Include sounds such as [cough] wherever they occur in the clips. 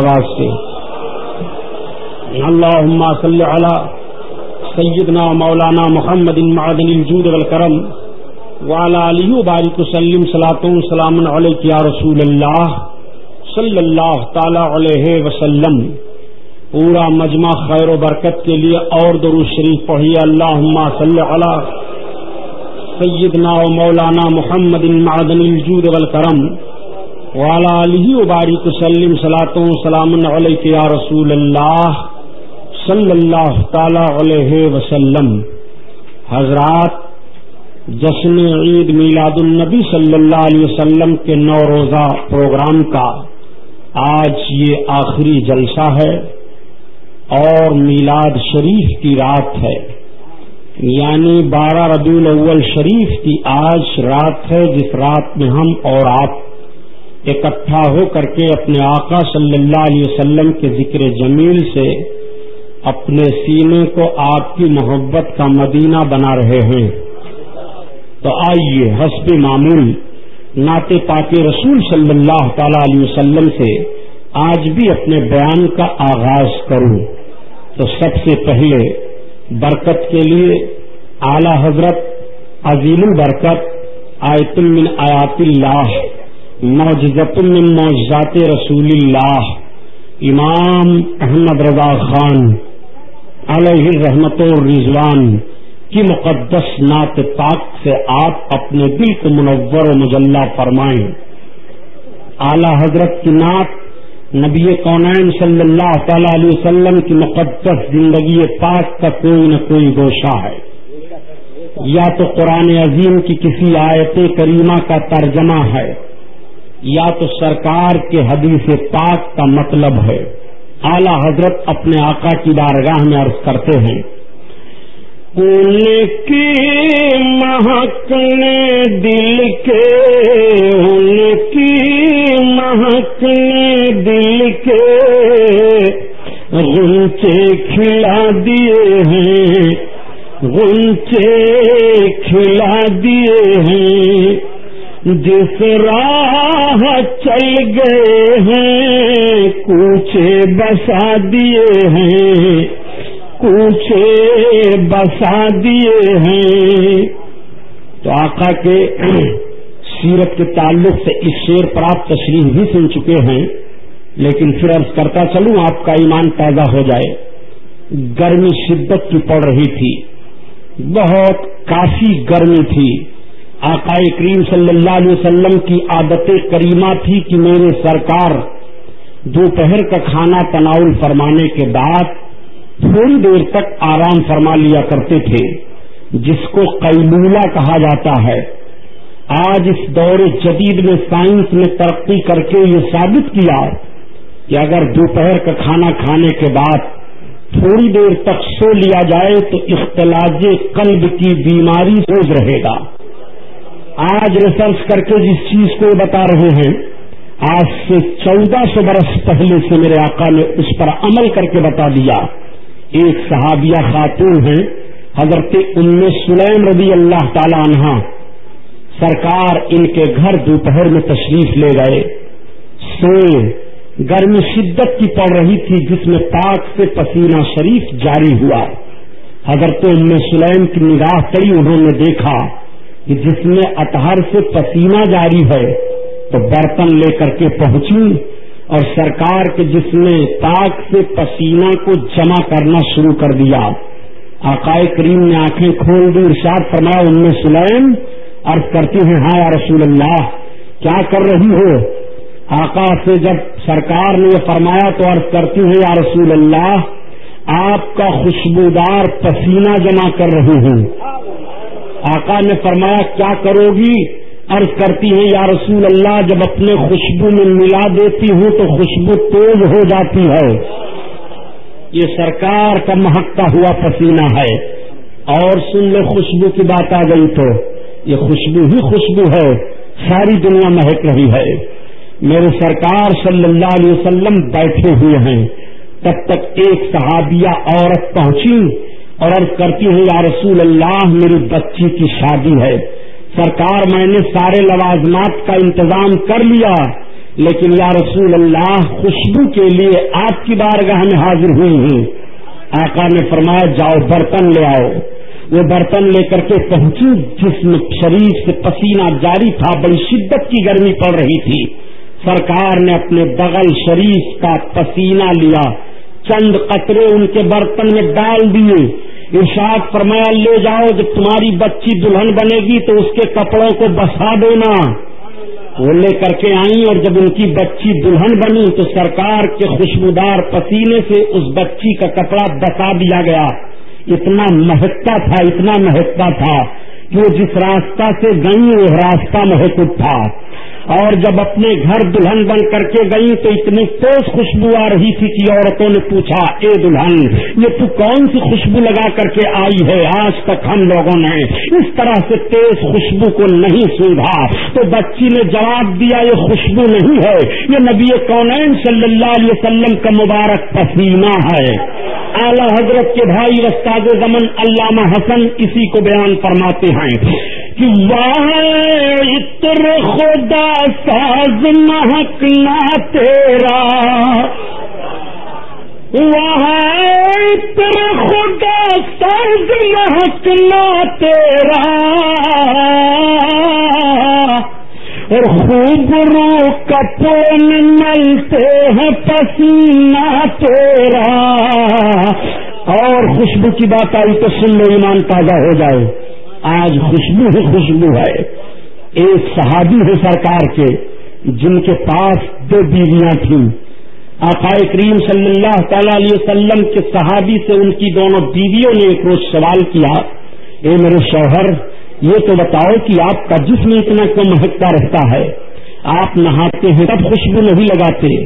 آواز سے۔ اللهم صل على سيدنا مولانا محمد معدن الجود والكرم وعلى آله وبارك وسلم صلاة وسلام عليك يا رسول اللہ صلی اللہ تعالی علیہ وسلم۔ پورا مجمع خیر و برکت کے لیے اور درود شریف پڑھیے اللهم صل على سيدنا مولانا محمد معدن الجود والكرم والا علی وبارک وسلم سلاطوں سلام علیہ یا رسول اللہ صلی اللہ تعالی علیہ وسلم۔ حضرات، جشن عید میلاد النبی صلی اللہ علیہ وسلم کے نو روزہ پروگرام کا آج یہ آخری جلسہ ہے اور میلاد شریف کی رات ہے۔ یعنی بارہ ربیع الاول شریف کی آج رات ہے جس رات میں ہم اور آپ اکٹھا ہو کر کے اپنے آقا صلی اللہ علیہ وسلم کے ذکر جمیل سے اپنے سینے کو آپ کی محبت کا مدینہ بنا رہے ہیں۔ تو آئیے، حسب معمول، نعت پاک رسول صلی اللہ تعالی علیہ وسلم سے آج بھی اپنے بیان کا آغاز کروں۔ تو سب سے پہلے برکت کے لیے اعلی حضرت عظیم البرکت، آیت من آیات اللہ۔ معجزت من معجزات رسول اللہ۔ امام احمد رضا خان علیہ رحمت رضوان کی مقدس نعت پاک سے آپ اپنے دل کو منور و مجلہ فرمائیں۔ اعلی حضرت کی نعت نبی کونین صلی اللہ تعالی علیہ وسلم کی مقدس زندگی پاک کا کوئی نہ کوئی گوشہ ہے۔ یا تو قرآن عظیم کی کسی آیت کریمہ کا ترجمہ ہے۔ یا تو سرکار کے حدیث پاک کا مطلب ہے۔ اعلی حضرت اپنے آقا کی بارگاہ میں عرض کرتے ہیں۔ ان کی مہکنے دل کے، ان کی مہکنے دل کے غنچے کھلا دیے ہیں۔ غنچے کھلا دیے ہیں۔ جس راہ چل گئے ہیں، کوچے بسا دیے ہیں۔ کوچے بسا دیے ہیں۔ تو آقا کے سیرت کے تعلق سے اس شیر پر آپ تشریح بھی سن چکے ہیں، لیکن پھر عرض کرتا چلوں، آپ کا ایمان پیدا ہو جائے۔ گرمی شدت کی پڑ رہی تھی۔ بہت کافی گرمی تھی۔ آقا کریم صلی اللہ علیہ وسلم کی عادت کریمہ تھی کہ میرے سرکار دوپہر کا کھانا تناول فرمانے کے بعد تھوڑی دیر تک آرام فرما لیا کرتے تھے، جس کو قیلولہ کہا جاتا ہے۔ آج اس دور جدید میں سائنس نے ترقی کر کے یہ ثابت کیا کہ اگر دوپہر کا کھانا کھانے کے بعد تھوڑی دیر تک سو لیا جائے تو اختلاج قلب کی بیماری روز رہے گا۔ آج ریسرچ کر کے جس چیز کو بتا رہے ہیں، آج سے چودہ سو برس پہلے سے میرے آقا نے اس پر عمل کر کے بتا دیا۔ ایک صحابیہ خاتون ہیں، حضرت ان میں سلیم رضی اللہ تعالی عنہ۔ سرکار ان کے گھر دوپہر میں تشریف لے گئے۔ سوئے۔ گرمی شدت کی پڑ رہی تھی، جس میں پاک سے پسینہ شریف جاری ہوا۔ حضرت ان میں سلیم کی نگاہ پڑی انہوں نے دیکھا۔ کہ جس میں اطہر سے پسینہ جاری ہے تو برتن لے کر کے پہنچی اور سرکار کے جس نے پاک سے پسینہ کو جمع کرنا شروع کر دیا۔ آقائے کریم نے آنکھیں کھول دی ارشاد فرمایا، ان میں سلیم عرض کرتی ہیں ہاں یا رسول اللہ، کیا کر رہی ہو؟ آقا سے جب سرکار نے یہ فرمایا تو عرض کرتی ہیں، یا رسول اللہ، آپ کا خوشبودار پسینہ جمع کر رہی ہوں۔ آقا نے فرمایا، کیا کرو گی؟ عرض کرتی ہے یا رسول اللہ، جب اپنے خوشبو میں ملا دیتی ہوں تو خوشبو تیز ہو جاتی ہے۔ یہ سرکار کا مہکتا ہوا پسینہ ہے۔ اور سن لے خوشبو کی بات آ گئی تو۔ یہ خوشبو ہی خوشبو ہے۔ ساری دنیا مہک رہی ہے۔ میرے سرکار صلی اللہ علیہ وسلم بیٹھے ہوئے ہیں۔ تب تک ایک صحابیہ عورت پہنچی۔ اور عرض کرتی ہوں، یا رسول اللہ، میری بچی کی شادی ہے۔ سرکار، میں نے سارے لوازمات کا انتظام کر لیا، لیکن یا رسول اللہ، خوشبو کے لیے آپ کی بارگاہ میں حاضر ہوئی ہوں۔ آقا نے فرمایا، جاؤ برتن لے آؤ۔ وہ برتن لے کر کے پہنچی جسم شریف سے پسینہ جاری تھا، بڑی شدت کی گرمی پڑ رہی تھی۔ سرکار نے اپنے بغل شریف کا پسینہ لیا۔ چند قطرے ان کے برتن میں ڈال دیے۔ ارشاد فرمایا، لے جاؤ، جب تمہاری بچی دلہن بنے گی تو اس کے کپڑوں کو بسا دینا۔ وہ لے کر کے آئی اور جب ان کی بچی دلہن بنی تو سرکار کے خوشبودار پسینے سے اس بچی کا کپڑا بتا دیا گیا۔ اتنا مہکتا تھا، اتنا مہکتا تھا کہ وہ جس راستہ سے گئی وہ راستہ مہک تھا۔ اور جب اپنے گھر دلہن بن کر کے گئی تو اتنی تیز خوشبو آ رہی تھی کہ عورتوں نے پوچھا، اے دلہن، یہ تو کون سی خوشبو لگا کر کے آئی ہے؟ آج تک ہم لوگوں نے اس طرح سے تیز خوشبو کو نہیں سوندھا تو بچی نے جواب دیا، یہ خوشبو نہیں ہے۔ یہ نبی کونین صلی اللہ علیہ وسلم کا مبارک پسینہ ہے۔ اعلی حضرت کے بھائی وسطاد زمن علامہ حسن اسی کو بیان فرماتے ہیں۔ عطر خدا ساز مہکنا تیرا۔ عطر خدا ساز مہکنا تیرا۔ اور خوب رو کپڑے میں ملتے ہیں پسینہ تیرا۔ اور خوشبو کی بات آئی تو سن لو ایمان تازہ ہو جائے۔ آج خوشبو ہی خوشبو ہے۔ ایک صحابی ہے سرکار کے، جن کے پاس دو بیویاں تھیں۔ آقائے کریم صلی اللہ تعالی علیہ وسلم کے صحابی سے ان کی دونوں بیویوں نے ایک روز سوال کیا، اے میرے شوہر، یہ تو بتاؤ کہ آپ کا جسم اتنا کیوں مہکتا رہتا ہے؟ آپ نہاتے ہیں تب خوشبو نہیں لگاتے۔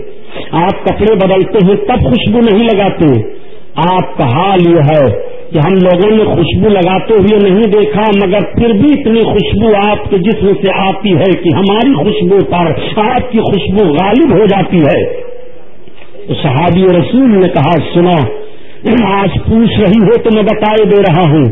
آپ کپڑے بدلتے ہیں تب خوشبو نہیں لگاتے۔ آپ کا حال یہ ہے کہ ہم لوگوں نے خوشبو لگاتے ہوئے نہیں دیکھا، مگر پھر بھی اتنی خوشبو آپ کے جسم سے آتی ہے کہ ہماری خوشبو پر آپ کی خوشبو غالب ہو جاتی ہے۔ صحابی رسول نے کہا سنا آج پوچھ رہی ہو تو میں بتائے دے رہا ہوں۔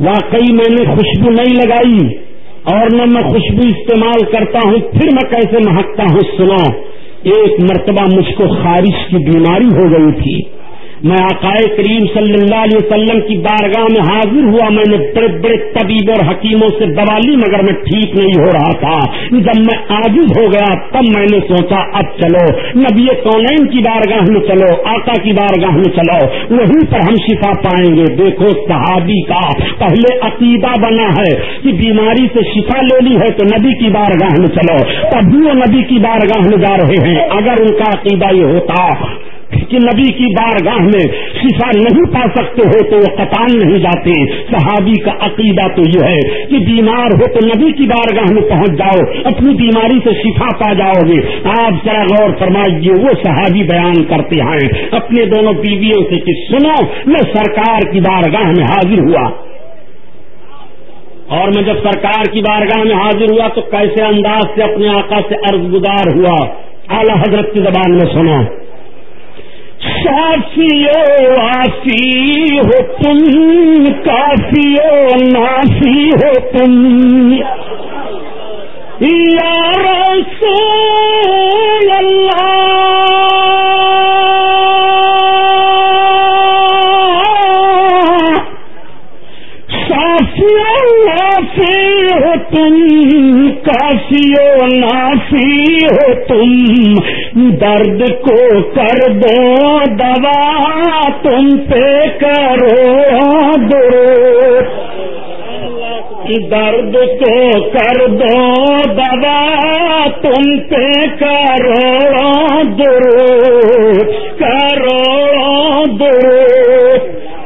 واقعی میں نے خوشبو نہیں لگائی اور نہ میں خوشبو استعمال کرتا ہوں، پھر میں کیسے مہکتا ہوں؟ سنا ایک مرتبہ مجھ کو خارش کی بیماری ہو گئی تھی۔ میں عقائد کریم صلی اللہ علیہ وسلم کی بارگاہ میں حاضر ہوا، میں نے بڑے بڑے طبیب اور حکیموں سے دوا لی مگر میں ٹھیک نہیں ہو رہا تھا۔ جب میں عاجز ہو گیا، تب میں نے سوچا، اب چلو، نبی کونین کی بارگاہ میں چلو، آقا کی بارگاہ میں چلو، وہیں پر ہم شفا پائیں گے۔ دیکھو، صحابی کا پہلے عقیدہ بنا ہے کہ بیماری سے شفا لے لی ہے تو نبی کی بارگاہ میں چلو۔ تبھی وہ نبی کی بارگاہ میں جا رہے ہیں۔ اگر ان کا عقیدہ یہ ہوتا کہ نبی کی بارگاہ میں شفا نہیں پا سکتے ہو تو وہ قطان نہیں جاتے۔ صحابی کا عقیدہ تو یہ ہے کہ بیمار ہو تو نبی کی بارگاہ میں پہنچ جاؤ، اپنی بیماری سے شفا پا جاؤ گے۔ آپ ذرا غور فرمائیے، وہ صحابی بیان کرتے ہیں۔ اپنے دونوں بیویوں سے کہ سنو، میں سرکار کی بارگاہ میں حاضر ہوا۔ اور میں جب سرکار کی بارگاہ میں حاضر ہوا تو کیسے انداز سے اپنے آقا سے عرض گزار ہوا؟ اعلی حضرت کی زبان میں سنا آسی ہو تم کافی ناسی ہو تم۔ یار کافیو نافی ہو تم۔ درد کو کر دو، دوا تم پہ کرو دو درد کو کر دو، دوا تم پہ کرو درو کرو درو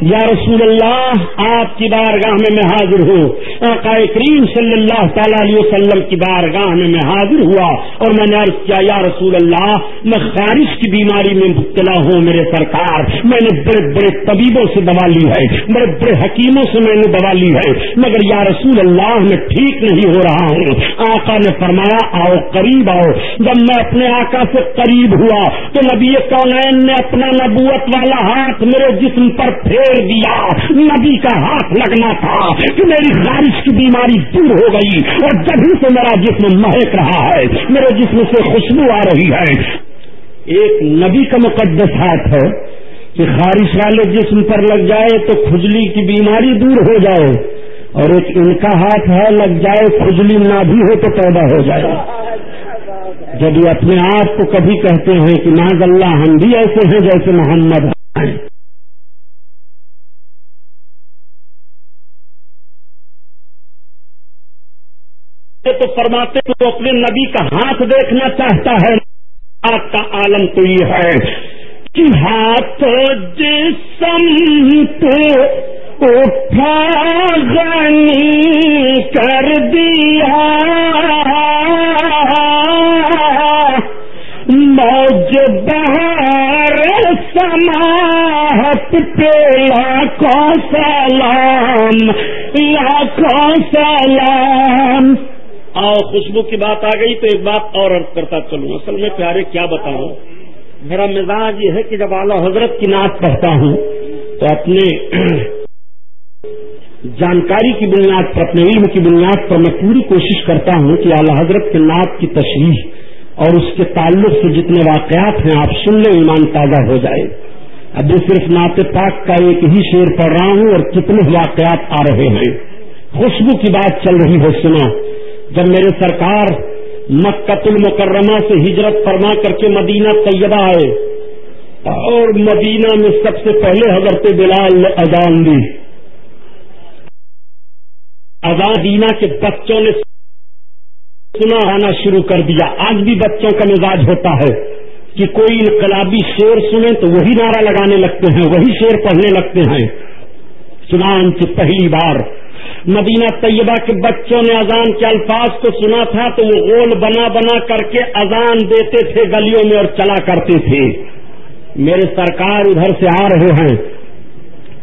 یا رسول اللہ، آپ کی بارگاہ میں میں حاضر ہوں۔ آقا کریم صلی اللہ تعالی علیہ وسلم کی بارگاہ میں میں حاضر ہوا اور میں نے عرض کیا، یا رسول اللہ، میں خارش کی بیماری میں مبتلا ہوں، میرے سرکار، میں نے بڑے بڑے طبیبوں سے دوا لی ہے، بڑے بڑے حکیموں سے میں نے دوا لی ہے، مگر یا رسول اللہ، میں ٹھیک نہیں ہو رہا ہوں۔ آقا نے فرمایا، آؤ قریب آؤ۔ جب میں اپنے آقا سے قریب ہوا تو نبی کونین نے اپنا نبوت والا ہاتھ میرے جسم پر پھیر دیا۔ دیا نبی کا ہاتھ لگنا تھا کہ میری خارش کی بیماری دور ہو گئی اور جبھی سے میرا جسم مہک رہا ہے، میرے جسم سے خوشبو آ رہی ہے۔ ایک نبی کا مقدس ہاتھ ہے کہ خارش والے جسم پر لگ جائے تو کھجلی کی بیماری دور ہو جائے، اور ایک ان کا ہاتھ ہے، لگ جائے کھجلی نہ بھی ہو تو پیدا ہو جائے۔ جب یہ اپنے آپ کو کبھی کہتے ہیں کہ ناز اللہ، ہم بھی ایسے ہیں جیسے محمد ہیں تو فرماتے تو اپنے نبی کا ہاتھ دیکھنا چاہتا ہے۔ آپ کا عالم تو یہ ہے۔ کہ ہاتھ جسم تو اٹھا غنی کر دیا۔ موج بہار سماہت پہ لاکھوں سلام لاکھوں سلام۔ اور خوشبو کی بات آ گئی تو ایک بات اور عرض کرتا چلوں۔ اصل میں پیارے کیا بتاؤں؟ میرا مزاج یہ ہے کہ جب اعلی حضرت کی نعت پڑھتا ہوں تو اپنے [clears throat] جانکاری کی بنیاد پر، اپنے علم کی بنیاد پر میں پوری کوشش کرتا ہوں کہ اعلی حضرت کے نعت کی تشریح اور اس کے تعلق سے جتنے واقعات ہیں آپ سن لیں، ایمان تازہ ہو جائے۔ ابھی صرف نعت پاک کا ایک ہی شعر پڑھ رہا ہوں اور کتنے واقعات آ رہے ہیں۔ خوشبو کی بات چل رہی ہے سنا جب میرے سرکار مکت المکرمہ سے ہجرت فرما کر کے مدینہ طیبہ آئے، اور مدینہ میں سب سے پہلے حضرت بلال نے اذان دی۔ اذان دینا کے بچوں نے سنا آنا شروع کر دیا۔ آج بھی بچوں کا مزاج ہوتا ہے کہ کوئی انقلابی شیر سنیں تو وہی نعرہ لگانے لگتے ہیں، وہی شیر پڑھنے لگتے ہیں۔ سنان کی پہلی بار مدینہ طیبہ کے بچوں نے اذان کے الفاظ کو سنا تھا تو وہ غول بنا بنا کر کے اذان دیتے تھے گلیوں میں اور چلا کرتے تھے۔ میرے سرکار ادھر سے آ رہے ہیں۔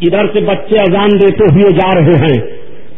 ادھر سے بچے اذان دیتے ہوئے جا رہے ہیں۔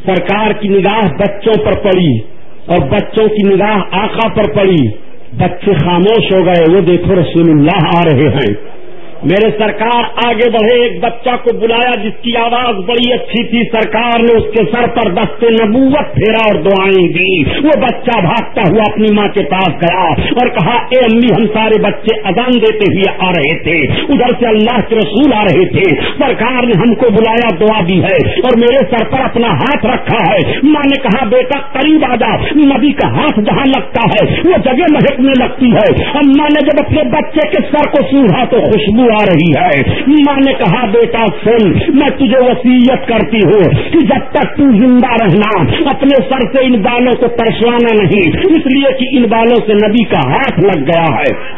سرکار کی نگاہ بچوں پر پڑی اور بچوں کی نگاہ آقا پر پڑی۔ بچے خاموش ہو گئے۔ وہ دیکھو رسول اللہ آ رہے ہیں۔ میرے سرکار آگے بڑھے، ایک بچہ کو بلایا جس کی آواز بڑی اچھی تھی، سرکار نے اس کے سر پر دست نبوت پھیرا اور دعائیں دی۔ وہ بچہ بھاگتا ہوا اپنی ماں کے پاس گیا اور کہا، اے امی، ہم سارے بچے اذان دیتے ہوئے آ رہے تھے۔ ادھر سے اللہ کے رسول آ رہے تھے۔ سرکار نے ہم کو بلایا، دعا دی ہے اور میرے سر پر اپنا ہاتھ رکھا ہے۔ ماں نے کہا، بیٹا، قریب آ جا۔ نبی کا ہاتھ جہاں لگتا ہے، وہ جگہ مہکنے لگتی ہے۔ اما نے جب اپنے بچے کے سر کو سوڑا تو خوشبو آ رہی ہے۔ ماں نے کہا، بیٹا، سن، میں تجھے وسیعت کرتی ہوں کہ جب تک تو زندہ رہنا، اپنے سر سے ان بالوں کو ترسوانا نہیں، اس لیے کہ ان بالوں سے نبی کا ہاتھ لگ گیا ہے۔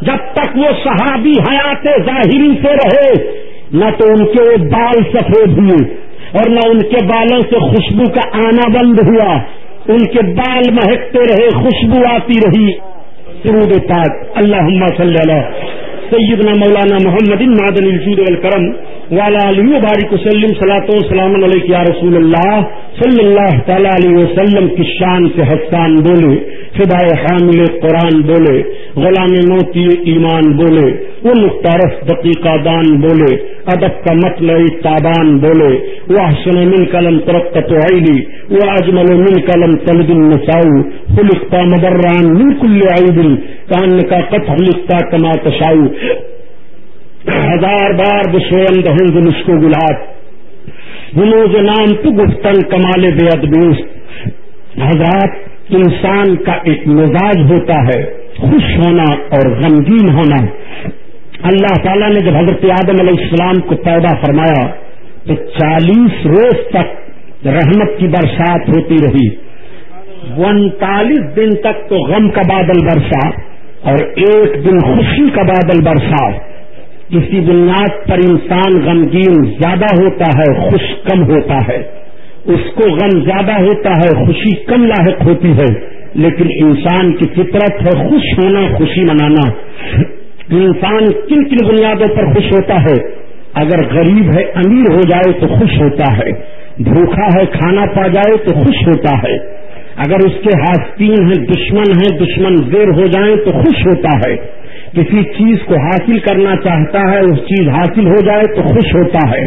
جب تک وہ صحابی حیات ظاہری سے رہے، نہ تو ان کے بال سفید ہوئے اور نہ ان کے بالوں سے خوشبو کا آنا بند ہوا۔ ان کے بال مہکتے رہے، خوشبو آتی رہی۔ سرود پاک۔ اللہ صلی اللہ سیدنا مولانا محمد مادن الجود والکرم والا علی بارک وسلم صلاۃ سلام علیہ یا رسول اللہ، صلی اللہ تعالی علیہ وسلم کی شان سے حسان بولے فدائے حامل قرآن بولے، غلام موتی ایمان بولے وہ مختارف دقیقہ دان بولے ادب کا مطلع تابان بولے وہ حسن من قلم ترقت عیلی وہ اجمل من قلم تلد النساؤ خلقتا مبران من کل عید کان کا قطع لکھتا کما تشاؤ ہزار بار بسوئم دہند نسکو گلاب ہنوز نام تو گفتن کمال بے ادبوس حضرات، انسان کا ایک مزاج ہوتا ہے، خوش ہونا اور غمگین ہونا۔ اللہ تعالیٰ نے جب حضرت آدم علیہ السلام کو پیدا فرمایا تو چالیس روز تک رحمت کی برسات ہوتی رہی۔ انتالیس دن تک تو غم کا بادل برسا اور ایک دن خوشی کا بادل برسا۔ کسی بنیاد پر انسان غمگین زیادہ ہوتا ہے، خوش کم ہوتا ہے۔ اس کو غم زیادہ ہوتا ہے، خوشی کم لاحق ہوتی ہے۔ لیکن انسان کی فطرت ہے، خوش ہونا، خوشی منانا۔ انسان کن کن بنیادوں پر خوش ہوتا ہے؟ اگر غریب ہے، امیر ہو جائے تو خوش ہوتا ہے۔ بھوکھا ہے، کھانا پا جائے تو خوش ہوتا ہے۔ اگر اس کے ہاتھ ہیں، دشمن ہیں، دشمن زیر ہو جائیں تو خوش ہوتا ہے۔ کسی چیز کو حاصل کرنا چاہتا ہے اس چیز حاصل ہو جائے تو خوش ہوتا ہے۔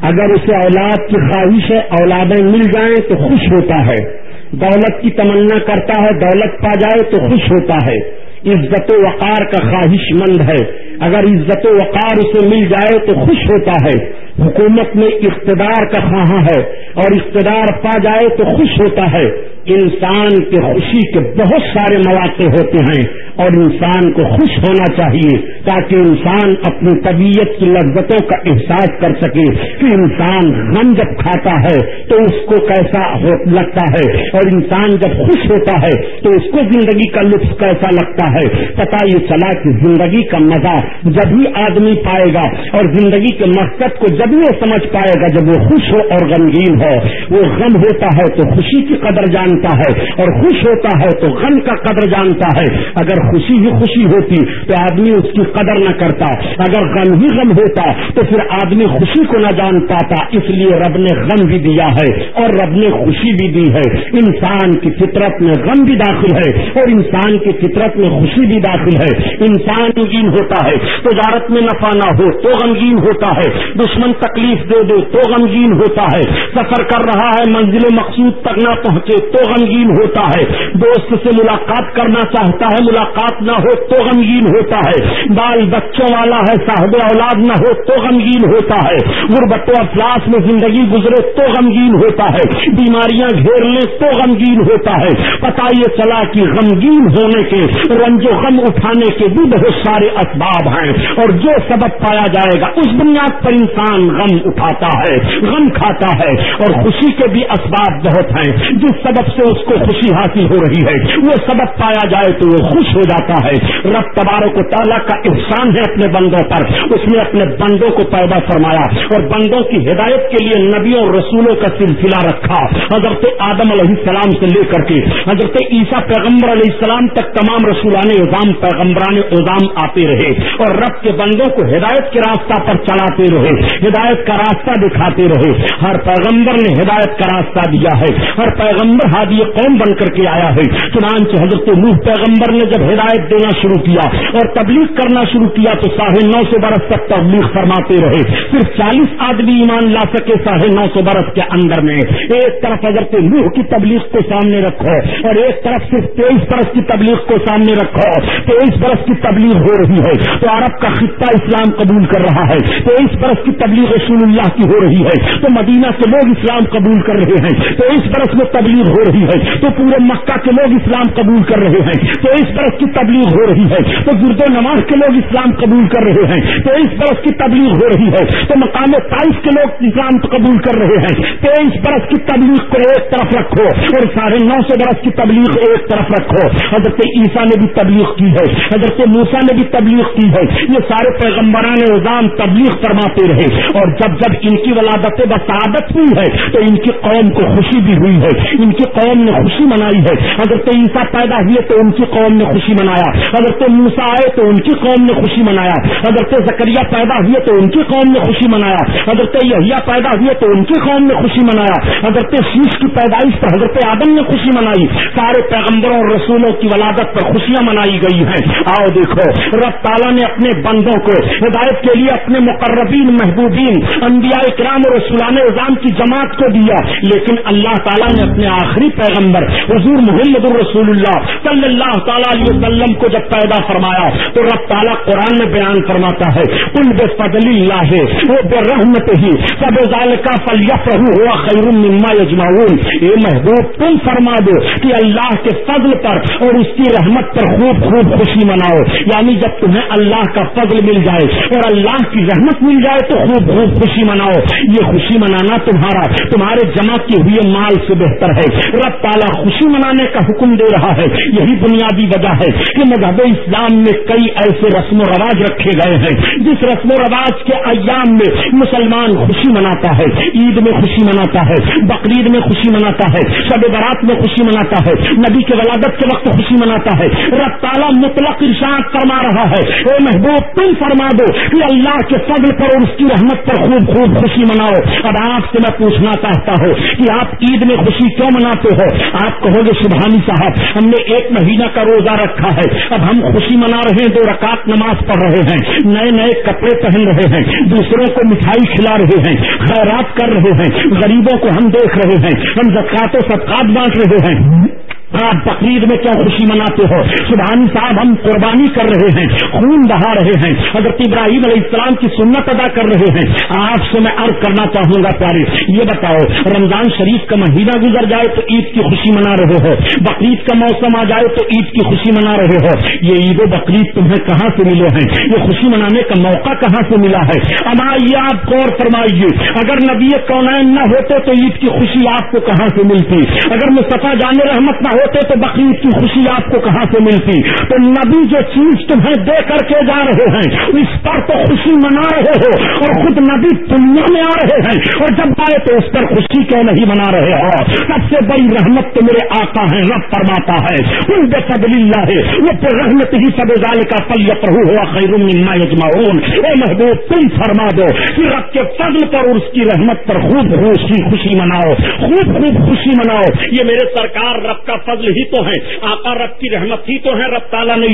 اگر اسے اولاد کی خواہش ہے، اولادیں مل جائیں تو خوش ہوتا ہے۔ دولت کی تمنا کرتا ہے، دولت پا جائے تو خوش ہوتا ہے۔ عزت و وقار کا خواہش مند ہے۔ اگر عزت و وقار اسے مل جائے تو خوش ہوتا ہے۔ حکومت میں اقتدار کا خواہاں ہے اور اقتدار پا جائے تو خوش ہوتا ہے۔ انسان کے خوشی کے بہت سارے مواقع ہوتے ہیں اور انسان کو خوش ہونا چاہیے۔ تاکہ انسان اپنی طبیعت کی لذتوں کا احساس کر سکے۔ کہ انسان غم جب کھاتا ہے تو اس کو کیسا لگتا ہے؟ اور انسان جب خوش ہوتا ہے تو اس کو زندگی کا لطف کیسا لگتا ہے؟ پتا یہ چلا کہ زندگی کا مزہ جب ہی آدمی پائے گا اور زندگی کے مقصد کو جب وہ سمجھ پائے گا جب وہ خوش ہو اور غمگین ہو۔ وہ غم ہوتا ہے تو خوشی کی قدر جانتا ہے اور خوش ہوتا ہے تو غم کا قدر جانتا ہے۔ اگر خوشی ہی خوشی ہوتی تو آدمی اس کی قدر نہ کرتا، اگر غم ہی غم ہوتا تو پھر آدمی خوشی کو نہ جان پاتا، اس لیے رب نے غم بھی دیا ہے اور رب نے خوشی بھی دی ہے۔ انسان کی فطرت میں غم بھی داخل ہے اور انسان کی فطرت میں خوشی بھی داخل ہے۔ انسان غمگین ہوتا ہے، تجارت میں نفع نہ ہو تو غمگین ہوتا ہے۔ دشمن تکلیف دے دے تو غمگین ہوتا ہے۔ سفر کر رہا ہے، منزل مقصود تک نہ پہنچے تو غمگین ہوتا ہے۔ دوست سے ملاقات کرنا چاہتا ہے، ملاقات نہ ہو تو غمگین ہوتا ہے۔ بال بچوں والا ہے، صاحب اولاد نہ ہو تو غمگین ہوتا ہے۔ غربت و افلاس میں زندگی گزرے تو غمگین ہوتا ہے۔ بیماریاں گھیر لیں تو غمگین ہوتا ہے۔ پتا یہ چلا کہ غمگین ہونے کے، رنج و غم اٹھانے کے بھی بہت سارے اسباب ہیں۔ اور جو سبب پایا جائے گا، اس بنیاد پر انسان غم اٹھاتا ہے، غم کھاتا ہے۔ اور خوشی کے بھی اسباب بہت ہیں۔ جس سبب سے اس کو خوشی حاصل ہو رہی ہے، وہ سبق پایا جائے تو وہ خوش ہو جاتا ہے۔ رب تبارک و تعالیٰ کا احسان ہے اپنے بندوں پر، اس نے اپنے بندوں کو پیدا فرمایا اور بندوں کی ہدایت کے لیے نبیوں اور رسولوں کا سلسلہ رکھا۔ حضرت آدم علیہ السلام سے لے کر کے، حضرت عیسیٰ پیغمبر علیہ السلام تک تمام رسولان اظام پیغمبران اظام آتے رہے اور رب کے بندوں کو ہدایت کے راستہ پر چلاتے رہے، ہدایت کا راستہ دکھاتے رہے۔ ہر پیغمبر نے ہدایت کا راستہ دیا ہے، ہر پیغمبر ہادی قوم بن کر کے آیا ہے۔ چنانچہ حضرت نوح پیغمبر نے جب ہدایت دینا شروع کیا اور تبلیغ کرنا شروع کیا تو ساڑھے نو سو برس تک تبلیغ فرماتے رہے۔ صرف چالیس آدمی ایمان لا سکے ساڑھے نو سو برس کے اندر میں۔ ایک طرف اگر حضرت نوح کی تبلیغ کو سامنے رکھو اور ایک طرف صرف تیئیس برس کی تبلیغ کو سامنے رکھو۔ تیئیس برس کی تبلیغ ہو رہی ہے۔ تو عرب کا خطہ اسلام قبول کر رہا ہے۔ تیئیس برس کی تبلیغ رسول اللہ کی ہو رہی ہے۔ تو مدینہ کے لوگ اسلام قبول کر رہے ہیں۔ تیئیس برس میں تبلیغ ہو رہی ہے۔ تو پورے مکہ کے لوگ اسلام قبول کر رہے ہیں۔ تو اس برس کی تبلیغ ہو رہی ہے۔ تو گرد و نماز کے لوگ اسلام قبول کر رہے ہیں تو اس برس کی تبلیغ ہو رہی ہے، تو مقام تائف کے لوگ اسلام قبول کر رہے ہیں۔ تو اس برس کی تبلیغ کو ایک طرف رکھو اور ساڑھے نو سو برس کی تبلیغ ایک طرف رکھو۔ حضرت عیسیٰ نے بھی تبلیغ کی ہے، حضرت موسا نے بھی تبلیغ کی ہے۔ یہ سارے پیغمبران نظام تبلیغ فرماتے رہے۔ اور جب جب ان کی ولادت بسعادت ہوئی ہے، تو ان کی قوم کو خوشی بھی ہوئی ہے۔ ان کی قوم نے خوشی منائی ہے۔ حضرت عیسیٰ پیدا ہوئے تو ان کی قوم نے خوشی منایا۔ حضرت موسا آئے تو ان کی قوم قوم نے خوشی منایا۔ حضرت زکریہ پیدا ہوئے تو ان کی قوم نے خوشی منایا۔ حضرت یحییٰ پیدا ہوئے تو ان کی قوم نے خوشی منایا۔ حضرت شیش کی پیدائش پر حضرت آدم نے خوشی منائی۔ سارے پیغمبروں اور رسولوں کی ولادت پر خوشیاں منائی گئی ہیں۔ آؤ دیکھو، رب تعالیٰ نے اپنے بندوں کو ہدایت کے لیے اپنے مقربین، محبوبین، انبیاء اکرام اور رسولان نظام کی جماعت کو دیا۔ لیکن اللہ تعالیٰ نے اپنے آخری پیغمبر، حضور محمد الرسول اللہ صلی اللہ تعالیٰ علیہ وسلم کو جب پیدا فرمایا تو رب تعالیٰ اللہ قرآن میں بیان فرماتا ہے کل بے فضل اللہ ہے وہ بے رحمت ہی سب کا فلیف رہو ہوا خیر مما یجمعون۔ یہ محبوب، تم فرما دو کہ اللہ کے فضل پر اور اس کی رحمت پر خوب خوب خوشی مناؤ۔ یعنی جب تمہیں اللہ کا فضل مل جائے اور اللہ کی رحمت مل جائے تو خوب خوب خوشی مناؤ۔ یہ خوشی منانا تمہارا، تمہارے جمع کیے ہوئے مال سے بہتر ہے۔ رب تعالیٰ خوشی منانے کا حکم دے رہا ہے۔ یہی بنیادی وجہ ہے کہ مذہب اسلام میں کئی ایسے رسم و رواج رکھے گئے ہیں۔ جس رسم و رواج کے ایام میں مسلمان خوشی مناتا ہے، عید میں خوشی مناتا ہے، بقرعید میں خوشی مناتا ہے، شب برات میں خوشی مناتا ہے، نبی کے ولادت کے وقت خوشی مناتا ہے۔ رب تعالیٰ مطلق ارشاد فرما رہا ہے، اے محبوب، تم فرما دو کہ اللہ کے فضل پر اور اس کی رحمت پر خوب خوب خوشی مناؤ۔ اب آپ سے میں پوچھنا چاہتا ہوں کہ آپ عید میں خوشی کیوں مناتے ہو؟ آپ کہو گے سبحانی صاحب ہم نے ایک مہینہ کا روزہ رکھا ہے، اب ہم خوشی منا رہے ہیں، دو رکعت نماز پڑھ رہے ہیں، نئے نئے کپڑے پہن رہے ہیں، دوسروں کو مٹھائی کھلا رہے ہیں، خیرات کر رہے ہیں، غریبوں کو ہم دیکھ رہے ہیں، ہم زکات و صدقات بانٹ رہے ہیں۔ آپ بقرعید میں کیا خوشی مناتے ہو؟ سبحانی صاحب، ہم قربانی کر رہے ہیں، خون بہا رہے ہیں۔ حضرت ابراہیم علیہ السلام کی سنت ادا کر رہے ہیں۔ آپ سے میں عرض کرنا چاہوں گا پیارے، یہ بتاؤ، رمضان شریف کا مہینہ گزر جائے تو عید کی خوشی منا رہے ہو؟ بقرعید کا موسم آ جائے تو عید کی خوشی منا رہے ہو؟ یہ عید و بقرعید تمہیں کہاں سے ملے ہیں؟ یہ خوشی منانے کا موقع کہاں سے ملا ہے؟ اب آئیے آپ غور فرمائیے، اگر نبی کونین نہ ہوتے تو عید کی خوشی آپ کو کہاں سے ملتی؟ اگر مصطفیٰ جان رحمت نہ ہو ہوتے تو بقرعید کی خوشی آپ کو کہاں سے ملتی؟ تو نبی جو چیز تمہیں دے کر کے جا رہے ہیں، اس پر تو خوشی منا رہے ہو اور خود نبی دنیا میں آ رہے ہیں۔ اور جب آئے تو اس پر خوشی کیوں نہیں منا رہے ہو؟ سب سے بڑی رحمت تو میرے آقا ہیں، رب فرماتا ہے ان بے فضل اللہ ہے وہ تو رحمت ہی سب ظال کا پل پرو ہوا خیر یجمعون۔ اے محبوب، تم فرما دو کہ رب کے فضل پر اور اس کی رحمت پر خوب روشنی خوشی مناؤ، خوب خوب خوشی مناؤ۔ یہ میرے سرکار رب کا فضل ہی تو ہیں آقا رب کی رحمت ہی تو ہے، رب تعالیٰ نے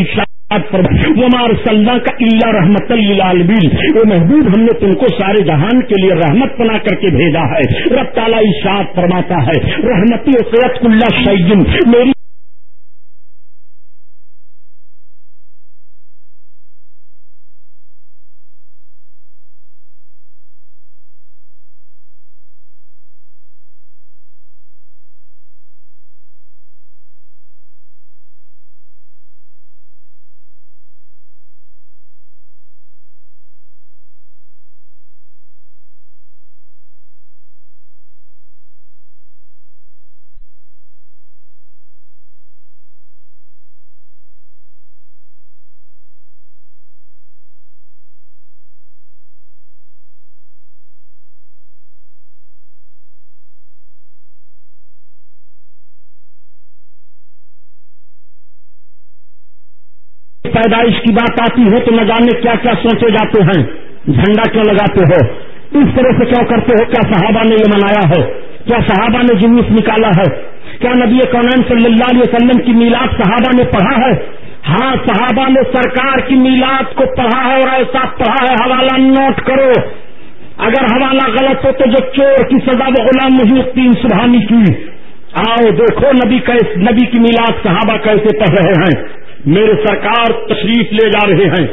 عمار صلاح کا اللہ رحمت وہ محبوب ہم نے تم کو سارے جہان کے لیے رحمت بنا کر کے بھیجا ہے۔ رب تعالیٰ اشاعت فرماتا ہے، رحمتی سید اللہ شعین میری پیدائش کی بات آتی ہے تو نہ جانے کیا کیا سوچے جاتے ہیں؟ جھنڈا کیوں لگاتے ہو؟ اس طرح سے کیوں کرتے ہو؟ کیا صحابہ نے یہ منایا ہے؟ کیا صحابہ نے جنوس نکالا ہے؟ کیا نبی کونین صلی اللہ علیہ وسلم کی میلاد صحابہ نے پڑھا ہے؟ ہاں صحابہ نے سرکار کی میلاد کو پڑھا ہے اور ایسا پڑھا ہے، حوالہ نوٹ کرو۔ اگر حوالہ غلط ہو تو جو چور کی سزا وہ غلام محیط تین سبحانی کی۔ آؤ دیکھو نبی نبی کی میلاد صحابہ کیسے پڑھ رہے ہیں؟ میرے سرکار تشریف لے جا رہے ہیں۔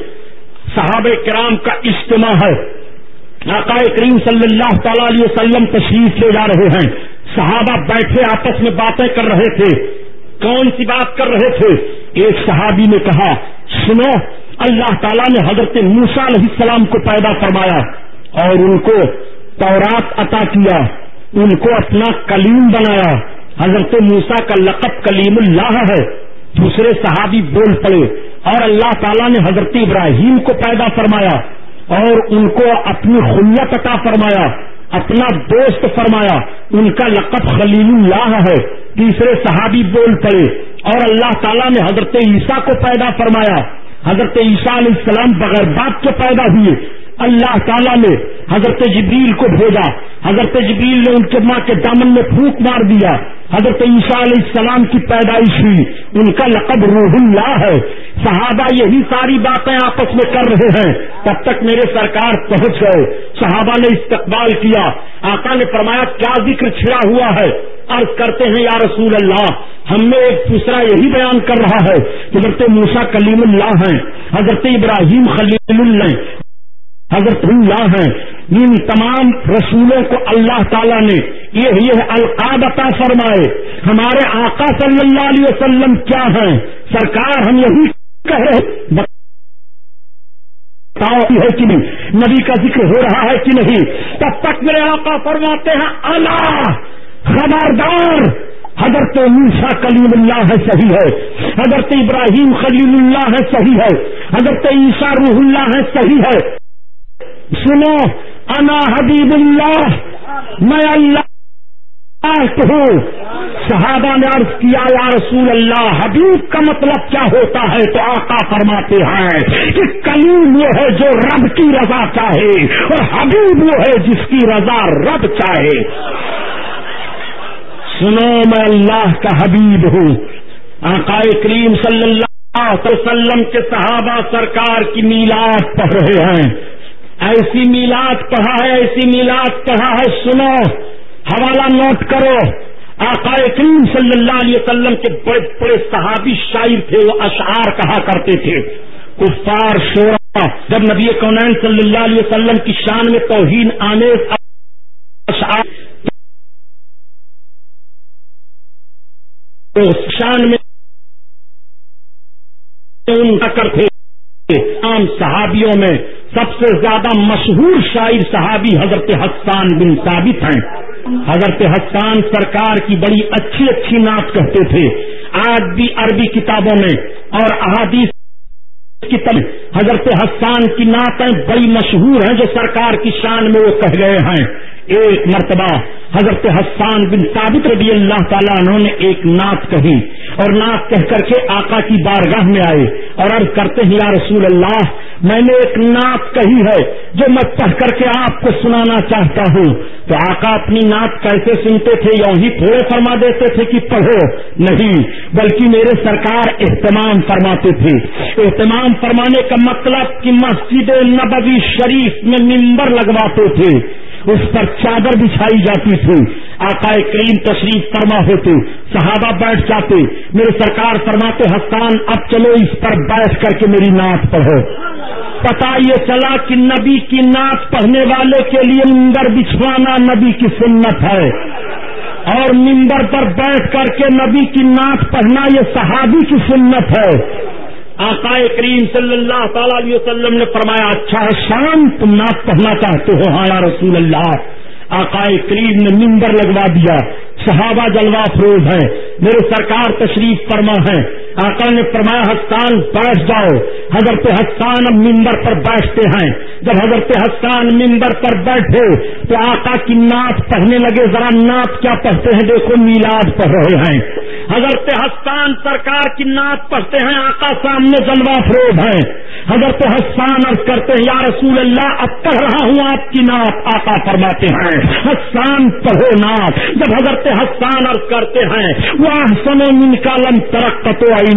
صحابہ کرام کا اجتماع ہے۔ آقا کریم صلی اللہ تعالی علیہ وسلم تشریف لے جا رہے ہیں۔ صحابہ بیٹھے آپس میں باتیں کر رہے تھے۔ کون سی بات کر رہے تھے؟ ایک صحابی نے کہا، سنو، اللہ تعالیٰ نے حضرت موسا علیہ السلام کو پیدا فرمایا اور ان کو تورات عطا کیا، ان کو اپنا کلیم بنایا۔ حضرت موسا کا لقب کلیم اللہ ہے۔ دوسرے صحابی بول پڑے اور اللہ تعالیٰ نے حضرت ابراہیم کو پیدا فرمایا اور ان کو اپنی خلیت عطا فرمایا، اپنا دوست فرمایا، ان کا لقب خلیل اللہ ہے۔ تیسرے صحابی بول پڑے اور اللہ تعالیٰ نے حضرت عیسیٰ کو پیدا فرمایا۔ حضرت عیسیٰ علیہ السلام بغیر بات کے پیدا ہوئے۔ اللہ تعالیٰ نے حضرت جبریل کو بھیجا۔ حضرت جبریل نے ان کے ماں کے دامن میں پھونک مار دیا۔ حضرت عیسیٰ علیہ السلام کی پیدائش ہوئی۔ ان کا لقب روح اللہ ہے۔ صحابہ یہی ساری باتیں آپس میں کر رہے ہیں۔ تب تک میرے سرکار پہنچ گئے۔ صحابہ نے استقبال کیا۔ آقا نے فرمایا، کیا ذکر چھڑا ہوا ہے؟ عرض کرتے ہیں، یا رسول اللہ، ہم نے ایک دوسرا یہی بیان کر رہا ہے۔ حضرت موسا کلیم اللہ ہیں۔ حضرت ابراہیم خلیم اللہ حضرت اللہ ہیں، ان تمام رسولوں کو اللہ تعالیٰ نے یہ یہ القاب عطا فرمائے، ہمارے آقا صلی اللہ علیہ وسلم کیا ہیں؟ سرکار ہم یہی کہہ رہے ہے کہ نہیں؟ نبی کا ذکر ہو رہا ہے کہ نہیں؟ تب تک میرے آقا فرماتے ہیں، اللہ، خبردار، حضرت موسا کلیم اللہ ہے، صحیح ہے۔ حضرت ابراہیم خلیم اللہ ہے، صحیح ہے۔ حضرت عیسیٰ روح اللہ ہے، صحیح ہے۔ سنو، انا حبیب اللہ، میں اللہ ہوں۔ صحابہ نے عرض کیا، یا رسول اللہ، حبیب کا مطلب کیا ہوتا ہے؟ تو آقا فرماتے ہیں کہ کلیم وہ ہے جو رب کی رضا چاہے، اور حبیب وہ ہے جس کی رضا رب چاہے۔ سنو، میں اللہ کا حبیب ہوں۔ آقا کریم صلی اللہ وسلم کے صحابہ سرکار کی میلاد پڑھ رہے ہیں۔ ایسی میلاد پڑھا ہے، ایسی میلاد پڑھا ہے، سنو، حوالہ نوٹ کرو۔ آقا کریم صلی اللہ علیہ وسلم کے بڑے بڑے صحابی شاعر تھے، وہ اشعار کہا کرتے تھے۔ کفار، شورا، جب نبی کونین صلی اللہ علیہ وسلم کی شان میں توہین، آمیز، اشعار شان میں ان تھے۔ عام صحابیوں میں سب سے زیادہ مشہور شاعر صحابی حضرت حسان بن ثابت ہیں۔ حضرت حسان سرکار کی بڑی اچھی اچھی نعت کہتے تھے۔ آج بھی عربی کتابوں میں اور احادیث حضرت حسان کی نعتیں بڑی مشہور ہیں جو سرکار کی شان میں وہ کہہ گئے ہیں۔ ایک مرتبہ حضرت حسان بن ثابت رضی اللہ تعالیٰ انہوں نے ایک نعت کہی اور نعت کہہ کر کے آقا کی بارگاہ میں آئے۔ اور عرض کرتے ہیں، یا رسول اللہ، میں نے ایک نعت کہی ہے جو میں پڑھ کر کے آپ کو سنانا چاہتا ہوں. تو آقا اپنی نعت کیسے سنتے تھے؟ یوں ہی تھوڑے فرما دیتے تھے کہ پڑھو۔ نہیں، بلکہ میرے سرکار اہتمام فرماتے تھے۔ اہتمام فرمانے کا مطلب کہ مسجد نبوی شریف میں ممبر لگواتے تھے۔ اس پر چادر بچھائی جاتی تھی۔ آقا کریم تشریف فرما ہوتے، صحابہ بیٹھ جاتے۔ میرے سرکار فرماتے، حسان، اب چلو اس پر بیٹھ کر کے میری نعت پڑھو۔ پتا یہ چلا کہ نبی کی نعت پڑھنے والے کے لیے ممبر بچھوانا نبی کی سنت ہے۔ اور ممبر پر بیٹھ کر کے نبی کی نعت پڑھنا یہ صحابی کی سنت ہے۔ آقا کریم صلی اللہ تعالی علیہ وسلم نے فرمایا اچھا ہے، شام تم نعت پڑھنا چاہتے ہو ہاں رسول اللہ۔ آقا کریم نے ممبر لگوا دیا۔ صحابہ جلوہ فروز ہیں۔ میرے سرکار تشریف فرما ہے آقا نے فرمایا، حسان بیٹھ جاؤ۔ حضرت حسان اب ممبر پر بیٹھتے ہیں۔ جب حضرت حسان ممبر پر بیٹھے تو آقا کی نعت پڑھنے لگے۔ ذرا نعت کیا پڑھتے ہیں؟ دیکھو، میلاد پڑھ رہے ہیں۔ حضرت حسان سرکار کی نعت پڑھتے ہیں، آقا سامنے جلوہ فروغ ہے حضرت حسان عرض کرتے ہیں، یا رسول اللہ، اب پڑھ رہا ہوں آپ کی نعت، آقا فرماتے ہیں۔ حسان پڑھو نعت۔ جب حضرت حسان عرض کرتے ہیں وہ سنو من کا لم ترق تو آئی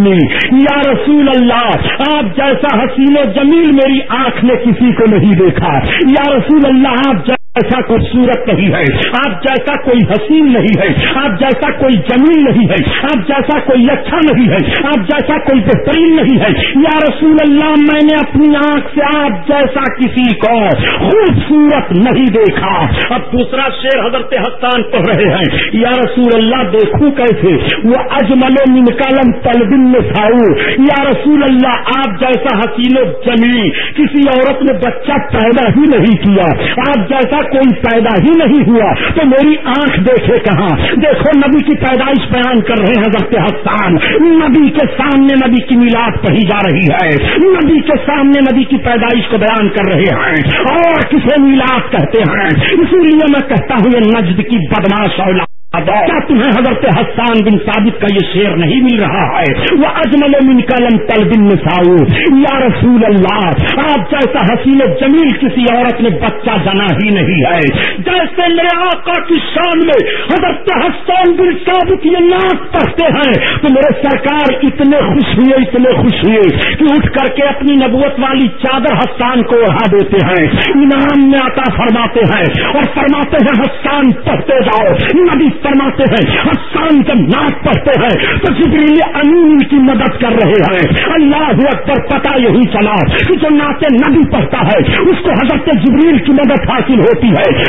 یا رسول اللہ، آپ جیسا حسین و جمیل میری آنکھ نے کسی کو نہیں دیکھا۔ یا رسول اللہ، آپ ایسا خوبصورت نہیں ہے۔ آپ جیسا کوئی حسین نہیں ہے۔ آپ جیسا کوئی جمیل نہیں ہے۔ آپ جیسا کوئی اچھا نہیں ہے۔ آپ جیسا کوئی بہترین نہیں ہے۔ یا رسول اللہ، میں نے اپنی آنکھ سے آپ جیسا کسی کو خوبصورت نہیں دیکھا۔ اب دوسرا شیر حضرت حسان پڑھ رہے ہیں۔ یا رسول اللہ دیکھوں کیسے۔ وہ اجمل و منکالم تلبن میں ساؤ یا رسول اللہ، آپ جیسا حسین و جمیل، کسی عورت نے بچہ پیدا ہی نہیں کیا۔ آپ جیسا کوئی پیدا ہی نہیں ہوا تو میری آنکھ دیکھے کہاں؟ دیکھو نبی کی پیدائش بیان کر رہے ہیں حضرت حسان۔ نبی کے سامنے نبی کی میلاد پڑھی جا رہی ہے۔ نبی کے سامنے نبی کی پیدائش کو بیان کر رہے ہیں۔ اور کسے میلاد کہتے ہیں؟ اسی لیے میں کہتا ہوں یہ نجد کی بدماش اولا کیا تمہیں حضرت حسان بن ثابت کا یہ شیر نہیں مل رہا ہے؟ وہ اجمل من کلم تل بن مساؤ یا رسول اللہ آپ جیسا حسین جمیل کسی عورت نے بچہ جنا ہی نہیں ہے۔ جیسے میرے آقا کی شان میں حضرت حسان بن ثابت یہ ناک پڑھتے ہیں، تو میرے سرکار اتنے خوش ہوئے، اتنے خوش ہوئے کہ اٹھ کر کے اپنی نبوت والی چادر حسان کو اڑا دیتے ہیں۔ انعام میں آتا فرماتے ہیں اور فرماتے ہیں، حسان پڑھتے جاؤ۔ نبی فرماتے ہیں حسان جب نعت پڑھتے ہیں، تو جبریل امین کی مدد کر رہے ہیں۔ اللہ اکبر پتا یہی چلا کہ جو نعت نبی پڑھتا ہے، اس کو حضرت جبریل کی مدد حاصل ہوتی ہے۔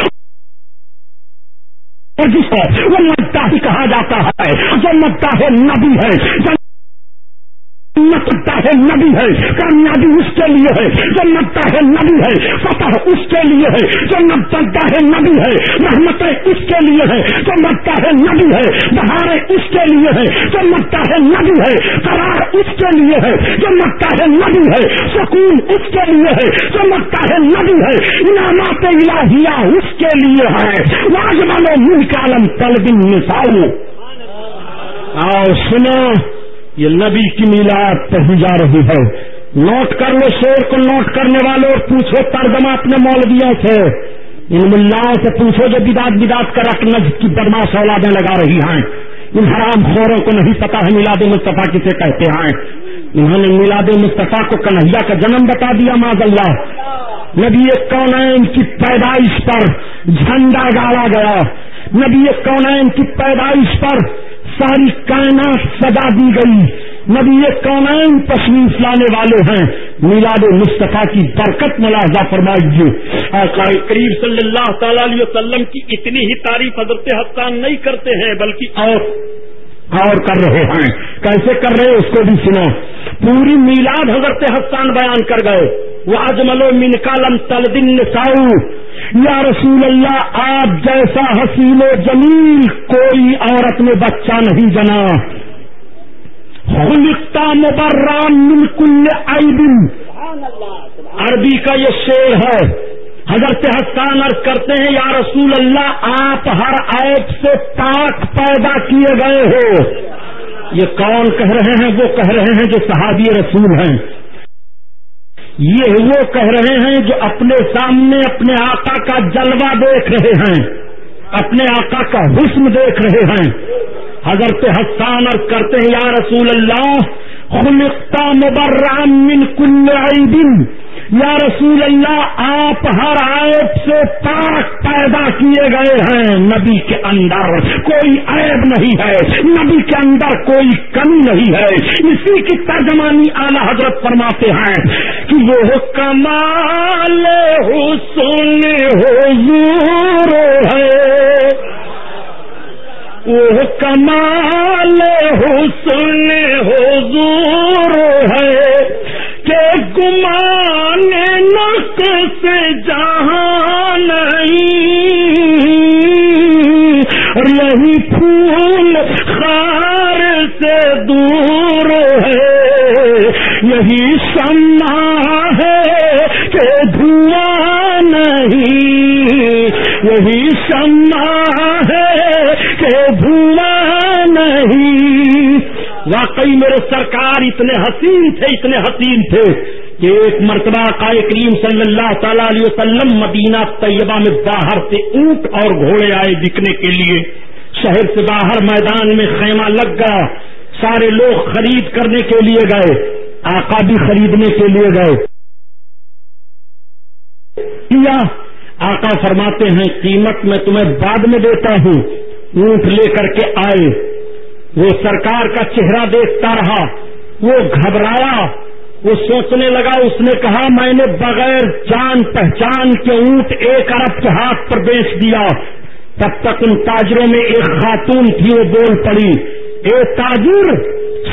اور جس کو وہ مدتا ہی کہا جاتا ہے، جو مدتا ہے نبی ہے نکتا ہے نبی ہے۔ کامیابی اس کے لیے ہے۔ جو نکتا ہے نبی ہے، فتح اس کے لیے ہے۔ جو نکتا ہے نبی ہے رحمتیں اس کے لیے ہے۔ جو نکتا ہے نبی ہے بہاریں اس کے لیے ہے۔ جو نکتا ہے نبی ہے، قرار اس کے لیے ہے۔ جو نکتا ہے نبی ہے، سکون اس کے لیے ہے۔ جو نکتا ہے نبی ہے، انعامات الہیہ اس کے لیے ہے۔ واجمال مل کالم تل دن مثال آؤ سنو۔ یہ نبی کی میلاد پڑھی جا رہی ہے۔ نوٹ کر لو شیر کو نوٹ کرنے والے اور پوچھو ترجمہ اپنے مولویوں سے۔ ان ملاؤں سے پوچھو جو بداد بداد کر نج کی بدماش اولادیں لگا رہی ہیں۔ ان حرام خوروں کو نہیں پتا ہے میلاد مصطفیٰ کسے کہتے ہیں۔ انہوں نے میلاد مصطفیٰ کو کنہیا کا جنم بتا دیا ماض اللہ نبی کونین کی پیدائش پر جھنڈا گاڑا گیا۔ نبی کونین کی پیدائش پر ساری کائنات سجا دی گئی۔ نبی کونین تشریف لانے والے ہیں۔ میلاد مصطفیٰ کی برکت ملاحظہ فرمائیے۔ قریب صلی اللہ تعالی علیہ وسلم کی اتنی ہی تعریف حضرت حسان نہیں کرتے ہیں بلکہ اور اور کر رہے ہیں۔ کیسے کر رہے اس کو بھی سنو۔ پوری میلاد حضرت حسان بیان کر گئے۔ وہ اجمل و من کالم تلدن ساؤ یا رسول اللہ آپ جیسا حسین و جمیل، کوئی عورت میں بچہ نہیں جنا. خلقتا مبرام من کل عیب. عربی کا یہ شعر ہے. حضرت حسان عرض کرتے ہیں، یا رسول اللہ، آپ ہر عیب سے پاک پیدا کیے گئے ہو. یہ کون کہہ رہے ہیں؟ وہ کہہ رہے ہیں جو صحابی رسول ہیں. یہ وہ کہہ رہے ہیں جو اپنے سامنے اپنے آقا کا جلوہ دیکھ رہے ہیں، اپنے آقا کا حسن دیکھ رہے ہیں۔ حضرت حسان عرض کرتے ہیں، یا رسول اللہ، خلقتا مبرام من کل عیب یا رسول اللہ، آپ ہر عیب سے پاک پیدا کیے گئے ہیں۔ نبی کے اندر کوئی عیب نہیں ہے۔ نبی کے اندر کوئی کمی نہیں ہے۔ اسی کی ترجمانی اعلی حضرت فرماتے ہیں کہ وہ کمال حسن حضور ہے۔ وہ کمال حسن حضور ہے۔ کہ گمان نق سے جہاں نہیں، یہی پھول خار سے دور ہے، یہی سما ہے کہ دھواں نہیں، یہی سما ہے کہ دھواں نہیں۔ واقعی میرے سرکار اتنے حسین تھے، اتنے حسین تھے کہ ایک مرتبہ قائے کریم صلی اللہ تعالی علیہ وسلم مدینہ طیبہ میں باہر سے اونٹ اور گھوڑے آئے بکنے کے لیے۔ شہر سے باہر میدان میں خیمہ لگ گیا۔ سارے لوگ خرید کرنے کے لیے گئے، آقا بھی خریدنے کے لیے گئے۔ کیا آقا فرماتے ہیں، قیمت میں تمہیں بعد میں دیتا ہوں۔ اونٹ لے کر کے آئے۔ وہ سرکار کا چہرہ دیکھتا رہا، وہ گھبرایا، وہ سوچنے لگا، اس نے کہا، میں نے بغیر جان پہچان کے اونٹ ایک ارب کے ہاتھ پر بیچ دیا۔ تب تک ان تاجروں میں ایک خاتون تھی، وہ بول پڑی، اے تاجر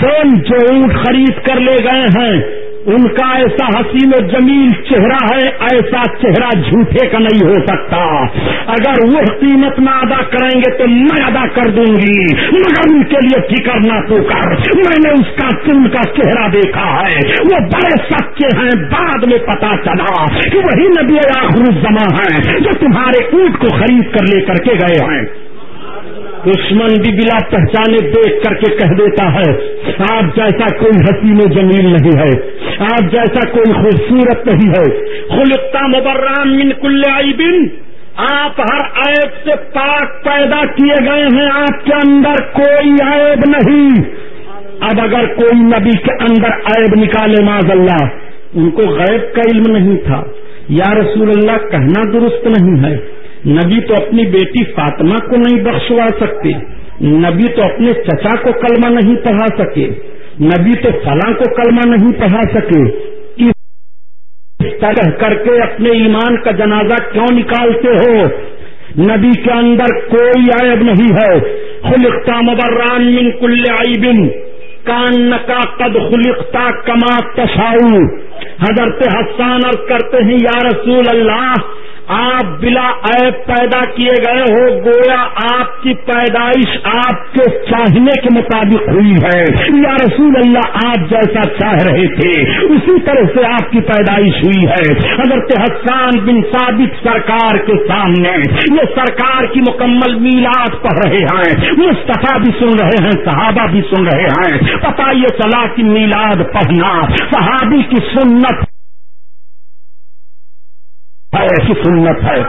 سیم جو اونٹ خرید کر لے گئے ہیں ان کا ایسا حسین و جمیل چہرہ ہے، ایسا چہرہ جھوٹے کا نہیں ہو سکتا۔ اگر وہ قیمت نہ ادا کریں گے تو میں ادا کر دوں گی۔ مگر ان کے لیے فکر نہ تو کر۔ میں نے اس کا ان کا چہرہ دیکھا ہے۔ وہ بڑے سچے ہیں، بعد میں پتا چلا کہ وہی نبی آخر زماں ہیں جو تمہارے اونٹ کو خرید کر لے کر کے گئے ہیں۔ دشمن بھی بلا پہچانے دیکھ کر کے کہہ دیتا ہے، آپ جیسا کوئی حسین و جمیل نہیں ہے، آپ جیسا کوئی خوبصورت نہیں ہے۔ خلقتا مبران من کل عیبن۔ آپ ہر عیب سے پاک پیدا کیے گئے ہیں، آپ کے اندر کوئی عیب نہیں۔ اب اگر کوئی نبی کے اندر عیب نکالے معذ اللہ ان کو غیب کا علم نہیں تھا۔ یا رسول اللہ، کہنا درست نہیں ہے۔ نبی تو اپنی بیٹی فاطمہ کو نہیں بخشوا سکتے، نبی تو اپنے چچا کو کلمہ نہیں پڑھا سکے، نبی تو فلاں کو کلمہ نہیں پڑھا سکے۔ اس طرح کر کے اپنے ایمان کا جنازہ کیوں نکالتے ہو؟ نبی کے اندر کوئی عیب نہیں ہے۔ خلقتا مبران من کل عیب، کان کا قد خلقتا کما تشاؤ حضرت حسان عرض کرتے ہیں، یا رسول اللہ آپ بلا عیب پیدا کیے گئے ہو، گویا آپ کی پیدائش آپ کے چاہنے کے مطابق ہوئی ہے۔ یا رسول اللہ، آپ جیسا چاہ رہے تھے، اسی طرح سے آپ کی پیدائش ہوئی ہے۔ حضرت حسان بن ثابت سرکار کے سامنے یہ سرکار کی مکمل میلاد پڑھ رہے ہیں۔ مصطفیٰ بھی سن رہے ہیں، صحابہ بھی سن رہے ہیں۔ پتا یہ چلا کہ میلاد پڑھنا، صحابی کی سنت ایسی سنت ہے۔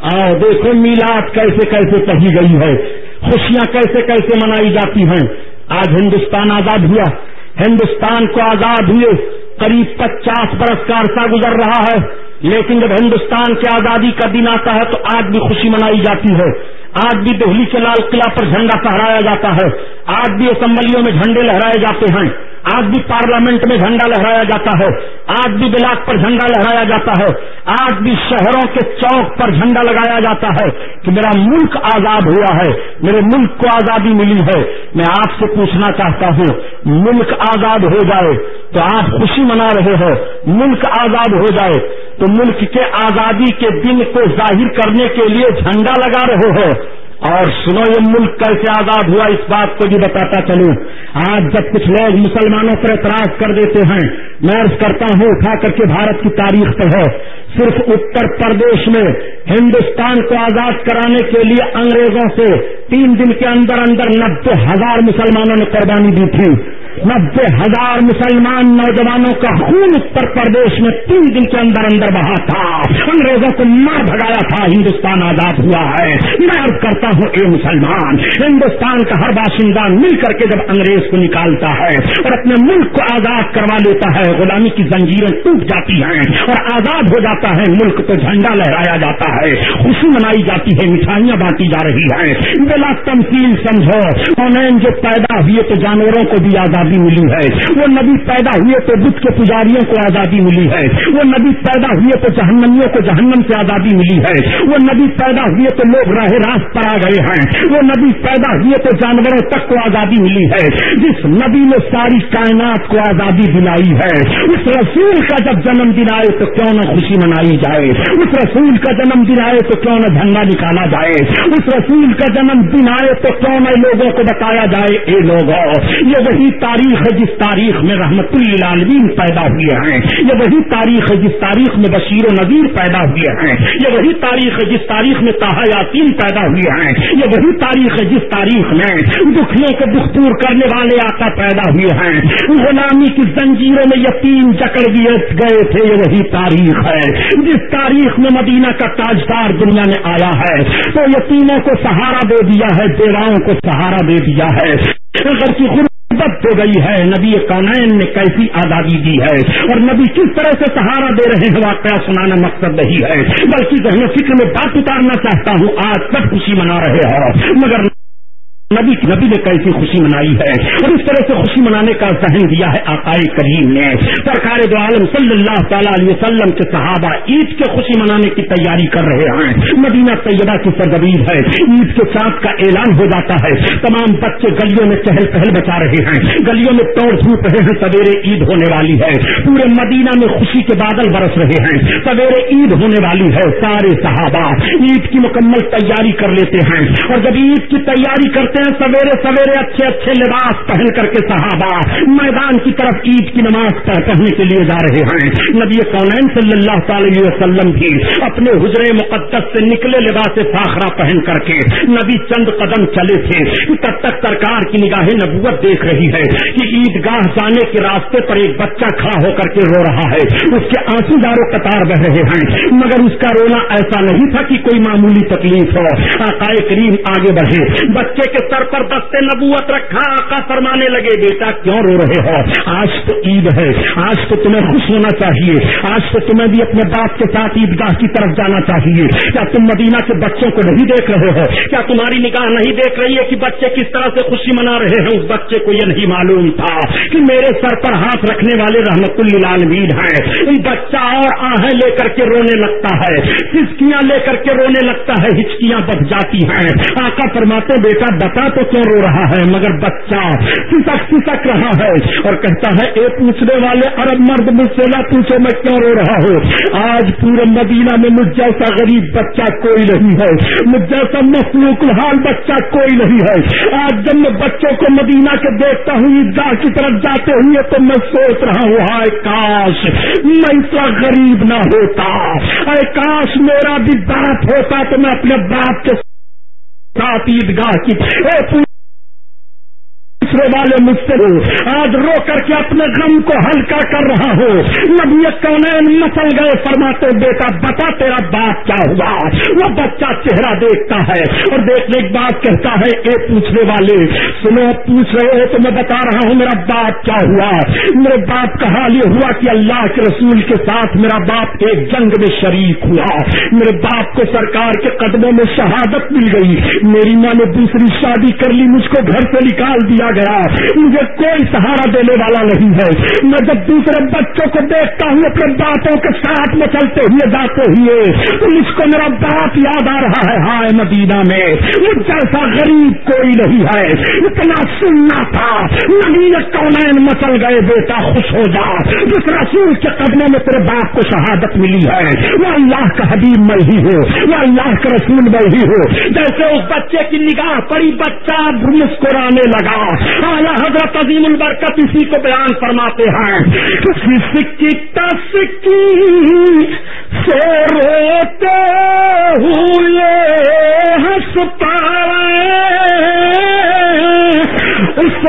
آؤ دیکھو میلاد کیسے کیسے پڑھی گئی ہے، خوشیاں کیسے کیسے منائی جاتی ہیں۔ آج ہندوستان آزاد ہوا، ہندوستان کو آزاد ہوئے، قریب پچاس برس کا عرصہ گزر رہا ہے۔ لیکن جب ہندوستان کی آزادی کا دن آتا ہے تو آج بھی خوشی منائی جاتی ہے۔ آج بھی دہلی کے لال قلعہ پر جھنڈا پہرایا جاتا ہے۔ آج بھی اسمبلیوں میں جھنڈے لہرائے جاتے ہیں۔ آج بھی پارلیمنٹ میں جھنڈا لہرایا جاتا ہے۔ آج بھی بلاک پر جھنڈا لہرایا جاتا ہے۔ آج بھی شہروں کے چوک پر جھنڈا لگایا جاتا ہے کہ میرا ملک آزاد ہوا ہے۔ میرے ملک کو آزادی ملی ہے۔ میں آپ سے پوچھنا چاہتا ہوں، ملک آزاد ہو جائے تو آپ خوشی منا رہے ہو ملک آزاد ہو جائے تو ملک کے آزادی کے دن کو ظاہر کرنے کے لیے جھنڈا لگا رہے ہو اور سنو یہ ملک کیسے آزاد ہوا، اس بات کو بھی بتاتا چلوں۔ آج جب کچھ لوگ مسلمانوں پر اعتراض کر دیتے ہیں، میں عرض کرتا ہوں، اٹھا کر کے بھارت کی تاریخ پر ہے۔ صرف اتر پردیش میں ہندوستان کو آزاد کرانے کے لیے انگریزوں سے تین دن کے اندر اندر نبے ہزار مسلمانوں نے قربانی دی تھی۔ نبے ہزار مسلمان نوجوانوں کا خون اتر پردیش میں تین دن کے اندر اندر بہا تھا۔ انگریزوں کو مار بھگایا تھا۔ ہندوستان آزاد ہوا ہے۔ میں عرض کرتا ہوں، اے مسلمان، ہندوستان کا ہر باشندہ مل کر کے جب انگریز کو نکالتا ہے اور اپنے ملک کو آزاد کروا لیتا ہے، غلامی کی زنجیریں ٹوٹ جاتی ہیں اور آزاد ہو جاتا ہے، ملک تو جھنڈا لہرایا جاتا ہے۔ خوشی منائی جاتی ہے، مٹھائیاں بانٹی جا رہی ہیں۔ بلا تمکین سمجھو انہیں جو پیدا ہوئے تو جانوروں کو بھی آزاد آزادی ملی ہے۔ وہ نبی پیدا ہوئے تو بدھ کے پجاریوں کو آزادی ملی ہے۔ وہ نبی پیدا ہوئے تو جہنمیوں کو جہنم سے آزادی ملی ہے۔ وہ نبی پیدا ہوئے تو لوگ راہ راست پر آ گئے ہیں۔ وہ نبی پیدا ہوئے تو جانوروں تک کو آزادی ملی ہے۔ جس نبی نے ساری کائنات کو آزادی دلائی ہے، اس رسول کا جب جنم دن آئے تو کیوں نہ خوشی منائی جائے؟ اس رسول کا جنم دن آئے تو کیوں نہ جھنڈا نکالا جائے؟ اس رسول کا جنم دن آئے تو کیوں نہ لوگوں کو بتایا جائے، اے لوگوں، یہ وہی تاریخ ہے جس تاریخ میں رحمت العالمین پیدا ہوئے ہیں۔ یہ وہی تاریخ ہے جس تاریخ میں بشیر و نذیر پیدا ہوئے ہیں۔ یہ وہی تاریخ ہے جس تاریخ میں تاہا یاسین پیدا ہوئے ہیں۔ یہ وہی تاریخ ہے جس تاریخ میں دکھنے کو دختور کرنے والے آقا پیدا ہوئے ہیں۔ غلامی کی زنجیروں میں یتیم جکڑ دیے گئے تھے، یہ وہی تاریخ ہے۔ جس تاریخ میں مدینہ کا تاجدار دنیا میں آیا ہے، تو یتیموں کو سہارا دے دیا ہے دیواؤں کو سہارا دے دیا ہے۔ اگر محبت ہو گئی ہے۔ نبی کونین نے کیسی آزادی دی ہے۔ اور نبی کس طرح سے سہارا دے رہے ہیں واقعہ سنانا مقصد نہیں ہے۔ بلکہ ذہن فکر میں بات اتارنا چاہتا ہوں۔ آج سب خوشی منا رہے ہو مگر نبی نبی نے کیسی خوشی منائی ہے اور اس طرح سے خوشی منانے کا ذہن دیا ہے آقائے کریم نے۔ سرکار دو عالم صلی اللہ تعالی علیہ وسلم کے صحابہ عید کے خوشی منانے کی تیاری کر رہے ہیں۔ مدینہ طیبہ کی سرگبیر ہے۔ عید کے چاند کا اعلان ہو جاتا ہے۔ تمام بچے گلیوں میں چہل پہل بچا رہے ہیں۔ گلیوں میں توڑ دھوپ رہے ہیں۔ سویرے عید ہونے والی ہے۔ پورے مدینہ میں خوشی کے بادل برس رہے ہیں۔ سویرے عید ہونے والی ہے۔ سارے صحابہ عید کی مکمل تیاری کر لیتے ہیں۔ اور جب عید کی تیاری کرتے ہیں سویرے سویرے اچھے اچھے لباس پہن کر کے صحابہ میدان کی طرف عید کی نماز پڑھنے کے لیے جا رہے ہیں۔ نبی کونین صلی اللہ تعالی وسلم بھی اپنے حجر مقدس سے نکلے لباس فاخرہ پہن کر کے نبی چند قدم چلے تھے۔ تب تک سرکار کی نگاہ نبوت دیکھ رہی ہے کہ عید گاہ جانے کے راستے پر ایک بچہ کھڑا ہو کر کے رو رہا ہے۔ اس کے آنسو داروں قطار بہ رہے ہیں۔ مگر اس کا رونا ایسا نہیں تھا کہ کوئی معمولی تکلیف ہو۔ آقائے کریم آگے بڑھے۔ بچے کے سر پر دستے نبوت رکھا، آقا فرمانے لگے، بیٹا، کیوں رو رہے ہو؟ آج تو عید ہے، آج تو تمہیں خوش ہونا چاہیے، آج تو تمہیں بھی اپنے باپ کے ساتھ عیدگاہ کی طرف جانا چاہیے۔ کیا تم مدینہ کے بچوں کو نہیں دیکھ رہے ہو؟ کیا تمہاری نگاہ نہیں دیکھ رہی ہے کہ بچے کس طرح سے خوشی منا رہے ہیں؟ اس بچے کو یہ نہیں معلوم تھا کہ میرے سر پر ہاتھ رکھنے والے رحمت اللہ میر ہیں۔ بچہ اور آہیں لے کر کے رونے لگتا ہے ہچکیاں لے کر کے رونے لگتا ہے، ہچکیاں بچ جاتی ہیں۔ آقا فرماتے بیٹا، بتا تو کیوں رو رہا ہے، مگر بچہ سسک سسک رہا ہے اور کہتا ہے، اے پوچھنے والے ارب مرد، مجھ سے نہ پوچھو میں کیوں رو رہا ہوں۔ آج پورے مدینہ میں مجھ جیسا غریب بچہ کوئی نہیں ہے۔ مجھ جیسا مخلوق الحال بچہ کوئی نہیں ہے۔ آج جب میں بچوں کو مدینہ کے دیکھتا ہوں، عیدگاہ کی طرف جاتے ہوئے تو میں سوچ رہا ہوں، ہائے کاش میں اتنا غریب نہ ہوتا۔ اے کاش میرا بھی باپ ہوتا تو میں اپنے باپ کے ساتھ عیدگاہ کی دوسرے والے مجھ سے آج رو کر کے اپنے غم کو ہلکا کر رہا ہو نبی کونین مسل گئے فرماتے، بیٹا بتا تیرا باپ کیا ہوا؟ وہ بچہ چہرہ دیکھتا ہے اور دیکھنے کے بعد کہتا ہے، اے پوچھنے والے، سنو، پوچھ رہے ہو تو میں بتا رہا ہوں میرا باپ کیا ہوا؟ میرے باپ کا حال یہ ہوا کہ اللہ کے رسول کے ساتھ میرا باپ ایک جنگ میں شریک ہوا۔ میرے باپ کو سرکار کے قدموں میں شہادت مل گئی۔ میری ماں نے دوسری شادی کر لی، مجھ کو گھر سے نکال دیا۔ گیا۔ مجھے کوئی سہارا دینے والا نہیں ہے۔ میں جب دوسرے بچوں کو دیکھتا ہوں، اپنے باپوں کے ساتھ میں چلتے ہوئے جاتے ہوئے مجھ کو میرا باپ یاد آ رہا ہے۔ ہائے مدینہ میں، وہ جیسا غریب کوئی نہیں ہے۔ اتنا سننا تھا۔ کونین مسل گئے، بیٹا خوش ہو جا۔ جس رسول کے قدموں میں تیرے باپ کو شہادت ملی ہے۔ وہ اللہ کا حبیب میں ہی ہو وہ اللہ کا رسول میں ہی ہو جیسے اس بچے کی نگاہ پڑی، بچہ مسکرانے لگا۔ اعلیٰ حضرت عظیم البرکت اسی کو بیان فرماتے ہیں سکی تسکی سے روتے ہوئے ہنس پائے اس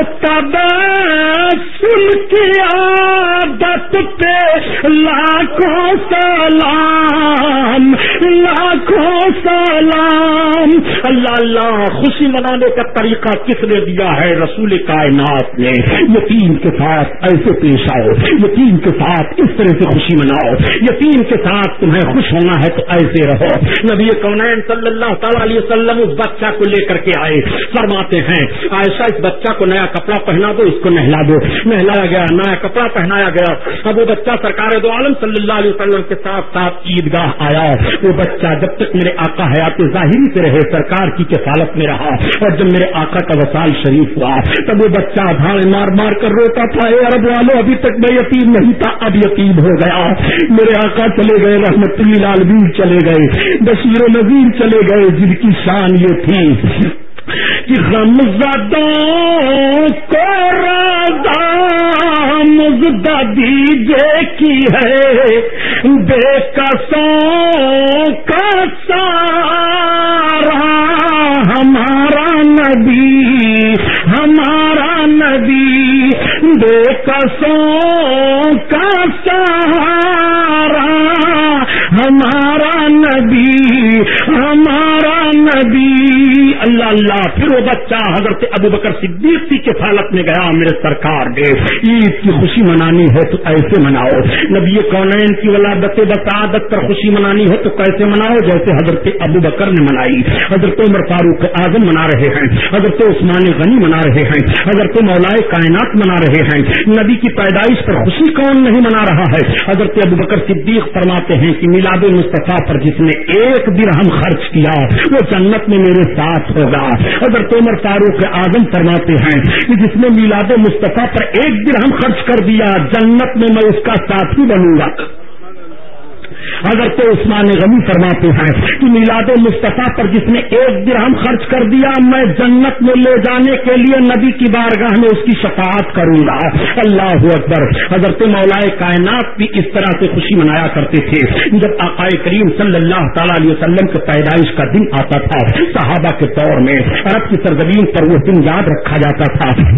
سن کی عادت پہ لاکھوں سلام لاکھوں سلام۔ اللہ اللہ، خوشی منانے کا طریقہ کس نے دیا ہے؟ رسول کائنات نے۔ یتیم کے ساتھ ایسے پیش آؤ یتیم کے ساتھ اس طرح سے خوشی مناؤ۔ یتیم کے ساتھ تمہیں خوش ہونا ہے تو ایسے رہو۔ نبی کونین صلی اللہ تعالی علیہ وسلم اس بچہ کو لے کر کے آئے۔ فرماتے ہیں ایسا اس بچہ کو نیا کپڑا پہنا دو، اس کو نہلا دو۔ نہلایا گیا، نیا کپڑا پہنایا گیا۔ اب وہ بچہ سرکار دو عالم صلی اللہ علیہ وسلم کے ساتھ ساتھ عیدگاہ آیا۔ وہ بچہ جب تک میرے آقا حیات ظاہری سے رہے، سرکار کی کفالت میں رہا۔ اور جب میرے آقا کا وسال شریف ہوا، تب وہ بچہ بھاڑ مار مار کر روتا تھا۔ اے عرب والو، ابھی تک میں یتیم نہیں تھا، اب یتیم ہو گیا۔ میرے آقا چلے گئے، رحمت لال چلے گئے، بشیر و نظیر چلے گئے، جن کی شان یہ تھی۔ غم زدوں کو مزدہ دیجے کی ہے۔ بے کسوں کا سارا ہمارا نبی ہمارا نبی۔ بے کسوں کا سارا ہمارا نبی، ہمارا نبی، اللہ اللہ، پھر وہ بچہ حضرت ابو بکر صدیق کی کفالت میں گیا، میرے سرکار نے عید کی خوشی منانی ہے تو ایسے مناؤ۔ نبی کونین کی ولادت بسعادت پر خوشی منانی ہے تو کیسے مناؤ؟ جیسے حضرت ابو بکر نے منائی۔ حضرت عمر فاروق اعظم منا رہے ہیں۔ حضرت عثمان غنی منا رہے ہیں۔ حضرت مولائے کائنات منا رہے ہیں۔ نبی کی پیدائش پر خوشی کون نہیں منا رہا ہے؟ حضرت ابو بکر صدیق فرماتے ہیں کہ میلاد مصطفیٰ پر جس نے ایک دن ہم خرچ کیا، وہ جنت میں میرے ساتھ ہوگا۔ حضرت عمر فاروق اعظم فرماتے ہیں کہ جس نے میلاد مصطفیٰ پر ایک دن ہم خرچ کر دیا، جنت میں میں اس کا ساتھی بنوں گا۔ اگر تو عثمان غنی فرماتے ہیں کہ میلاد مصطفیٰ پر جس نے ایک درہم خرچ کر دیا، میں جنت میں لے جانے کے لیے نبی کی بارگاہ میں اس کی شفاعت کروں گا۔ اللہ اکبر۔ حضرت مولائے کائنات بھی اس طرح سے خوشی منایا کرتے تھے جب آقائے کریم صلی اللہ تعالی علیہ وسلم کے پیدائش کا دن آتا تھا۔ صحابہ کے دور میں عرب کی سرزمین پر وہ دن یاد رکھا جاتا تھا۔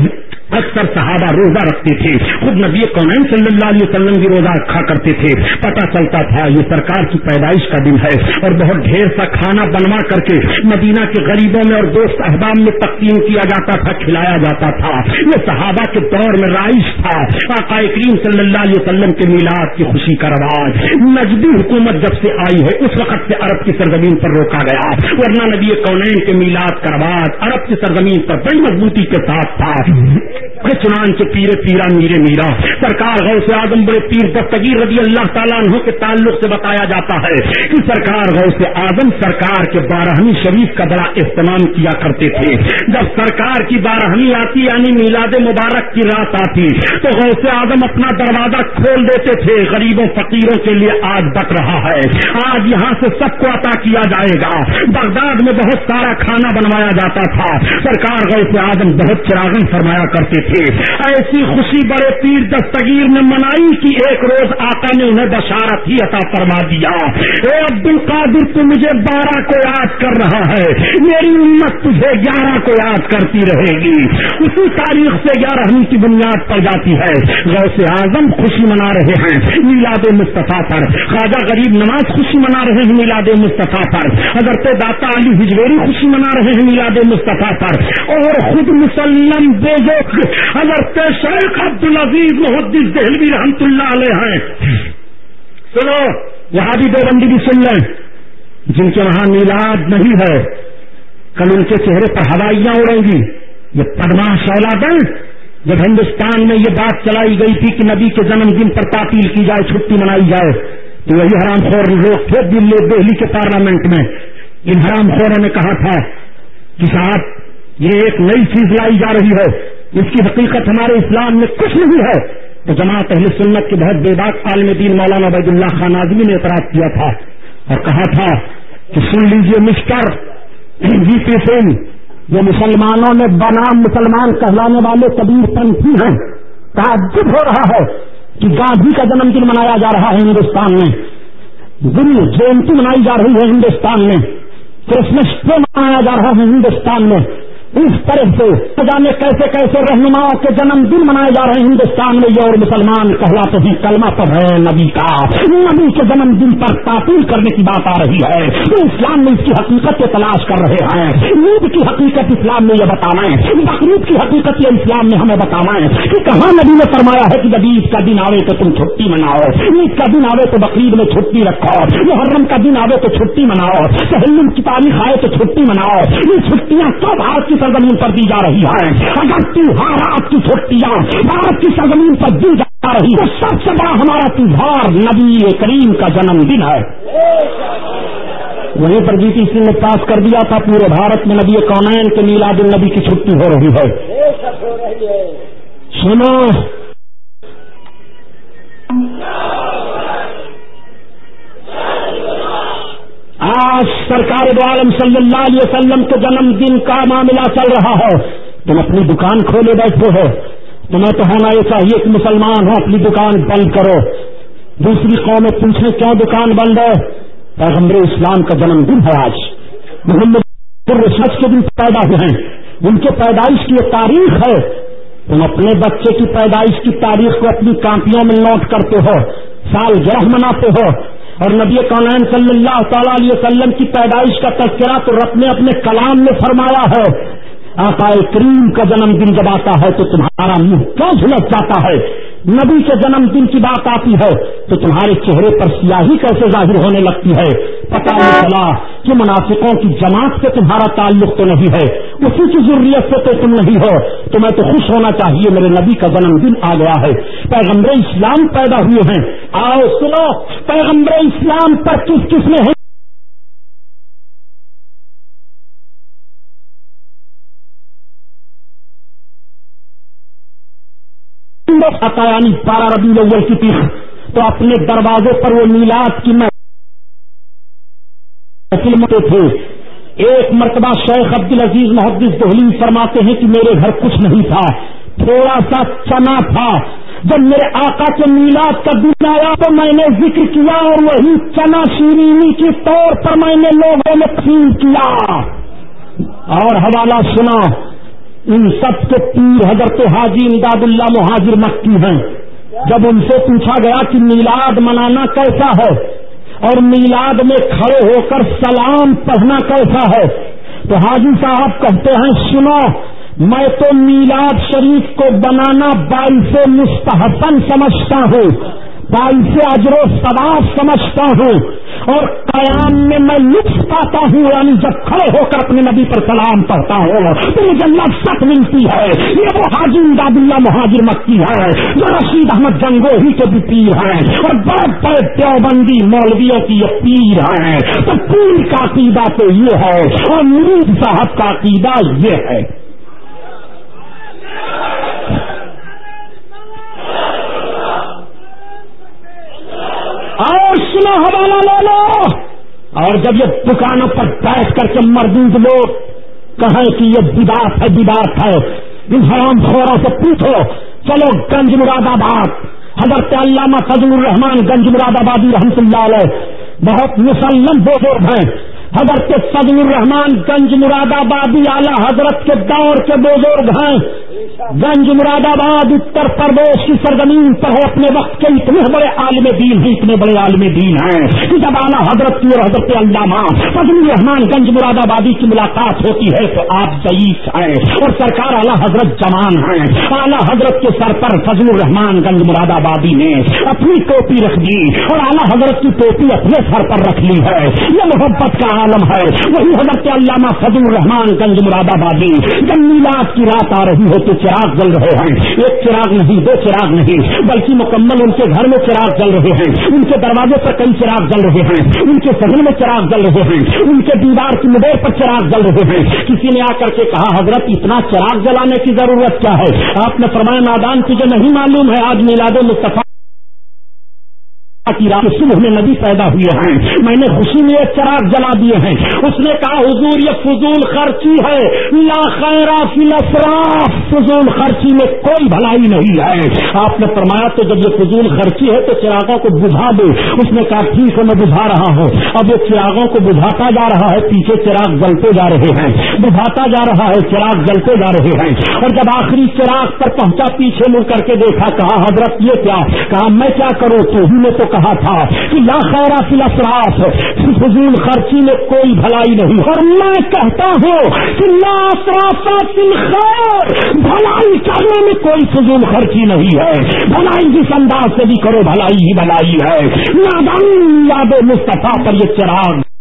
اکثر صحابہ روزہ رکھتے تھے۔ خود نبی کونین صلی اللہ علیہ وسلم بھی روزہ رکھا کرتے تھے۔ پتا چلتا تھا یہ سرکار کی پیدائش کا دن ہے اور بہت ڈھیر سا کھانا بنوا کر کے مدینہ کے غریبوں میں اور دوست احباب میں تقسیم کیا جاتا تھا، کھلایا جاتا تھا۔ یہ صحابہ کے دور میں رائش تھا۔ کریم صلی اللہ علیہ وسلم کے میلاد کی خوشی کا رواج۔ نجدی حکومت جب سے آئی ہے، اس وقت سے عرب کی سرزمین پر روکا گیا۔ ورنہ نبی کونین کے میلاد کا رواج عرب کی سرزمین پر بڑی مضبوطی کے ساتھ تھا۔ چنان کے پیرے پیرا میرے میرا، سرکار غوث آدم بڑے پیر دستگیر رضی اللہ تعالیٰ عنہ کے تعلق سے بتایا جاتا ہے کہ سرکار غوث آدم سرکار کے بارہویں شریف کا بڑا اہتمام کیا کرتے تھے۔ جب سرکار کی بارہویں آتی یعنی میلاد مبارک کی رات آتی، تو غوث آدم اپنا دروازہ کھول دیتے تھے۔ غریبوں، فقیروں کے لیے آج بٹ رہا ہے۔ آج یہاں سے سب کو عطا کیا جائے گا۔ بغداد میں بہت سارا کھانا بنوایا جاتا تھا۔ سرکار غوث آدم بہت چراغن فرمایا کر کرتے تھے ایسی خوشی بڑے پیر دستگیر نے منائی کہ ایک روز آقا نے انہیں بشارت ہی عطا فرما دیا۔ اے عبد القادر تو مجھے بارہ کو یاد کر رہا ہے۔ میری امت تجھے گیارہ کو یاد کرتی رہے گی۔ اسی تاریخ سے گیارہویں کی بنیاد پر جاتی ہے۔ غوث اعظم خوشی منا رہے ہیں میلاد مصطفیٰ پر۔ خواجہ غریب نماز خوشی منا رہے ہیں میلاد مصطفیٰ پر۔ حضرت داتا علی ہجویری خوشی منا رہے ہیں میلاد مصطفیٰ پر۔ اور خود مسلم بے حضرت شیخ عبد العزیز محدث دہلوی رحمت اللہ علیہ ہیں۔ سنو، یہاں بھی دو بندی بھی سن لیں۔ جن کے وہاں میلاد نہیں ہے، کل ان کے چہرے پر ہوائیاں اڑیں گی۔ یہ پدما شولا دل جب ہندوستان میں یہ بات چلائی گئی تھی کہ نبی کے جنم دن پر تعطیل کی جائے، چھٹی منائی جائے، تو وہی حرام خور لوگ تھے دلی دہلی کے پارلیمنٹ میں۔ ان حرام خوروں نے کہا تھا کہ صاحب، یہ ایک نئی چیز لائی جا رہی ہے۔ اس کی حقیقت ہمارے اسلام میں کچھ نہیں ہے تو جماعت اہل سنت کے بہت بے باک عالم دین مولانا عبید اللہ خان آزمی نے اعتراض کیا تھا اور کہا تھا کہ سن لیجیے مسٹر جی پی سنگھ، جو مسلمانوں میں بنام مسلمان کہلانے والے کبیر پنتھی ہیں۔ تعجب ہو رہا ہے کہ گاندھی کا جنم دن منایا جا رہا ہے ہندوستان میں۔ گرو جینتی منائی جا رہی ہے ہندوستان میں۔ کرسمس ڈے منایا جا رہا ہے ہندوستان میں۔ اس طرح سے جانے کیسے کیسے رہنماؤں کے جنم دن منائے جا رہے ہیں ہندوستان میں یہ اور مسلمان کہلاتے ہیں، کلمہ پر ہے نبی کا۔ نبی کے جنم دن پر تعطیل کرنے کی بات آ رہی ہے۔ اسلام میں اس کی حقیقت کے تلاش کر رہے ہیں۔ عید کی حقیقت اسلام میں یہ بتانا ہے۔ بقرعید کی حقیقت یہ اسلام میں ہمیں بتانا ہے کہ کہاں نبی نے فرمایا ہے کہ جب عید کا دن آوے تو تم چھٹی مناؤ۔ عید کا دن آوے تو بقرعید میں چھٹی رکھو۔ محرم کا دن آوے تو چھٹی مناؤ۔ سہلم کی تاریخ آئے تو چھٹی مناؤ۔ یہ چھٹیاں کب آپ کی سرزمین پر دی جا رہی ہے۔ اگر تیوہار کی چھٹیاں بھارت کی سرزمین پر دی جا رہی ہے سب سے بڑا ہمارا تیوہار نبی کریم کا جنم دن ہے۔ وہیں پر جی ٹی سی نے پاس کر دیا تھا، پورے بھارت میں نبی کونین کے میلاد النبی کی چھٹی ہو رہی ہے۔ سنو۔ آج سرکار دو عالم صلی اللہ علیہ وسلم کے جنم دن کا معاملہ چل رہا ہے۔ تم اپنی دکان کھولے بیٹھے ہو۔ تمہیں تو ہونا یہ چاہیے کہ مسلمان ہو، اپنی دکان بند کرو۔ دوسری قومیں پوچھیں کیوں دکان بند ہے؟ پیغمبر اسلام کا جنم دن ہے آج۔ محمد رسمت کے دن پیدا ہوئے ہیں۔ ان کے پیدائش کی تاریخ ہے۔ تم اپنے بچے کی پیدائش کی تاریخ کو اپنی کاپیوں میں نوٹ کرتے ہو۔ سال گرہ مناتے ہو۔ اور نبی کونین صلی اللہ تعالی علیہ وسلم کی پیدائش کا تذکرہ تو رب نے اپنے کلام میں فرمایا ہے۔ آقا کریم کا جنم دن جب آتا ہے تو تمہارا منہ کیوں جھلک جاتا ہے؟ نبی کے جنم دن کی بات آتی ہے تو تمہارے چہرے پر سیاہی کیسے ظاہر ہونے لگتی ہے؟ پتا نہیں چلا کہ منافقوں کی جماعت سے تمہارا تعلق تو نہیں ہے۔ اسی کی ضروریت سے تو تم نہیں ہو، تمہیں تو خوش ہونا چاہیے، میرے نبی کا جنم دن آ گیا ہے۔ پیغمبر اسلام پیدا ہوئے ہیں۔ آؤ سنو، پیغمبر اسلام پر کس کس نے یعنی بارہ ربی الاول کی تیس تو اپنے دروازے پر وہ میلاد کی میں تھے۔ ایک مرتبہ شیخ عبد العزیز محدث دہلی فرماتے ہیں کہ میرے گھر کچھ نہیں تھا، تھوڑا سا چنا تھا۔ جب میرے آقا کے میلاد کا دن آیا تو میں نے ذکر کیا اور وہی چنا شیرینی کے طور پر میں نے لوگوں میں تقسیم کیا۔ اور حوالہ سنا، ان سب کے پیر حضرت حاجی امداد اللہ مہاجر مکی ہیں۔ جب ان سے پوچھا گیا کہ میلاد منانا کیسا ہے اور میلاد میں کھڑے ہو کر سلام پڑھنا کیسا ہے؟ تو حاجی صاحب کہتے ہیں، سنو، میں تو میلاد شریف کو بنانا باعث مستحسن سمجھتا ہوں۔ باعث اجر و ثواب سمجھتا ہوں اور قیام میں میں لطف پاتا ہوں یعنی جب کھڑے ہو کر اپنے نبی پر سلام پڑھتا ہوں تو مجھے لفظت ملتی ہے۔ یہ وہ حاجی امداد اللہ مہاجر مکی ہے، جو رشید احمد جنگو ہی کے بھی پیر ہیں اور بڑے بڑے دیوبندی مولویوں کی یہ پیر ہیں۔ تو پیر کا عقیدہ تو یہ ہے اور مرید صاحب کا عقیدہ یہ ہے۔ اور سنا حوالہ لے لو اور جب یہ دکانوں پر بیٹھ کر کے مردود لوگ کہیں کہ یہ بداس ہے بداس ہے ان حرام خوروں سے پوچھو۔ چلو، گنج مراد آباد۔ حضرت علامہ فضل الرحمان گنج مراد آبادی رحمت اللہ علیہ۔ بہت مسلم بزرگ ہیں۔ حضرت فضل الرحمان گنج مراد آبادی اعلی حضرت کے دور کے بزرگ ہیں۔ گنج مراد آباد، اتر پردیش کی سرزمین پر ہے اپنے وقت کے اتنے بڑے عالم دین ہیں اتنے بڑے عالم دین ہیں۔ کہ جب اعلیٰ حضرت کی اور حضرت علامہ فضل الرحمان گنج مراد آبادی کی ملاقات ہوتی ہے تو آپ ضعیف ہیں۔ اور سرکار اعلیٰ حضرت جوان ہیں۔ اعلیٰ حضرت کے سر پر فضل الرحمان گنج مراد آبادی نے اپنی ٹوپی رکھ دی اور اعلیٰ حضرت کی ٹوپی اپنے سر پر رکھ لی ہے۔ یہ محبت کا عالم ہے۔ وہی حضرت علامہ فضل الرحمان گنج مراد آبادی۔ جب میلاد کی رات آ رہی ہو چراغ جل رہے ہیں۔ ایک چراغ نہیں، دو چراغ نہیں، بلکہ مکمل ان کے گھر میں چراغ جل رہے ہیں۔ ان کے دروازے پر کئی چراغ جل رہے ہیں۔ ان کے سگن میں چراغ جل رہے ہیں۔ ان کے دیوار کی مدیر پر چراغ جل رہے ہیں۔ کسی نے آ کر کے کہا، حضرت، اتنا چراغ جلانے کی ضرورت کیا ہے؟ آپ نے فرمایا، نادان، تجھے نہیں معلوم ہے، آج میلاد مصطفیٰ صبح میں نبی پیدا ہوئے ہیں۔ میں نے خوشی میں ایک چراغ جلا دیے ہیں۔ اس نے کہا، حضور، یہ فضول خرچی ہے۔ لا خیرا فلفراف فضول خرچی میں کوئی بھلائی نہیں ہے۔ آپ نے فرمایا تو جب یہ فضول خرچی ہے تو چراغوں کو بجھا دو۔ اس نے کہا، ٹھیک ہے، میں بجھا رہا ہوں۔ اب یہ چراغوں کو بجھاتا جا رہا ہے، پیچھے چراغ جلتے جا رہے ہیں۔ بجھاتا جا رہا ہے، چراغ جلتے جا رہے ہیں۔ اور جب آخری چراغ پر پہنچا، پیچھے مڑ کر کے دیکھا، کہا، حضرت، یہ کیا؟ کہا، میں کیا کروں؟ تو ہی نے تو کہا تھا کہ لا خیرا فی الاسراف فضول خرچی میں کوئی بھلائی نہیں۔ اور میں کہتا ہوں کہ لا اسراف فی الخیر، بھلائی کرنے میں کوئی فضول خرچی نہیں ہے۔ بھلائی جس انداز سے بھی کرو، بھلائی ہی بھلائی ہے۔ نادان یاد مصطفیٰ پر یہ چراغ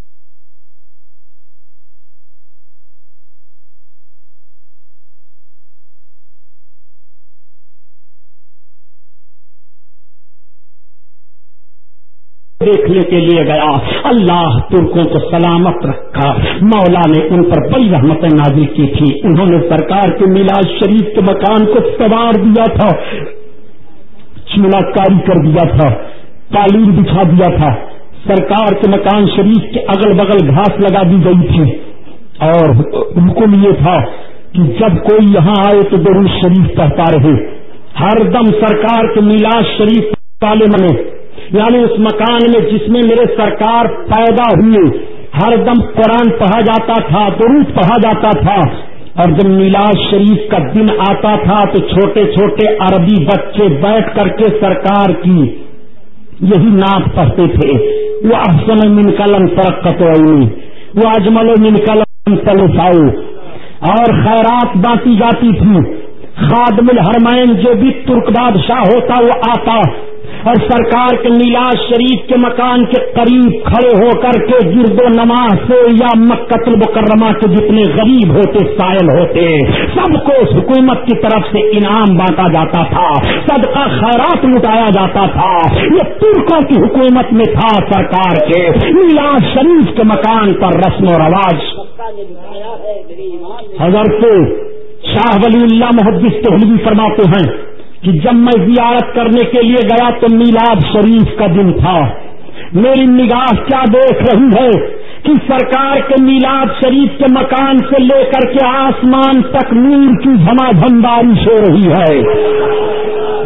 دیکھنے کے لیے گیا۔ اللہ ترکوں کو سلامت رکھا۔ مولا نے ان پر بڑی رحمتیں نازل کی تھی انہوں نے سرکار کے میلاد شریف کے مکان کو سوار دیا تھا۔ چیڑا کاری کر دیا تھا۔ تعلیم بچھا دیا تھا۔ سرکار کے مکان شریف کے اگل بغل گھاس لگا دی گئی تھی۔ اور حکم یہ تھا کہ جب کوئی یہاں آئے تو ضرور شریف پڑھتا رہے۔ ہر دم سرکار کے میلاد شریف والے منے۔ یعنی اس مکان میں جس میں میرے سرکار پیدا ہوئے، ہر دم قرآن پڑھا جاتا تھا، درود پڑھا جاتا تھا، اور جب میلاد شریف کا دن آتا تھا تو چھوٹے چھوٹے عربی بچے بیٹھ کر کے سرکار کی یہی نعت پڑھتے تھے۔ وہ افسن من قلم ترقت وہ اجمل و من قلم تلساؤ اور خیرات بانٹی جاتی تھی۔ خادم الحرمین جو بھی ترک بادشاہ ہوتا، وہ آتا۔ اور سرکار کے میلاد شریف کے مکان کے قریب کھڑے ہو کر کے گرد و نماز سے یا مکت المکرمہ کے جتنے غریب ہوتے، سائل ہوتے، سب کو اس حکومت کی طرف سے انعام بانٹا جاتا تھا سب کا خیرات لٹایا جاتا تھا۔ یہ ترکوں کی حکومت میں تھا سرکار کے۔ میلاد شریف کے مکان پر رسم و رواج۔ حضرت شاہ ولی اللہ محدث تہلوی فرماتے ہیں کہ جب میں زیارت کرنے کے لیے گیا تو میلاد شریف کا دن تھا۔ میری نگاہ کیا دیکھ رہی ہے کہ سرکار کے میلاد شریف کے مکان سے لے کر کے آسمان تک نور کی جھما جھم بارش ہو رہی ہے۔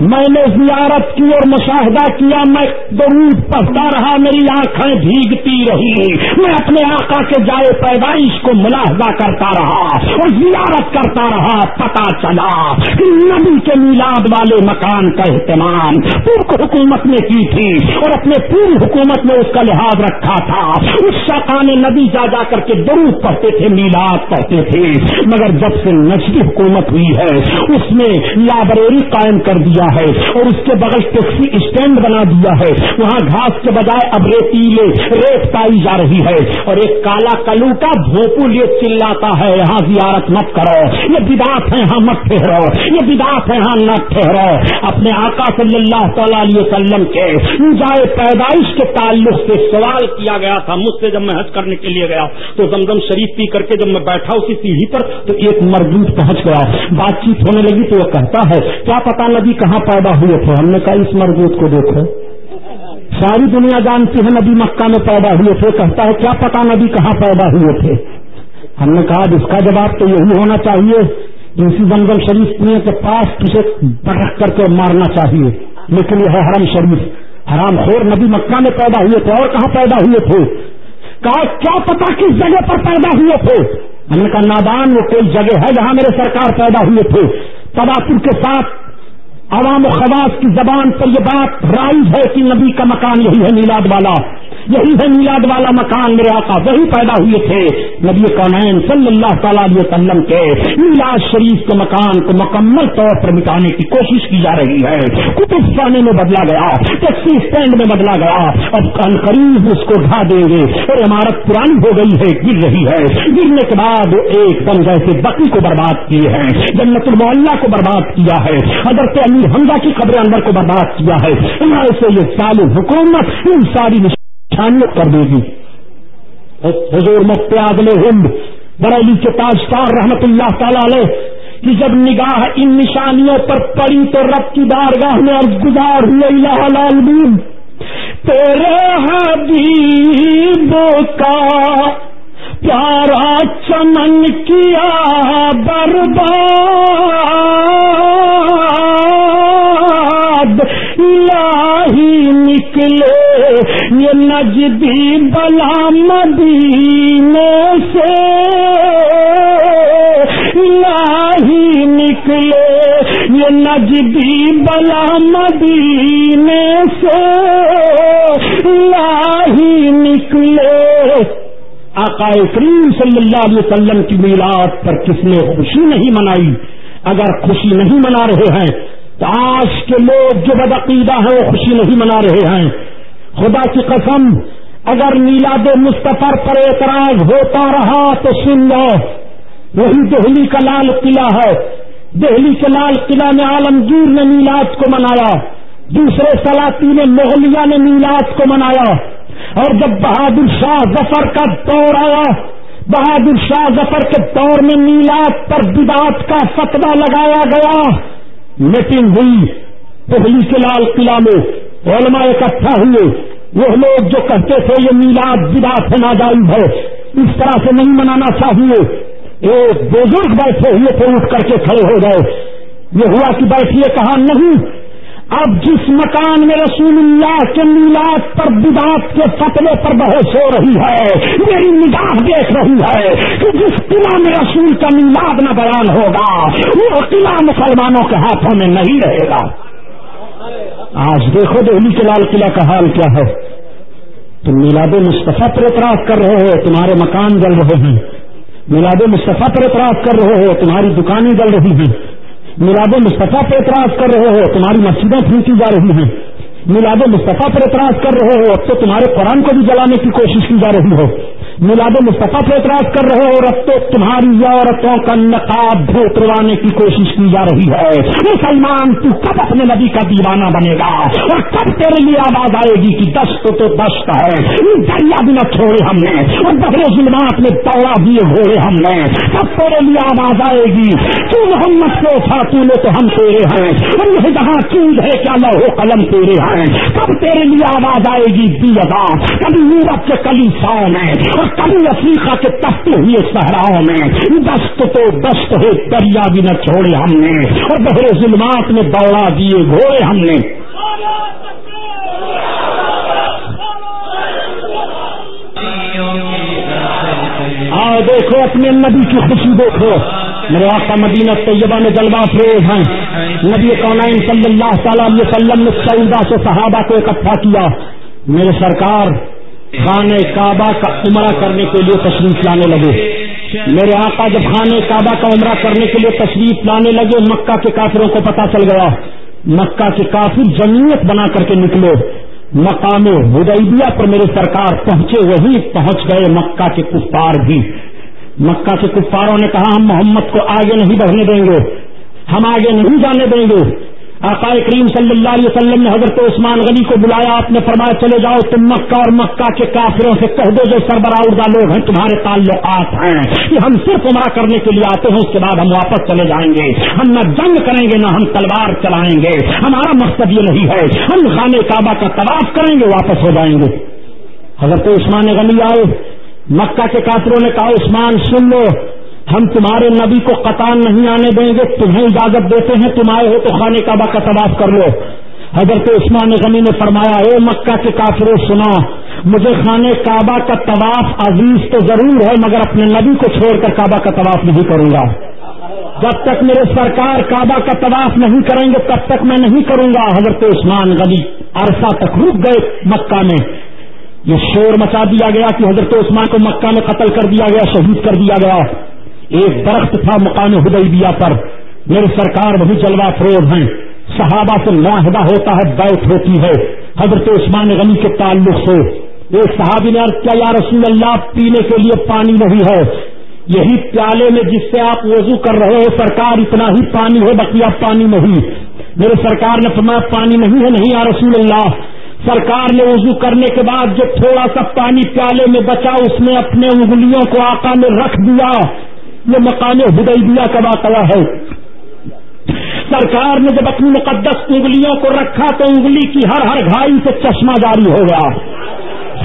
میں نے زیارت کی اور مشاہدہ کیا، میں درود پڑھتا رہا، میری آنکھیں بھیگتی رہی۔ میں اپنے آقا کے جائے پیدائش کو ملاحظہ کرتا رہا اور زیارت کرتا رہا پتا چلا کہ نبی کے میلاد والے مکان کا اہتمام ترک حکومت نے کی تھی اور اپنے پوری حکومت میں اس کا لحاظ رکھا تھا۔ اس شاقا نبی جا جا کر کے درود پڑھتے تھے، میلاد پڑھتے تھے۔ مگر جب سے نجی حکومت ہوئی ہے، اس نے لائبریری قائم کر دیا ہے اور اس کے بغل ٹیکسی اسٹینڈ بنا دیا ہے۔ وہاں گھاس کے بجائے اب ریتیلے، ریت پائی جا رہی ہے اور ایک کالا کلو کا بھوپو لیے چلاتا ہے۔ یہاں زیارت مت کرو۔ یہ بداس ہے ہاں مت ٹھہرو۔ یہ بداس ہے ہاں نہ ٹھہرو۔ اپنے آقا صلی اللہ تعالی علیہ وسلم کے جائے پیدائش کے تعلق سے سوال کیا گیا تھا۔ مجھ سے جب میں حج کرنے کے لیے گیا تو زمزم شریف پی کر کے جب میں بیٹھا اسی سیڑھی پر تو ایک مربوط پہنچ گیا۔ بات چیت ہونے لگی تو وہ کہتا ہے، کیا پتا نبی کہاں پیدا ہوئے تھے۔ ہم نے کہا، اس مربوط کو دیکھو۔ ساری دنیا جانتی ہے، نبی مکہ میں پیدا ہوئے تھے۔ کہتا ہے، کیا پتا نبی کہاں پیدا ہوئے تھے؟ ہم نے کہا اس کا جواب تو یہی ہونا چاہیے۔ اسی زمزم شریف کنویں کے پاس اسے برق کر کے مارنا چاہیے۔ لیکن یہ ہے حرم شریف۔ حرام خور نبی مکہ میں پیدا ہوئے تھے۔ اور کہاں پیدا ہوئے تھے؟ کہا، کیا پتا کس جگہ پر پیدا ہوئے تھے؟ ہم نے کہا، نادان، وہ کوئی جگہ ہے جہاں میرے سرکار پیدا ہوئے تھے؟ تباطر کے ساتھ عوام و خواص کی زبان پر یہ بات رائج ہے کہ نبی کا مکان یہی ہے میلاد والا۔ یہی ہے میلاد والا مکان میرے آقا، وہی پیدا ہوئے تھے۔ نبی کونین صلی اللہ تعالیٰ علیہ وسلم کے میلاد شریف کے مکان کو مکمل طور پر مٹانے کی کوشش کی جا رہی ہے۔ کتب خانے میں بدلا گیا ٹیکسی اسٹینڈ میں بدلا گیا۔ اب کل قریب اس کو ڈھا دیں گے۔ اور عمارت پرانی ہو گئی ہے، گر رہی ہے۔ گرنے کے بعد ایک دم جیسے بکی کو برباد کیے ہیں۔ جنت المعلہ کو برباد کیا ہے۔ حضرت امیر حمزہ کی خبریں اندر کو برباد کیا ہے۔ سے یہ سال حکومت، ان ساری کر دے گی۔ حضور مفت اگلے ہند بریلی کے تاجکار رحمت اللہ تعالی علیہ، کہ جب نگاہ ان نشانیوں پر پڑی تو رب کی بارگاہ میں عرض گزار ہوئے العالمین تیرے حبیب کا پیارا چمن کیا برباد۔ الہی نکلے، یہ نجدی بلا مدینے سے۔ لاہی نکلے، یہ نجدی بلا مدینے سے۔ لاہی نکلے۔ آقا کریم صلی اللہ علیہ وسلم کی میلاد پر کس نے خوشی نہیں منائی؟ اگر خوشی نہیں منا رہے ہیں آج کے لوگ جو بدعقیدہ ہیں وہ خوشی نہیں منا رہے ہیں۔ خدا کی قسم، اگر میلاد مستفر پر اعتراض ہوتا رہا تو سن لو، وہی دہلی کا لال قلعہ ہے۔ دہلی کے لال قلعہ میں عالمگیر نے میلاد کو منایا۔ دوسرے سلاطین نے مغلیہ نے میلاد کو منایا۔ اور جب بہادر شاہ ظفر کا دور آیا، بہادر شاہ ظفر کے دور میں میلاد پر بدات کا فتوا لگایا گیا۔ میٹنگ ہوئی دہلی کے لال قلعہ میں علماء اکٹھا ہوئے۔ وہ لوگ جو کہتے تھے یہ میلاد بدا سے ناجائز ہے، اس طرح سے نہیں منانا چاہیے۔ ایک بزرگ بیٹھے ہوئے تھے، اٹھ کر کے کھڑے ہو گئے۔ یہ ہوا کہ بیٹھیے کہا نہیں؟ اب جس مکان میں رسول اللہ کے میلاد پر بدات کے فتوے پر بحث ہو رہی ہے، میری نگاہ دیکھ رہی ہے کہ جس قلعہ میں رسول کا میلاد نہ بیان ہوگا، وہ قلعہ مسلمانوں کے ہاتھوں میں نہیں رہے گا۔ آج دیکھو دہلی کے لال قلعہ کا حال کیا ہے۔ تم میلاد مصطفیٰ پر اعتراض کر رہے ہو، تمہارے مکان جل رہے ہیں۔ میلاد مصطفیٰ پر اعتراض کر رہے ہو، تمہاری دکانیں جل رہی ہیں۔ میلاد مصطفیٰ پہ اعتراض کر رہے ہو تمہاری مسجدیں پھینکی جا رہی ہیں۔ میلاد مصطفیٰ پر اعتراض کر رہے ہو، اب تو تمہارے قرآن کو بھی جلانے کی کوشش کی جا رہی ہو۔ میلاد مصطفیٰ پہ اعتراض کر رہے ہو رب تو تمہاری عورتوں کا نقاب دھوتروانے کی کوشش کی جا رہی ہے۔ مسلمان تو کب اپنے نبی کا دیوانہ بنے گا؟ اور کب تیرے لیے آواز آئے گی کہ دست تو دست ہے؟ دریا بھی نہ چھوڑے ہم نے، اور بہرے ظلمات میں دوڑا دیے گھوڑے ہم نے۔ کب تیرے لیے آواز آئے گی؟ تو محمد سے فاتو نے تو ہم تیرے ہیں، اور یہ جہاں چیز ہے، کیا لو قلم تیرے ہیں؟ کب تیرے لیے آواز آئے گی دیدا کبھی یورپ کے کلی میں اور کبھی افریقہ کے تختے ہوئے صحراؤں میں۔ دست تو دست ہو دریا بھی نہ چھوڑے ہم نے۔ اور بہرے ظلمات میں دوڑا دیے گھوڑے ہم نے۔ آؤ دیکھو اپنے نبی کی خوشی دیکھو۔ میرے آقا مدینہ طیبہ میں جلوہ فروز ہیں۔ نبی کونائن صلی اللہ تعالی علیہ وسلم نے سعودہ سے صحابہ کو اکٹھا کیا۔ میرے سرکار، خانہ کعبہ کا عمرہ کرنے کے لیے تشریف لانے لگے۔ میرے آقا جب خانہ کعبہ کا عمرہ کرنے کے لیے تشریف لانے لگے، مکہ کے کافروں کو پتا چل گیا۔ مکہ کے کافر جمعیت بنا کر کے نکلے۔ مقام ہدیبیہ پر میرے سرکار پہنچے وہی پہنچ گئے۔ مکہ کے کفار بھی۔ مکہ کے کفاروں نے کہا، ہم محمد کو آگے نہیں بڑھنے دیں گے، ہم آگے نہیں جانے دیں گے۔ آقا کریم صلی اللہ علیہ وسلم نے حضرت عثمان غنی کو بلایا، آپ نے فرمایا، چلے جاؤ تم مکہ اور مکہ کے کافروں سے کہہ دو، جو سربراہ اردہ لوگ ہیں، تمہارے تعلقات ہیں۔ کہ ہم صرف عمرہ کرنے کے لیے آتے ہیں، اس کے بعد ہم واپس چلے جائیں گے۔ ہم نہ جنگ کریں گے، نہ ہم تلوار چلائیں گے۔ ہمارا مقصد یہ نہیں ہے، ہم خانے کعبہ کا طواف کریں گے، واپس ہو جائیں گے۔ حضرت عثمان غنی آئے مکہ کے کافروں نے کہا، عثمان، سن لو، ہم تمہارے نبی کو قطان نہیں آنے دیں گے، تمہیں اجازت دیتے ہیں، تم آئے ہو تو خانے کعبہ کا تباف کر لو۔ حضرت عثمان غنی نے فرمایا، اے مکہ کے کافروں سنا مجھے خانے کعبہ کا طواف عزیز تو ضرور ہے، مگر اپنے نبی کو چھوڑ کر کعبہ کا طواف نہیں کروں گا۔ جب تک میرے سرکار کعبہ کا طواف نہیں کریں گے، تب تک میں نہیں کروں گا۔ حضرت عثمان غنی عرصہ تک رک گئے مکہ میں۔ یہ شور مچا دیا گیا کہ حضرت عثمان کو مکہ میں قتل کر دیا گیا، شہید کر دیا گیا۔ ایک درخت تھا مقام حدیبیہ پر۔ میرے سرکار وہی جلوہ فروغ ہیں۔ صحابہ سے معاہدہ ہوتا ہے بیت ہوتی ہے۔ حضرت عثمان غنی کے تعلق سے۔ ایک صحابی نے کیا، یا رسول اللہ، پینے کے لیے پانی نہیں ہے۔ یہی پیالے میں جس سے آپ وضو کر رہے ہو، سرکار اتنا ہی پانی ہے باقی آپ پانی نہیں۔ میرے سرکار نے فرمایا، پانی نہیں ہے، نہیں یا رسول اللہ۔ سرکار نے وضو کرنے کے بعد جو تھوڑا سا پانی پیالے میں بچا، اس نے اپنے انگلیوں کو آقا میں رکھ دیا۔ یہ مقام ہدیبیہ کا واقعہ ہے۔ سرکار نے جب اپنی مقدس انگلیوں کو رکھا تو انگلی کی ہر ہر گھائی سے چشمہ جاری ہو گیا۔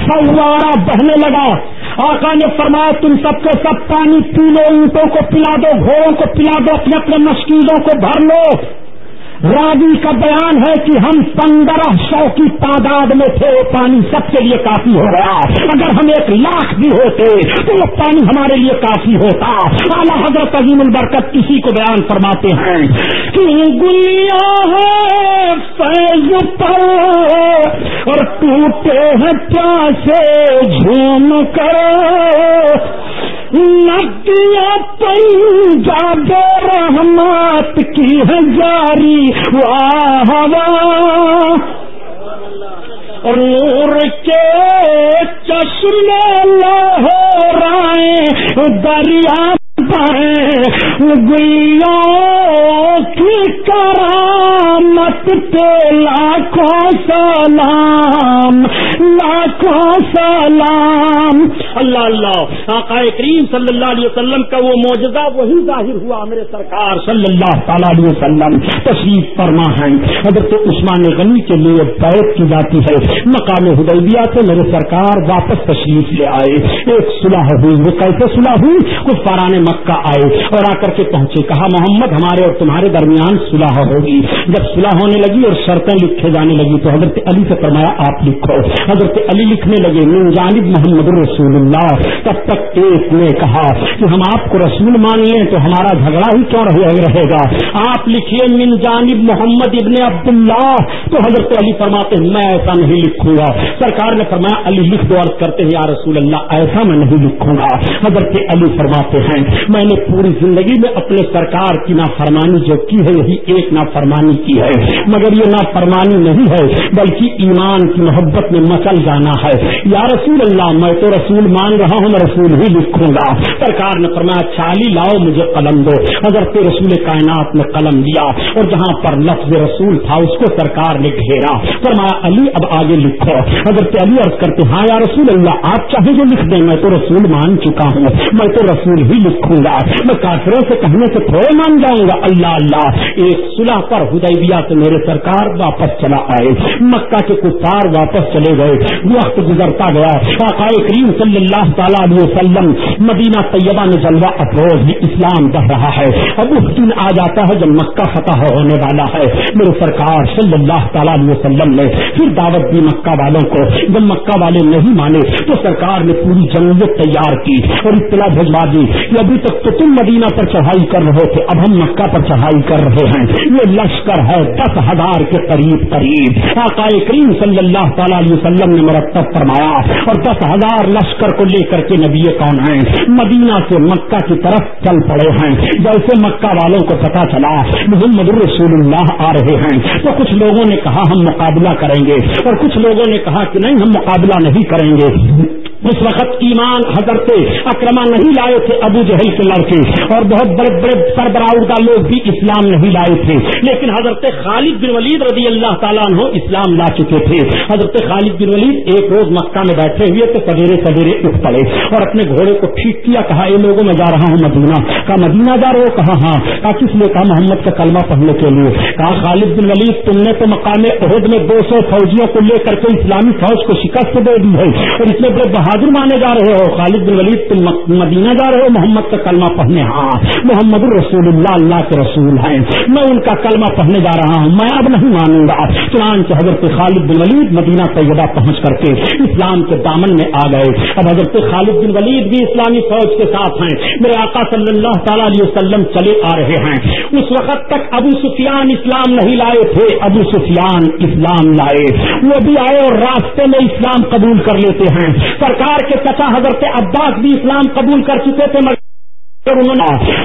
سوارا بہنے لگا۔ آقا نے فرمایا، تم سب کے سب پانی پی لو اونٹوں کو پلا دو، گھوڑوں کو پلا دو، اپنے اپنے مشکلوں کو بھر لو۔ راوی کا بیان ہے کہ ہم پندرہ سو کی تعداد میں تھے وہ پانی سب کے لیے کافی ہو رہا اگر ہم ایک لاکھ بھی ہوتے، تو وہ پانی ہمارے لیے کافی ہوتا۔ اعلیٰ حضرت عظیم البرکت کسی کو بیان فرماتے ہیں کہ گلیا ہے فیض پر، اور ٹوٹے ہیں پیاسے، جھوم کر۔ ندیا پنجاب رحمت کی ہزاری واہ اور نور کے چشمے لہرائیں دریا گیا کی کرامت پہ لاکھوں سلام لاکھوں سلام۔ اللہ اللہ، آقا کریم صلی اللہ علیہ وسلم کا وہ موجودہ وہی ظاہر ہوا میرے سرکار صلی اللہ تعالی علیہ وسلم۔ تشریف فرما ہے۔ حضرت عثمان غنی کے لیے بیت کی جاتی ہے۔ مقام حدیبیہ سے میرے سرکار واپس تشریف لے آئے۔ ایک صلح ہوئی وہ کیسے صلح ہوئی؟ کچھ پرانے مکہ آئے اور آ کر کے پہنچے۔ کہا، محمد، ہمارے اور تمہارے درمیان صلح ہوگی۔ جب صلح ہونے لگی اور شرطیں لکھے جانے لگی تو حضرت علی سے فرمایا، آپ لکھو۔ حضرت علی لکھنے لگے، من جانب محمد رسول اللہ۔ تب تک ایک نے کہا کہ ہم آپ کو رسول مان لیں تو ہمارا جھگڑا ہی کیوں رہے گا؟ آپ لکھیے، من جانب محمد ابن عبد اللہ تو حضرت علی فرماتے ہیں میں ایسا نہیں لکھوں گا۔ سرکار نے فرمایا، علی لکھ دو عرض کرتے ہیں، یا رسول اللہ، ایسا میں نہیں لکھوں گا۔ حضرت علی فرماتے ہیں میں نے پوری زندگی میں اپنے سرکار کی نافرمانی جو کی ہے، یہی ایک نافرمانی کی ہے۔ مگر یہ نافرمانی نہیں ہے، بلکہ ایمان کی محبت میں مسل جانا ہے۔ یا رسول اللہ، میں تو رسول مان رہا ہوں، میں رسول ہی لکھوں گا۔ سرکار نے فرمایا، چالی لاؤ مجھے قلم دو۔ حضرت رسول کائنات نے قلم لیا اور جہاں پر لفظ رسول تھا، اس کو سرکار نے گھیرا۔ فرمایا، علی، اب آگے لکھو۔ حضرت علی عرض کرتے ہاں یا رسول اللہ، آپ چاہے جو لکھ دیں، میں تو رسول مان چکا ہوں۔ میں تو رسول ہی لکھوں گا، میں کافروں سے کہنے سے تھوڑے مان جاؤں گا۔ اللہ اللہ، ایک صلح پر ہدیبیہ سے میرے سرکار واپس چلا آئے۔ مکہ کے کفار واپس چلے گئے۔ وقت گزرتا گیا۔ آقائے کریم صلی اللہ تعالیٰ علیہ وسلم مدینہ طیبہ میں جلوہ افروز میں اسلام بڑھ رہا ہے۔ اب اس دن آ جاتا ہے جب مکہ فتح ہونے والا ہے۔ میرے سرکار صلی اللہ تعالیٰ علیہ وسلم نے پھر دعوت دی مکہ والوں کو۔ جب مکہ والے نہیں مانے تو سرکار نے پوری جنگت تیار کی اور اطلاع بھجوا دی۔ کہ اب ابھی تک تو تم مدینہ پر چڑھائی کر رہے تھے، اب ہم مکہ پر چڑھائی کر رہے ہیں۔ یہ لشکر ہے دس ہزار کے قریب قریب۔ آقائے کریم صلی اللہ تعالیٰ علیہ وسلم نے مرتب فرمایا اور دس ہزار لشکر کو لے کر کے نبی کون ہیں؟ مدینہ سے مکہ کی طرف چل پڑے ہیں۔ جیسے مکہ والوں کو پتا چلا، محمد رسول اللہ آ رہے ہیں۔ تو کچھ لوگوں نے کہا ہم مقابلہ کریں گے اور کچھ لوگوں نے کہا کہ نہیں، ہم مقابلہ نہیں کریں گے۔ اس وقت ایمان حضرت اکرما نہیں لائے تھے، ابو جہل کے لڑکے اور بہت بڑے بڑے سربراہ لوگ بھی اسلام نہیں لائے تھے۔ لیکن حضرت خالد بن ولید رضی اللہ تعالیٰ عنہ اسلام لا چکے تھے۔ حضرت خالد بن ولید ایک روز مکہ میں بیٹھے ہوئے تو سویرے سویرے اٹھ پڑے اور اپنے گھوڑے کو ٹھیک کیا، کہا یہ لوگوں، میں جا رہا ہوں مدینہ۔ کہا، مدینہ جا رہے ہو؟ کہا ہاں۔ کہا، کس لیے کہا محمد کا کلمہ پڑھنے کے لیے؟ کہا، خالد بن ولید، تم نے تو مقام عہد میں دو سو فوجیوں کو لے کر کے اسلامی فوج کو شکست دے دی ہے اور اتنے بڑے بہادر مانے جا رہے ہو، خالد بن ولید تم مدینہ جا رہے ہو، محمد کا کلمہ پڑھنے ہاں محمد الرسول اللہ اللہ کے رسول ہیں۔ میں ان کا کلمہ پڑھنے جا رہا ہوں، میں اب نہیں مانوں گا۔ چنانچہ حضرت خالد بن ولید مدینہ طیبہ پہنچ کر کے اسلام کے دامن میں آ گئے۔ اب حضرت خالد بن ولید بھی اسلامی فوج کے ساتھ ہیں۔ میرے آقا صلی اللہ تعالی علیہ وسلم چلے آ رہے ہیں۔ اس وقت تک ابو سفیان اسلام نہیں لائے تھے، ابو سفیان اسلام لائے۔ وہ بھی آئے اور راستے میں اسلام قبول کر لیتے ہیں۔ سرکار کے چچا حضرت عباس بھی اسلام قبول کر چکے تھے مگر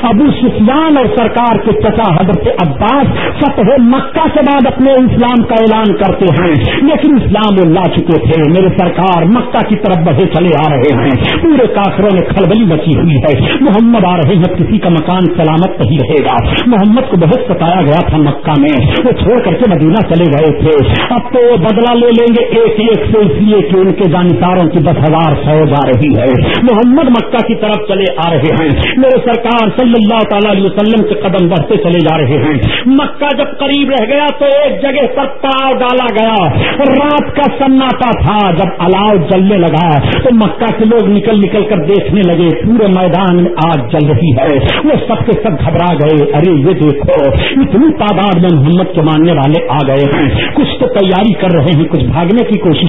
ابو سفیان اور سرکار کے چچا حضرت عباس فتح مکہ کے بعد اپنے اسلام کا اعلان کرتے ہیں۔ لیکن اسلام وہ لا چکے تھے۔ میرے سرکار مکہ کی طرف بڑھے چلے آ رہے ہیں۔ پورے کافروں میں کھلبلی مچی ہوئی ہے۔ محمد آ رہے ہیں، کسی کا مکان سلامت نہیں رہے گا۔ محمد کو بہت ستایا گیا تھا مکہ میں۔ وہ چھوڑ کر کے مدینہ چلے گئے تھے۔ اب تو وہ بدلا لے لیں گے ایک ایک سے، اس لیے کہ ان کے جانکاروں کی دس ہزار فوج آ رہی ہے۔ محمد مکہ کی طرف چلے آ رہے ہیں۔ میرے سرکار صلی اللہ تعالی علیہ وسلم کے قدم بڑھتے چلے جا رہے ہیں۔ مکہ جب قریب رہ گیا تو ایک جگہ پر پاؤ ڈالا گیا۔ رات کا سناٹا تھا جب الاؤ جلنے لگا۔ تو مکہ کے لوگ نکل نکل کر دیکھنے لگے، پورے میدان میں آگ جل رہی ہے۔ وہ سب کے سب گھبرا گئے۔ ارے، یہ دیکھو، اتنی تعداد میں محمد کے ماننے والے آ گئے ہیں۔ کچھ تو تیاری کر رہے ہیں، کچھ بھاگنے کی کوشش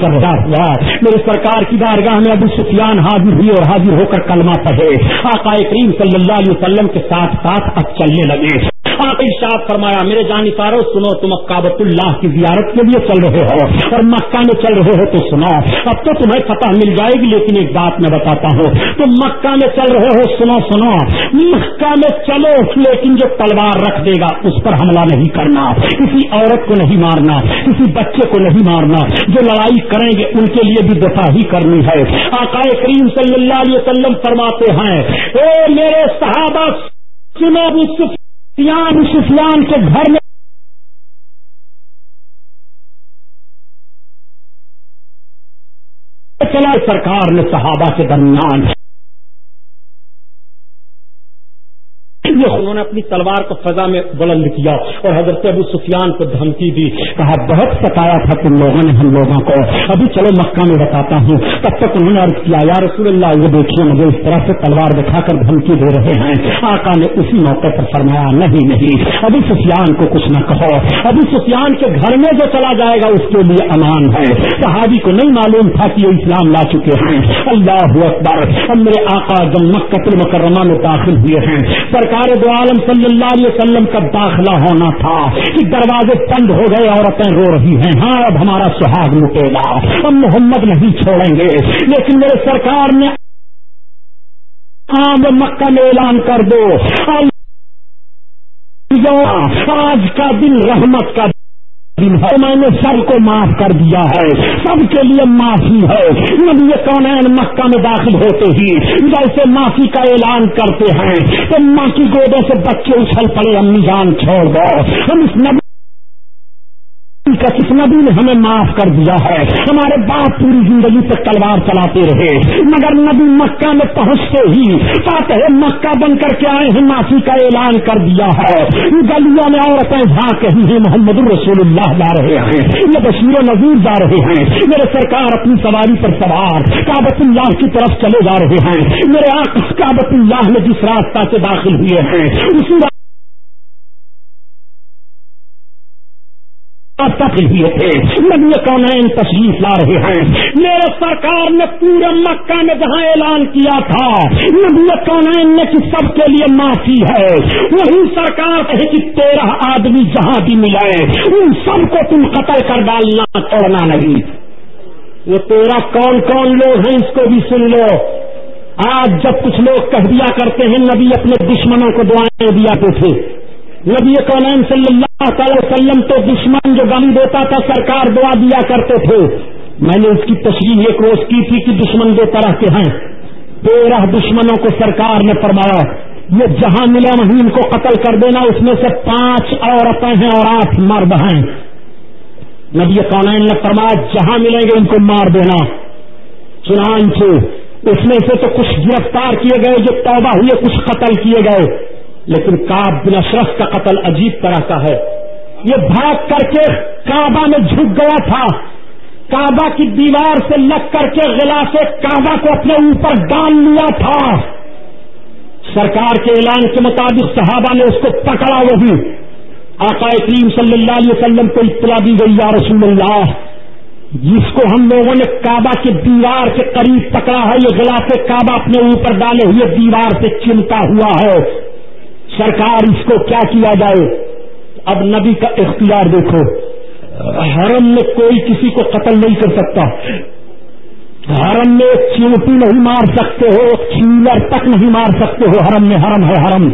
کر رہا ہوا میرے سرکار کی بارگاہ میں ابو سفیان حاضر ہوئی اور حاضر ہو کر کلمہ پڑھے۔ آقا کریم صلی اللہ علیہ وسلم کے ساتھ ساتھ اب چلنے لگے۔ آپ ارشاد فرمایا، میرے جانی پارو، سنو تم کابت اللہ کی زیارت کے لیے چل رہے ہو۔ اور مکہ میں چل رہے ہو تو سنو۔ اب تو تمہیں فتح مل جائے گی، لیکن ایک بات میں بتاتا ہوں۔ تم مکہ میں چل رہے ہو، سنو سنو۔ مکہ میں چلو، لیکن جو تلوار رکھ دے گا، اس پر حملہ نہیں کرنا۔ کسی عورت کو نہیں مارنا، کسی بچے کو نہیں مارنا۔ جو لڑائی کریں گے، ان کے لیے بھی دفاع ہی کرنی ہے۔ آقا کریم صلی اللہ علیہ وسلم فرماتے ہیں، اے میرے صحابہ، سنو سفیان سفیان کے گھر میں چلا سرکار نے صحابہ کے درمیان یہ انہوں نے اپنی تلوار کو فضا میں بلند کیا اور حضرت ابو سفیان کو دھمکی دی، کہا، بہت ستایا تھا تم لوگوں نے ہم لوگوں کو۔ ابھی چلو مکہ میں بتاتا ہوں۔ تب تک انہوں نے عرض کیا، یا رسول اللہ، یہ دیکھیے مجھے اس طرح سے تلوار دکھا کر دھمکی دے رہے ہیں۔ آقا نے اسی موقع پر فرمایا، نہیں نہیں، ابھی سفیان کو کچھ نہ کہو۔ ابھی سفیان کے گھر میں جو چلا جائے گا، اس کے لیے امان ہے۔ صحابی کو نہیں معلوم تھا کہ یہ اسلام لا چکے ہیں۔ اللہ اکبر میرے آقا جب مکہ مکرمہ میں داخل ہوئے ہیں۔ سرکار دو عالم صلی اللہ علیہ وسلم کا داخلہ ہونا تھا کہ دروازے بند ہو گئے، عورتیں رو رہی ہیں۔ ہاں اب ہمارا سہاگ لٹے گا ہم محمد نہیں چھوڑیں گے۔ لیکن میرے سرکار نے آب مکہ میں اعلان کر دو۔ آج کا دن رحمت کا میں نے سب کو معاف کر دیا ہے، سب کے لیے معافی ہے۔ نبی کون مکہ میں داخل ہوتے ہی جیسے معافی کا اعلان کرتے ہیں، تو ماں کی گودوں سے بچے اچھل پڑے، امی جان چھوڑ دو۔ ہم اس نبی کا کس نبی نے ہمیں معاف کر دیا ہے، ہمارے باپ پوری زندگی تک تلوار چلاتے رہے، مگر نبی مکہ میں پہنچتے ہی پاتے مکہ بن کر کے آئے ہیں، معافی کا اعلان کر دیا ہے۔ گلیوں میں عورتیں جھانک رہی ہیں، محمد الرسول اللہ جا رہے ہیں۔ یہ بشیر نظیر جا رہے ہیں۔ میرے سرکار اپنی سواری پر سوار کابت اللہ کی طرف چلے جا رہے ہیں۔ میرے آنکھ کابت اللہ میں جس راستہ سے داخل ہوئے ہیں، اسی ہوئے تھے۔ نبی کونین تشریف لا رہے ہیں۔ میرے سرکار نے پورے مکہ میں جہاں اعلان کیا تھا، نبی کونین نے کہ سب کے لیے معافی ہے۔ وہی سرکار کہے کہ تیرہ آدمی جہاں بھی ملائے ان سب کو تم قتل کر ڈالنا، توڑنا نہیں۔ وہ تیرہ کون کون لوگ ہیں؟ اس کو بھی سن لو۔ آج جب کچھ لوگ کہہ دیا کرتے ہیں، نبی اپنے دشمنوں کو دعائیں دیا تھے۔ نبی کونین صلی اللہ تعالی وسلم تو دشمن جو غم دیتا تھا، سرکار دعا دیا کرتے تھے۔ میں نے اس کی تشریح ایک روز کی تھی کہ دشمن دو طرح کے ہیں۔ تیرہ دشمنوں کو سرکار نے فرمایا، یہ جہاں ملا وہیں ان کو قتل کر دینا، اس میں سے پانچ عورتیں ہیں اور آٹھ مرد ہیں۔ نبی کونین نے فرمایا، جہاں ملیں گے ان کو مار دینا۔ چنانچہ اس میں سے تو کچھ گرفتار کیے گئے، جو توبہ ہوئے، کچھ قتل کیے گئے۔ لیکن کاب بن اشرف کا قتل عجیب طرح کا ہے۔ یہ بھاگ کر کے کعبہ میں جھک گیا تھا۔ کعبہ کی دیوار سے لگ کر کے غلاف کعبہ کو اپنے اوپر ڈال لیا تھا۔ سرکار کے اعلان کے مطابق صحابہ نے اس کو پکڑا وہی۔ آقا کریم صلی اللہ علیہ وسلم کو اطلاع دی گئی، یا رسول اللہ، جس کو ہم لوگوں نے کعبہ کے دیوار کے قریب پکڑا ہے، یہ غلاف کعبہ اپنے اوپر ڈالے ہوئے دیوار سے چمتا ہوا ہے۔ سرکار اس کو کیا کیا جائے؟ اب نبی کا اختیار دیکھو۔ حرم میں کوئی کسی کو قتل نہیں کر سکتا۔ حرم میں چیوٹی نہیں مار سکتے ہو، چیلر تک نہیں مار سکتے ہو۔ حرم میں حرم ہے حرم۔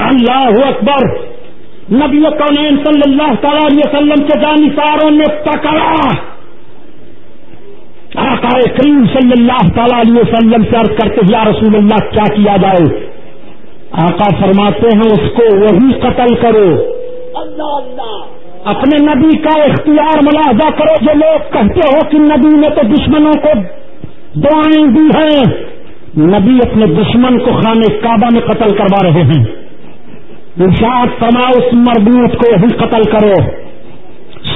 اللہ اکبر۔ نبی کونین صلی اللہ تعالی علیہ وسلم کے جانساروں نے پکڑا۔ آقا کریم صلی اللہ تعالی علیہ وسلم سے عرض کرتے یا رسول اللہ، کیا کیا جائے؟ آقا فرماتے ہیں اس کو وہی قتل کرو۔ اللہ اللہ۔ اپنے نبی کا اختیار ملاحظہ کرو جو لوگ کہتے ہو کہ نبی نے تو دشمنوں کو دعائیں دی ہیں نبی اپنے دشمن کو خانے کعبہ میں قتل کروا رہے ہیں۔ ارشاد فرما اس مربوط کو بھی قتل کرو۔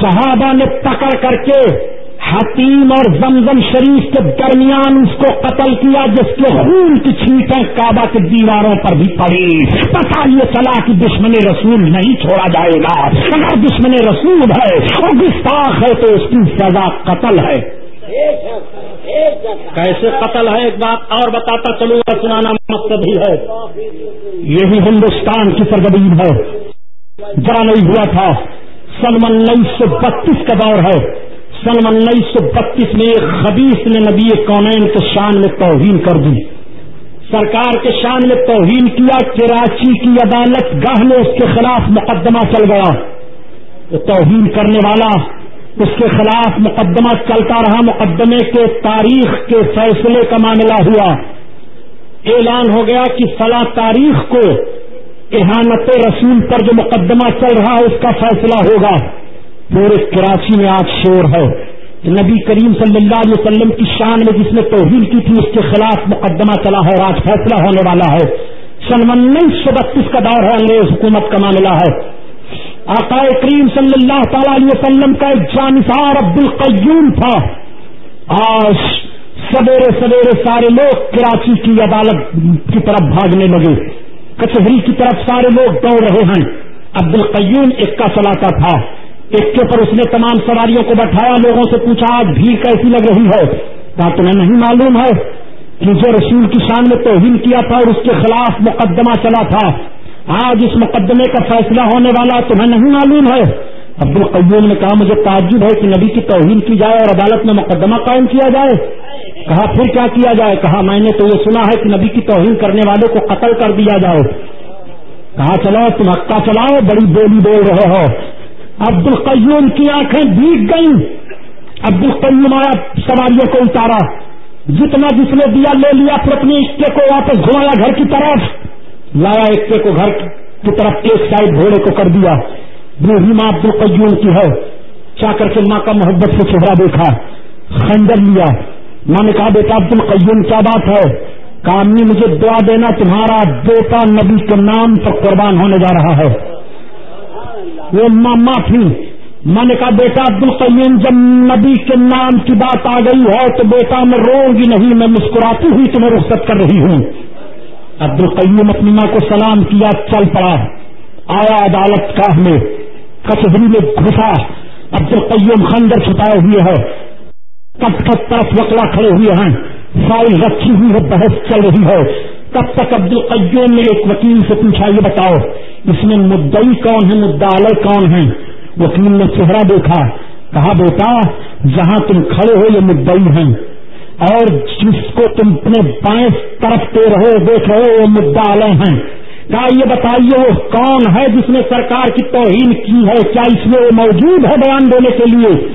صحابہ نے پکڑ کر کے حتیم اور زمزم شریف کے درمیان اس کو قتل کیا، جس کے خون کی چھینٹیں کعبہ کے دیواروں پر بھی پڑی۔ پتا یہ چلا کہ دشمن رسول نہیں چھوڑا جائے گا۔ اگر دشمن رسول ہے اور گستاخ ہے تو اس کی سزا قتل ہے۔ کیسے قتل ہے؟ ایک بات اور بتاتا چلوں گا سنانا مقصد ہی ہے۔ یہی ہندوستان کی سرگرمی ہے ذرا نہیں ہوا تھا۔ سن انیس سو بتیس کا دور ہے۔ سن انیس سو بتیس میں ایک خبیص نے نبی کونین کے شان میں توہین کر دی۔ سرکار کے شان میں توہین کیا، کراچی کی عدالت گاہ میں اس کے خلاف مقدمہ چل گیا۔ تو توہین کرنے والا اس کے خلاف مقدمہ چلتا رہا۔ مقدمے کے تاریخ کے فیصلے کا معاملہ ہوا۔ اعلان ہو گیا کہ فلاں تاریخ کو احانت رسول پر جو مقدمہ چل رہا ہے، اس کا فیصلہ ہوگا۔ پورے کراچی میں آج شور ہے۔ نبی کریم صلی اللہ علیہ وسلم کی شان میں جس نے توہین کی تھی، اس کے خلاف مقدمہ چلا ہے اور آج فیصلہ ہونے والا ہے۔ سن انیس سو بتیس کا دور ہے، انگریز حکومت کا معاملہ ہے۔ آقا کریم صلی اللہ تعالی علیہ وسلم کا ایک جانسار عبد القیوم تھا۔ آج سویرے سویرے سارے لوگ کراچی کی عدالت کی طرف بھاگنے لگے۔ کچہری کی طرف سارے لوگ دوڑ رہے ہیں۔ عبد القیوم ایک کا چلاتا تھا۔ ایک کے اوپر اس نے تمام سواریوں کو بٹھایا، لوگوں سے پوچھا، آج بھیڑ کیسی لگ رہی ہے؟ کیا تمہیں نہیں معلوم ہے کہ جو رسول کی شان میں توہین کیا تھا اور اس کے خلاف مقدمہ چلا تھا۔ آج اس مقدمے کا فیصلہ ہونے والا تمہیں نہیں معلوم ہے۔ عبد القیوم نے کہا، مجھے تعجب ہے کہ نبی کی توہین کی جائے اور عدالت میں مقدمہ قائم کیا جائے۔ کہا، پھر کیا کیا جائے؟ کہا، میں نے تو یہ سنا ہے کہ نبی کی توہین کرنے والے کو قتل کر دیا جائے۔ کہا چلو تم ہکا چلاؤ، بڑی بولی بول رہے ہو۔ عبد القیوم کی آنکھیں بھیگ گئیں۔ عبد القیوم آیا سواریوں کو اتارا۔ جتنا جس نے دیا لے لیا، پھر اپنے اکے کو واپس گھمایا گھر کی طرف۔ لایا اکے کو گھر کی طرف، ایک سائڈ گھوڑے کو کر دیا۔ بوڑھی ماں عبد القیوم کی ہے۔ چاہ کر کے ماں کا محبت سے چہرہ دیکھا۔ خنجر لیا۔ ماں نے کہا، بیٹا عبد القیوم کیا بات ہے؟ کامنی مجھے دعا دینا، تمہارا بیٹا نبی کے نام پر قربان ہونے جا رہا ہے۔ وہ ماما تھی میں نے کہا، بیٹا عبد القیم، جب نبی کے نام کی بات آ گئی ہے تو بیٹا، میں رو گی نہیں، میں مسکراتی ہوئی تمہیں رخصت کر رہی ہوں۔ عبد القیم اپنی ماں کو سلام کیا، چل پڑا۔ آیا عدالت کا میں کچہری میں گھسا۔ عبد القیم خندر چھپائے ہوئے ہے کب کب طرف وکلا کھڑے ہوئے ہیں۔ فائل رکھی ہوئی ہے، بحث چل رہی ہے۔ تب تک عبد القیوم نے ایک وکیل سے پوچھا، یہ بتاؤ اس میں مدئی کون ہے مدعلے کون ہیں؟ وکیل نے چہرہ دیکھا، کہا بیٹا، جہاں تم کھڑے ہو یہ مدئی ہیں، اور جس کو تم اپنے بائیں طرف دے رہے، دیکھ رہے ہو وہ مدعلے ہیں۔ کہا، یہ بتائیے، وہ کون ہے جس نے سرکار کی توہین کی ہے؟ کیا اس میں وہ موجود ہے بیان دینے کے لیے؟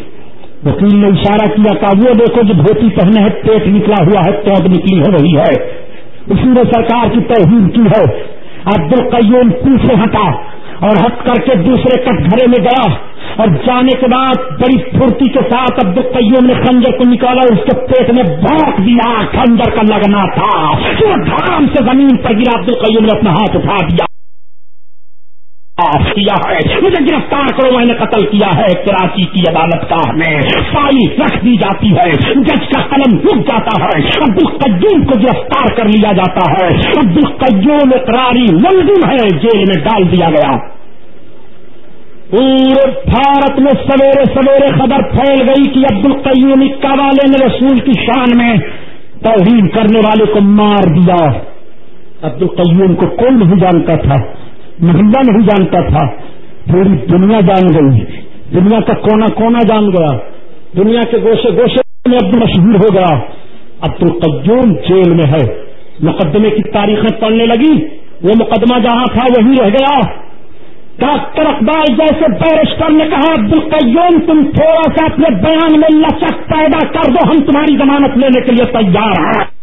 وکیل نے اشارہ کیا کہ وہ دیکھو، جو دھوتی پہنے ہے پیٹ نکلا ہوا ہے تو نکلی ہو رہی ہے۔ اسی نے سرکار کی توہین کی ہے۔ عبد القیوم پیچھے ہٹا اور ہٹ کر کے دوسرے کٹ گھرے میں گیا اور جانے کے بعد بڑی پھرتی کے ساتھ عبد القیوم نے خنجر کو نکالا اس کے پیٹ میں بھونک دیا، خنجر کا لگنا تھا۔ دھام سے زمین پر گرا عبد القیوم نے اپنا ہاتھ اٹھا دیا۔ کیا ہے؟ مجھے گرفتار کرو، میں نے قتل کیا ہے۔ کراچی کی عدالت کا میں فائل رکھ دی جاتی ہے۔ جج کا قلم رک جاتا ہے۔ عبد القیوم کو گرفتار کر لیا جاتا ہے۔ عبد القیوم اقراری ملزم ہے، جیل میں ڈال دیا گیا۔ پورے بھارت میں سویرے سویرے خبر پھیل گئی کہ عبد القیوم اکا والے نے رسول کی شان میں توہین کرنے والے کو مار دیا۔ عبد القیوم کو کون نہیں جانتا تھا؟ محلہ نہیں جانتا تھا۔ پوری دنیا جان گئی۔ دنیا کا کونا کونا جان گیا۔ دنیا کے گوشے گوشے میں اب مشہور ہو گیا۔ عبد القیوم جیل میں ہے۔ مقدمے کی تاریخیں پڑھنے لگی۔ وہ مقدمہ جہاں تھا وہی رہ گیا۔ ڈاکٹر اقبال جیسے بیرسٹر نے کہا، عبد القیوم تم تھوڑا سا اپنے بیان میں لچک پیدا کر دو، ہم تمہاری ضمانت لینے کے لیے تیار ہیں۔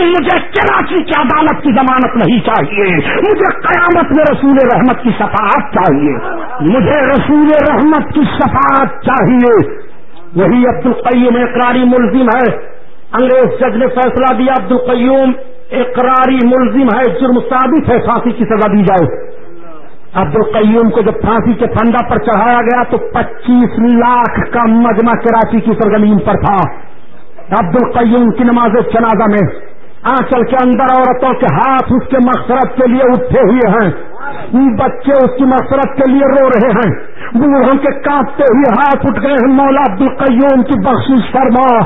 مجھے کراچی کی عدالت کی ضمانت نہیں چاہیے۔ مجھے قیامت میں رسول رحمت کی صفحات چاہیے۔ مجھے رسول رحمت کی صفحات چاہیے۔ وہی عبد القیوم اقراری ملزم ہے۔ انگریز جج نے فیصلہ دیا عبد القیوم اقراری ملزم ہے۔ جرم ثابت ہے، پھانسی کی سزا دی جائے۔ عبد القیوم کو جب پھانسی کے پھندا پر چڑھایا گیا تو پچیس لاکھ کا مجمع کراچی کی سرزمین پر تھا۔ عبد القیوم کی نماز جنازہ میں آنچل کے اندر عورتوں کے ہاتھ اس کے مقصرت کے لیے اٹھے ہوئے ہیں۔ بچے اس کی مفرت کے لیے رو رہے ہیں۔ بوڑھوں کے کانپتے ہوئے ہاتھ اٹھ گئے ہیں۔ مولا عبد القیوم کی بخش فرما۔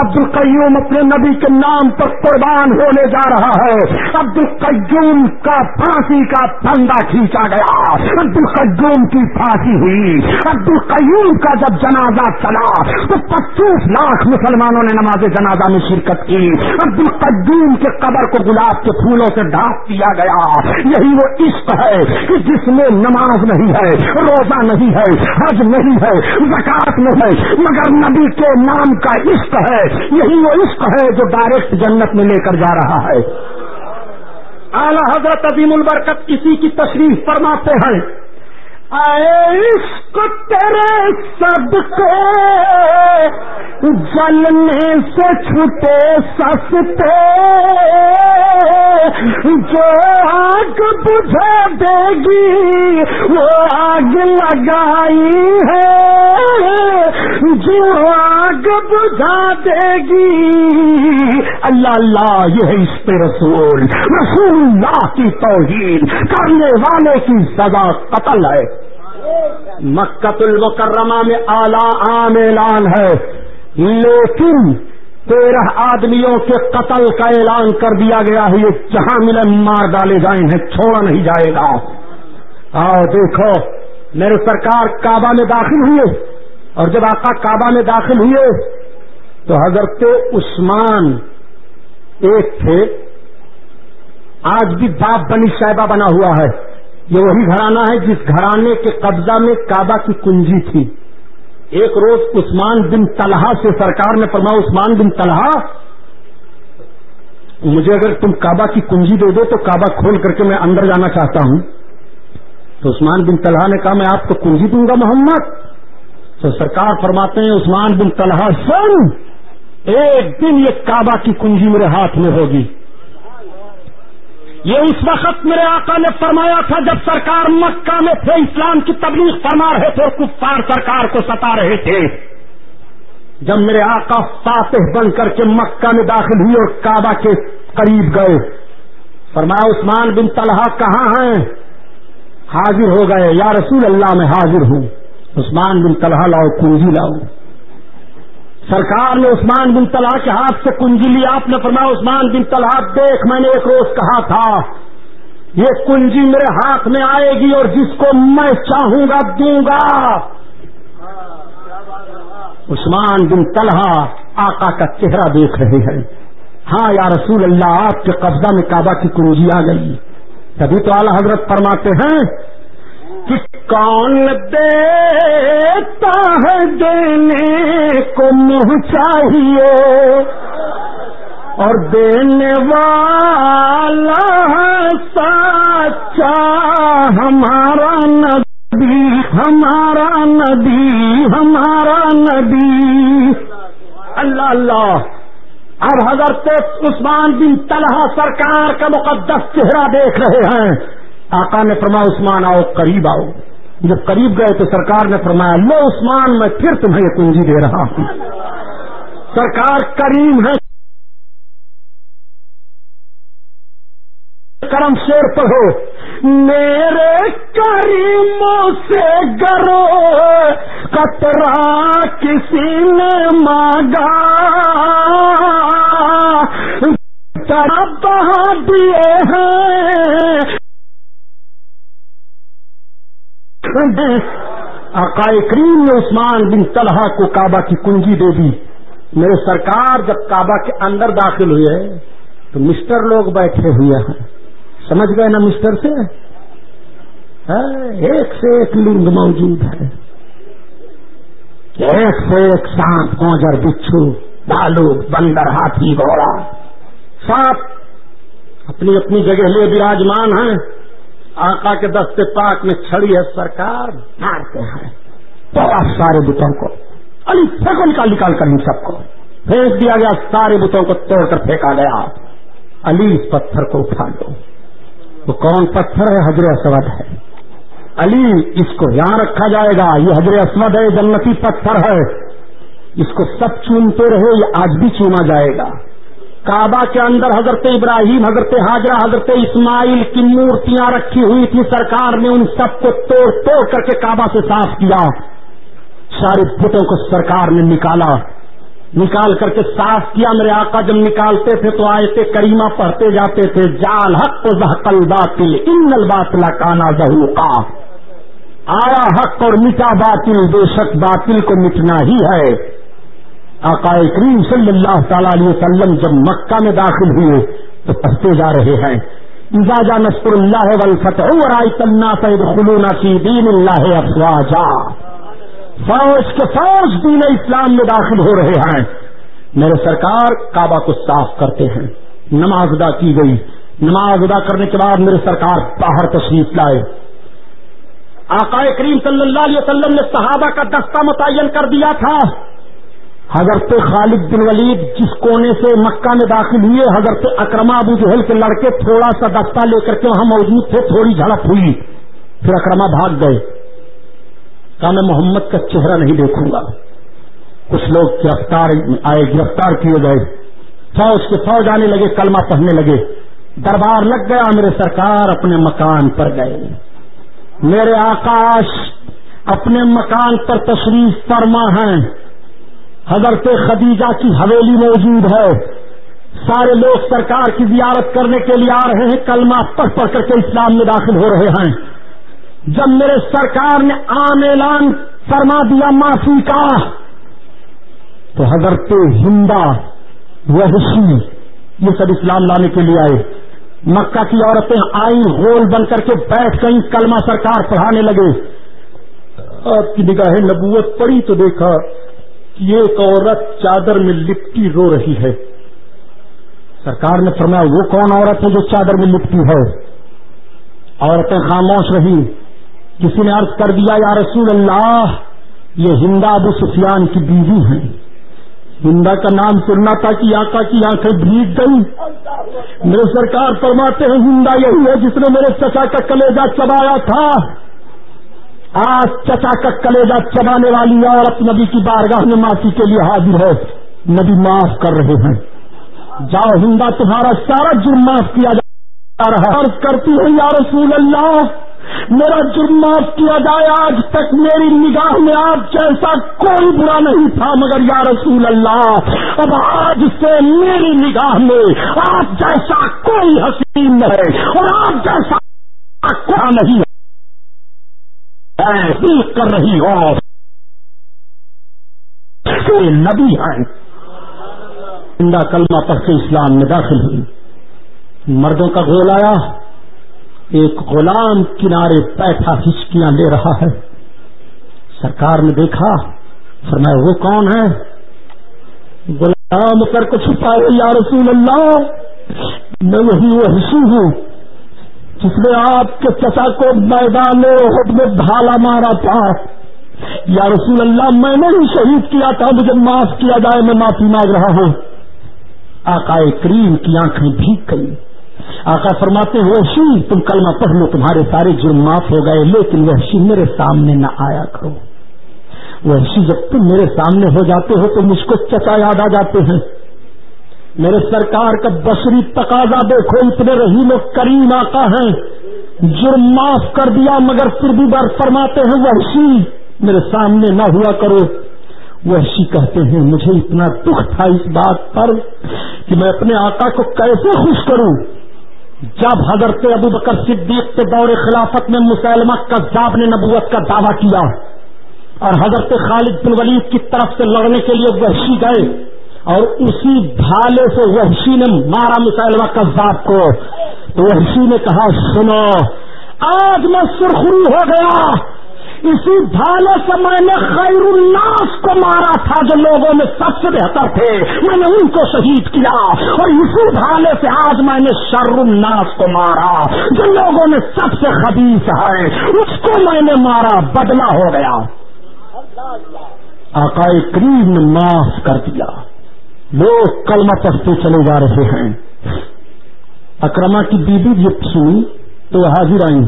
عبد القیوم اپنے نبی کے نام پر قربان ہونے جا رہا ہے۔ عبد القیوم کا پھانسی کا پنڈا کھینچا گیا۔ عبد القیوم کی پھانسی ہوئی۔ عبد القیوم کا جب جنازہ چلا تو پچیس لاکھ مسلمانوں نے نماز جنازہ میں شرکت کی۔ عبد القیوم کے قبر کو گلاب کے پھولوں سے ڈھانپ دیا گیا۔ یہی وہ عشق ہے کہ جس میں نماز نہیں ہے، روزہ نہیں ہے، حج نہیں ہے زکات نہیں ہے، مگر نبی کے نام کا عشق ہے۔ یہی وہ عشق ہے جو ڈائریکٹ جنت میں لے کر جا رہا ہے۔ اعلی حضرت عظیم البرکت کسی کی تشریف فرماتے ہیں۔ عشق تیرے سب کے جلنے سے چھوٹے سستے۔ جو آگ بجھا دے گی وہ آگ لگائی ہے۔ جو آگ بجھا دے گی اللہ اللہ، یہ عشق رسول۔ رسول اللہ کی توہین کرنے والے کی سزا قتل ہے۔ مکت المکرمہ میں اعلی عام اعلان ہے۔ لیکن تیرہ آدمیوں کے قتل کا اعلان کر دیا گیا ہے، یہ جہاں ملے مار ڈالے جائیں ہیں، چھوڑا نہیں جائے گا۔ آؤ دیکھو، میرے سرکار کعبہ میں داخل ہوئے۔ اور جب آقا کعبہ میں داخل ہوئے، تو حضرت عثمان ایک تھے۔ آج بھی باپ بنی صاحبہ بنا ہوا ہے۔ یہ وہی گھرانہ ہے جس گھرانے کے قبضہ میں کعبہ کی کنجی تھی۔ ایک روز عثمان بن طلحہ سے سرکار نے فرمایا، عثمان بن طلحہ، مجھے اگر تم کعبہ کی کنجی دے دو تو کعبہ کھول کر کے میں اندر جانا چاہتا ہوں. تو عثمان بن طلحہ نے کہا، میں آپ کو کنجی دوں گا محمد. تو سرکار فرماتے ہیں، عثمان بن طلحہ سن ایک دن یہ کعبہ کی کنجی میرے ہاتھ میں ہوگی۔ یہ اس وقت میرے آقا نے فرمایا تھا جب سرکار مکہ میں تھے، اسلام کی تبلیغ فرما رہے تھے اور کفار سرکار کو ستا رہے تھے۔ جب میرے آقا فاتح بن کر کے مکہ میں داخل ہوئی اور کعبہ کے قریب گئے، فرمایا، عثمان بن طلحہ کہاں ہیں؟ حاضر ہو گئے۔ یا رسول اللہ، میں حاضر ہوں۔ عثمان بن طلحہ، لاؤ، کنجی لاؤ۔ سرکار نے عثمان بن طلحہ کے ہاتھ سے کنجی لی آپ نے فرمایا عثمان بن طلحہ، دیکھ میں نے ایک روز کہا تھا، یہ کنجی میرے ہاتھ میں آئے گی اور جس کو میں چاہوں گا، دوں گا۔ عثمان بن طلحہ آقا کا چہرہ دیکھ رہے ہیں۔ ہاں یا رسول اللہ، آپ کے قبضہ میں کعبہ کی کنجی آ گئی۔ تبھی تو اعلی حضرت فرماتے ہیں کون دیتا ہے دینے کو منہ چاہیے اور دینے والا سچا ہمارا ندی ہمارا ندی ہمارا ندی اللہ اللہ۔ اب حضرت عثمان بن طلحہ سرکار کا مقدس چہرہ دیکھ رہے ہیں۔ آقا نے فرمایا، عثمان آؤ، قریب آؤ. جب قریب گئے تو سرکار نے فرمایا، لو عثمان، میں پھر تمہیں یہ کنجی دے رہا ہوں. سرکار کریم ہے۔ کرم شیر پڑھو۔ میرے کریموں سے گرو کترا کسی نے مانگا۔ بہا دیے ہیں۔ عقائے کریم نے عثمان بن طلحہ کو کعبہ کی کنجی دے دی۔ میرے سرکار جب کعبہ کے اندر داخل ہوئے تو مسٹر لوگ بیٹھے ہوئے ہیں۔ سمجھ گئے نا مسٹر سے؟ ہاں، ایک سے ایک لنگ موجود ہے ایک سے ایک سانپ کوجر بچھو بالو بندر، ہاتھی، گھوڑا۔ سات اپنی اپنی جگہ لے، براجمان ہیں۔ آقا کے دستے پاک میں چھڑی ہے، سرکار مارتے ہیں۔ بہت سارے بتوں کو، علی پھینکو نکال نکال کر ان سب کو پھینک دیا گیا، سارے بتوں کو توڑ کر پھینکا گیا۔ علی اس پتھر کو اٹھا لو۔ وہ کون پتھر ہے؟ حضر اسود ہے۔ علی، اس کو یہاں رکھا جائے گا۔ یہ حضر اسود ہے، جنتی پتھر ہے۔ اس کو سب چونتے رہے، یہ آج بھی چوما جائے گا۔ کعبہ کے اندر حضرت ابراہیم، حضرت حاجرہ، حضرت اسماعیل کی مورتیاں رکھی ہوئی تھی سرکار نے ان سب کو توڑ توڑ کر کے کعبہ سے صاف کیا۔ سارے بتوں کو سرکار نے نکالا۔ نکال کر کے صاف کیا۔ میرے آقا جب نکالتے تھے تو آئے تھے کریمہ پڑھتے جاتے تھے، جال حق و زحقل باطل ان الباطلا کانا ظہور کا آیا حق اور مٹا باطل، بے شک باطل کو مٹنا ہی ہے۔ آقا کریم صلی اللہ تعالی علیہ وسلم جب مکہ میں داخل ہوئے تو پڑھتے جا رہے ہیں اجازا نسر اللہ ولفتح اور کی دین اللہ افواجا. فوج کے فوج دین اسلام میں داخل ہو رہے ہیں۔ میرے سرکار، کعبہ کو صاف کرتے ہیں۔ نماز ادا کی گئی۔ نماز ادا کرنے کے بعد میرے سرکار باہر تشریف لائے۔ آقا کریم صلی اللہ علیہ وسلم نے صحابہ کا دستہ متعین کر دیا تھا۔ حضرت خالد بن ولید جس کونے سے مکہ میں داخل ہوئے، حضرت اکرما ابو جہل کے لڑکے تھوڑا سا دستہ لے کر کے وہاں موجود تھے، تھوڑی جھڑپ ہوئی۔ پھر اکرما بھاگ گئے۔ کہا، میں محمد کا چہرہ نہیں دیکھوں گا۔ کچھ لوگ گرفتار آئے، گرفتار کیے گئے۔ فوج کے فوج آنے لگے، کلمہ پڑھنے لگے۔ دربار لگ گیا، میرے سرکار اپنے مکان پر گئے۔ میرے آکاش اپنے مکان پر تشریف فرما ہیں۔ حضرت خدیجہ کی حویلی موجود ہے۔ سارے لوگ سرکار کی زیارت کرنے کے لیے آ رہے ہیں، کلمہ پڑھ پڑھ کر کے اسلام میں داخل ہو رہے ہیں۔ جب میرے سرکار نے عام اعلان فرما دیا معافی کا، تو حضرت ہندا وحشی یہ سب اسلام لانے کے لیے آئے۔ مکہ کی عورتیں آئی ہول بن کر کے بیٹھ گئی کلمہ سرکار پڑھانے لگے۔ آپ کی نگاہ نبوت پڑی تو دیکھا کہ ایک عورت چادر میں لپٹی رو رہی ہے۔ سرکار نے فرمایا، وہ کون عورت ہے جو چادر میں لپٹی ہے؟ عورتیں خاموش رہی۔ کسی نے عرض کر دیا، یا رسول اللہ، یہ ہندا ابو سفیان کی بیوی ہے۔ ہندا کا نام سننا تھا کہ آقا کی آنکھیں بھیگ گئی میرے سرکار فرماتے ہیں ہندا یہی ہے جس نے میرے چچا کا کلیجا چبایا تھا۔ آج چچا کا کلیجا چبانے والی عورت نبی کی بارگاہ میں معافی کے لیے حاضر ہے۔ نبی معاف کر رہے ہیں۔ جاؤ ہندا تمہارا سارا جرم معاف کیا جا رہا ہے۔ کرتی ہے یا رسول اللہ، میرا جرم معاف کیا جائے آج تک میری نگاہ میں آپ جیسا کوئی برا نہیں تھا۔ مگر یا رسول اللہ، اب آج سے میری نگاہ میں آپ جیسا کوئی حسین نہیں اور آپ جیسا کوئی نہیں کر رہی ہو۔ نبی ہے زندہ کلمہ پڑھ کے اسلام میں داخل ہوئی۔ مردوں کا گول آیا۔ ایک غلام کنارے بیٹھا ہچکیاں لے رہا ہے۔ سرکار نے دیکھا، فرمایا، وہ کون ہے؟ غلام کر کو چھپائے یا رسول اللہ، میں وہی وہ حصو ہوں۔ جس نے آپ کے چچا کو میدان میں ڈھالا مارا تھا یا رسول اللہ، میں نے ہی شہید کیا تھا، مجھے معاف کیا جائے، میں معافی مانگ رہا ہوں۔ آقائے کریم کی آنکھیں بھیگ گئی آقا فرماتے وحشی، تم کلمہ پڑھ لو، تمہارے سارے جرم معاف ہو گئے، لیکن وحشی میرے سامنے نہ آیا کرو۔ وحشی، جب تم میرے سامنے ہو جاتے ہو، تو مجھ کو چچا یاد آ جاتے ہیں۔ میرے سرکار کا بصری تقاضا دیکھو، اتنے رحیم و کریم آقا ہیں۔ جرم معاف کر دیا، مگر پھر بھی بار فرماتے ہیں، وحشی۔ میرے سامنے نہ ہوا کرو۔ وحشی کہتے ہیں، مجھے اتنا دکھ تھا اس بات پر کہ میں اپنے آقا کو کیسے خوش کروں؟ جب حضرت ابو بکر صدیق کے دور خلافت میں مسلمہ کذاب نے نبوت کا دعویٰ کیا اور حضرت خالد بن ولید کی طرف سے لڑنے کے لیے وحشی گئے۔ اور اسی بھالے سے وحشی نے مارا مسائلہ کذاب کو۔ تو وحشی نے کہا، سنو، آج میں سرخری ہو گیا۔ اسی بھالے سے میں نے خیر الناس کو مارا تھا جو لوگوں میں سب سے بہتر تھے۔ میں نے ان کو شہید کیا۔ اور اسی بھالے سے آج میں نے شر الناس کو مارا جو لوگوں میں سب سے خبیص ہے۔ اس کو میں نے مارا بدلا ہو گیا۔ آقا کریم نے معاف کر دیا۔ لوگ کلمہ پڑھتے چلے جا رہے ہیں۔ اکرما کی بیوی یہ سنی تو حاضر آئی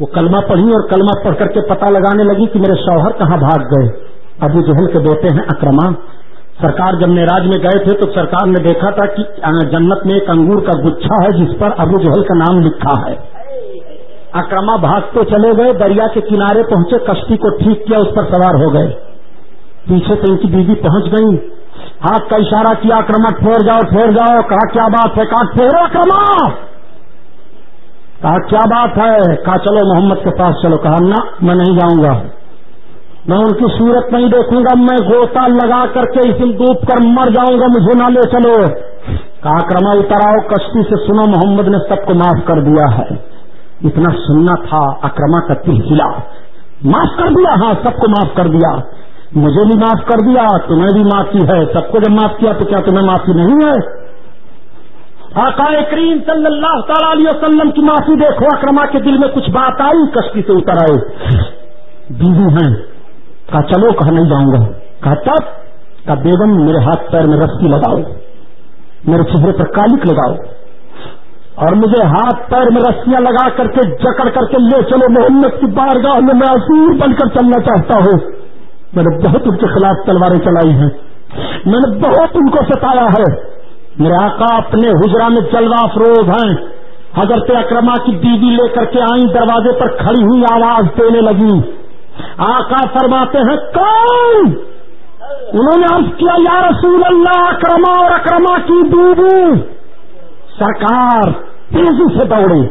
وہ کلمہ پڑھی اور کلمہ پڑھ کر کے پتہ لگانے لگی کہ میرے شوہر کہاں بھاگ گئے۔ ابو جہل کے بیٹے ہیں اکرما سرکار جب نراج میں گئے تھے تو سرکار نے دیکھا تھا کہ جنت میں ایک انگور کا گچھا ہے جس پر ابو جہل کا نام لکھا ہے۔ اکرما بھاگتے چلے گئے، دریا کے کنارے پہنچے، کشتی کو ٹھیک کیا، اس پر سوار ہو گئے۔ پیچھے سے ان کی بیوی پہنچ گئی ہاتھ کا اشارہ کیا اکرما ٹھہر جاؤ ٹھہر جاؤ، کہا کیا بات ہے؟ کہا ٹھہرو اکرما کہا، کیا بات ہے؟ کہا، چلو محمد کے پاس چلو۔ کہا، نہ، میں نہیں جاؤں گا۔ میں ان کی صورت نہیں دیکھوں گا، میں گوتا لگا کر کے اس دن ڈوب کر مر جاؤں گا، مجھے نہ لے چلو۔ کہا کرما اتر آؤ، کشتی سے سنو، محمد نے سب کو معاف کر دیا ہے۔ اتنا سننا تھا اکرما کا تل معاف کر دیا ہاں سب کو معاف کر دیا۔ مجھے بھی معاف کر دیا، تمہیں بھی معافی ہے، سب کو جب معاف کیا تو کیا تمہیں معافی نہیں ہے؟ آقا کریم صلی اللہ تعالی علیہ وسلم کی معافی دیکھو اکرما کے دل میں کچھ بات آئی، کشتی سے اتر آئے۔ بیوی ہیں۔ کہا، چلو، کہا، نہیں جاؤں گا۔ کہا تب کہا بیگم میرے ہاتھ پیر میں رسی لگاؤ۔ میرے چہرے پر کالک لگاؤ۔ اور مجھے ہاتھ پیر میں رسیاں لگا کر کے، جکڑ کر کے لے چلو، محمد کی بارگاہ میں میں اصور بن کر چلنا چاہتا ہوں۔ میں نے بہت ان کے خلاف تلواریں چلائی ہیں۔ میں نے بہت ان کو ستایا ہے۔ میرے آقا اپنے حجرا میں جلوہ افروز ہیں۔ حضرت اکرما کی بیوی لے کر کے آئی دروازے پر کھڑی ہوئی آواز دینے لگی۔ آقا فرماتے ہیں، کون؟ انہوں نے عرض کیا، یا رسول اللہ اکرما اور اکرما کی بیوی۔ سرکار، تیزی سے دوڑی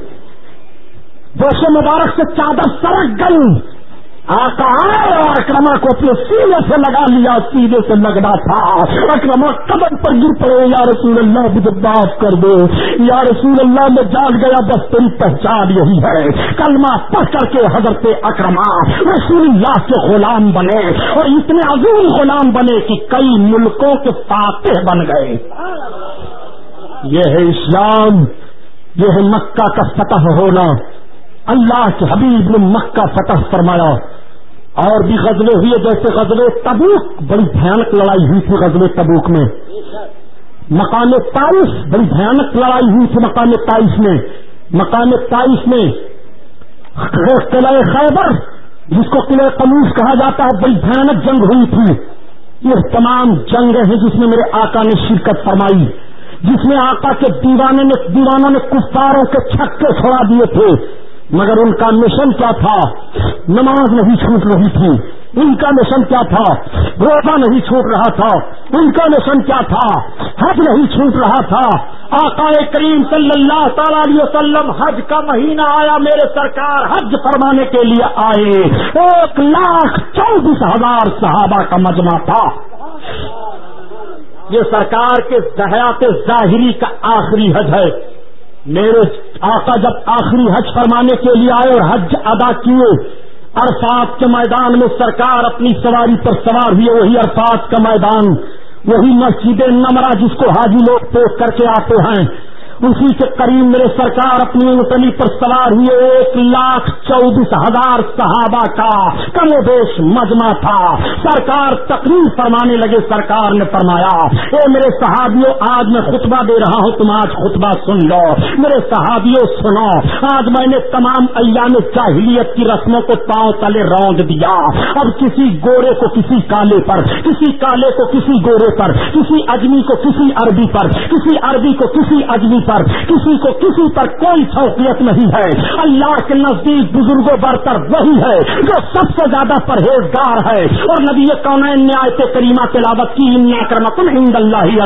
دوشے مبارک سے چادر سڑک گئی۔ آقا آئے اور اکرما کو اپنے سینے سے لگا لیا، سینے سے لگنا تھا۔ اکرما قدم پر گر پڑے، یا رسول اللہ مجھے معاف کر دو یا رسول اللہ، میں جان گیا، بس تیری پہچان یہی ہے۔ کلمہ پڑھ کر کے حضرت اکرما رسول اللہ کے غلام بنے۔ اور اتنے عظیم غلام بنے کہ کئی ملکوں کے فاتح بن گئے۔ یہ ہے اسلام، یہ ہے مکہ کا فتح ہونا۔ اللہ کے حبیب نے مکہ فتح فرمایا۔ اور بھی غزلیں ہوئی جیسے غزل تبوک، بڑی بھیانک لڑائی ہوئی تھی غزل تبوک میں۔ مقام تائش بڑی بھیانک لڑائی ہوئی تھی مقام تائش میں۔ مقام تائش میں قلعہ خیبر، جس کو قلعہ قلوس کہا جاتا ہے، بڑی بھیانک جنگ ہوئی تھی۔ یہ تمام جنگیں ہیں جس میں میرے آقا نے شرکت فرمائی۔ جس میں آقا کے دیوانے نے دیوانوں نے کفتاروں کے چھکے چھوڑا دیے تھے۔ مگر ان کا مشن کیا تھا؟ نماز نہیں چھوٹ رہی تھی۔ ان کا مشن کیا تھا؟ روزہ نہیں چھوٹ رہا تھا۔ ان کا مشن کیا تھا؟ حج نہیں چھوٹ رہا تھا۔ آقا کریم صلی اللہ تعالی علیہ وسلم حج کا مہینہ آیا میرے سرکار، حج فرمانے کے لیے آئے۔ ایک لاکھ چوبیس ہزار صحابہ کا مجمع تھا۔ یہ سرکار کے زحیات ظاہری کا آخری حج ہے۔ میرے آقا جب آخری حج فرمانے کے لیے آئے اور حج ادا کیے، عرفات کے میدان میں سرکار اپنی سواری پر سوار ہوئے وہی عرفات کا میدان، وہی مسجد نمرا جس کو حاجی لوگ پیش کر کے آتے ہیں۔ اسی کے قریب میرے سرکار اپنی انٹلی پر سوار ہوئے ایک لاکھ چودیس ہزار صحابہ کا کم و بیش مجمع تھا۔ سرکار تقریر فرمانے لگے، سرکار نے فرمایا، اے میرے صحابیوں آج میں خطبہ دے رہا ہوں، تم آج خطبہ سن لو۔ میرے صحابیوں سنو، آج میں نے تمام ایام چاہیلیت کی رسموں کو پاؤں تلے روند دیا۔ اب کسی گورے کو کسی کالے پر، کسی کالے کو کسی گورے پر، کسی اجمی کو کسی عربی پر، کسی عربی کو کسی اجمی پر پر، کسی کو کسی پر کوئی فوقیت نہیں ہے۔ اللہ کے نزدیک بزرگوں برتر وہی ہے جو سب سے زیادہ پرہیزگار ہے۔ اور نبی کون نیات کریمہ تلاوت کی کرمکن ہند اللہ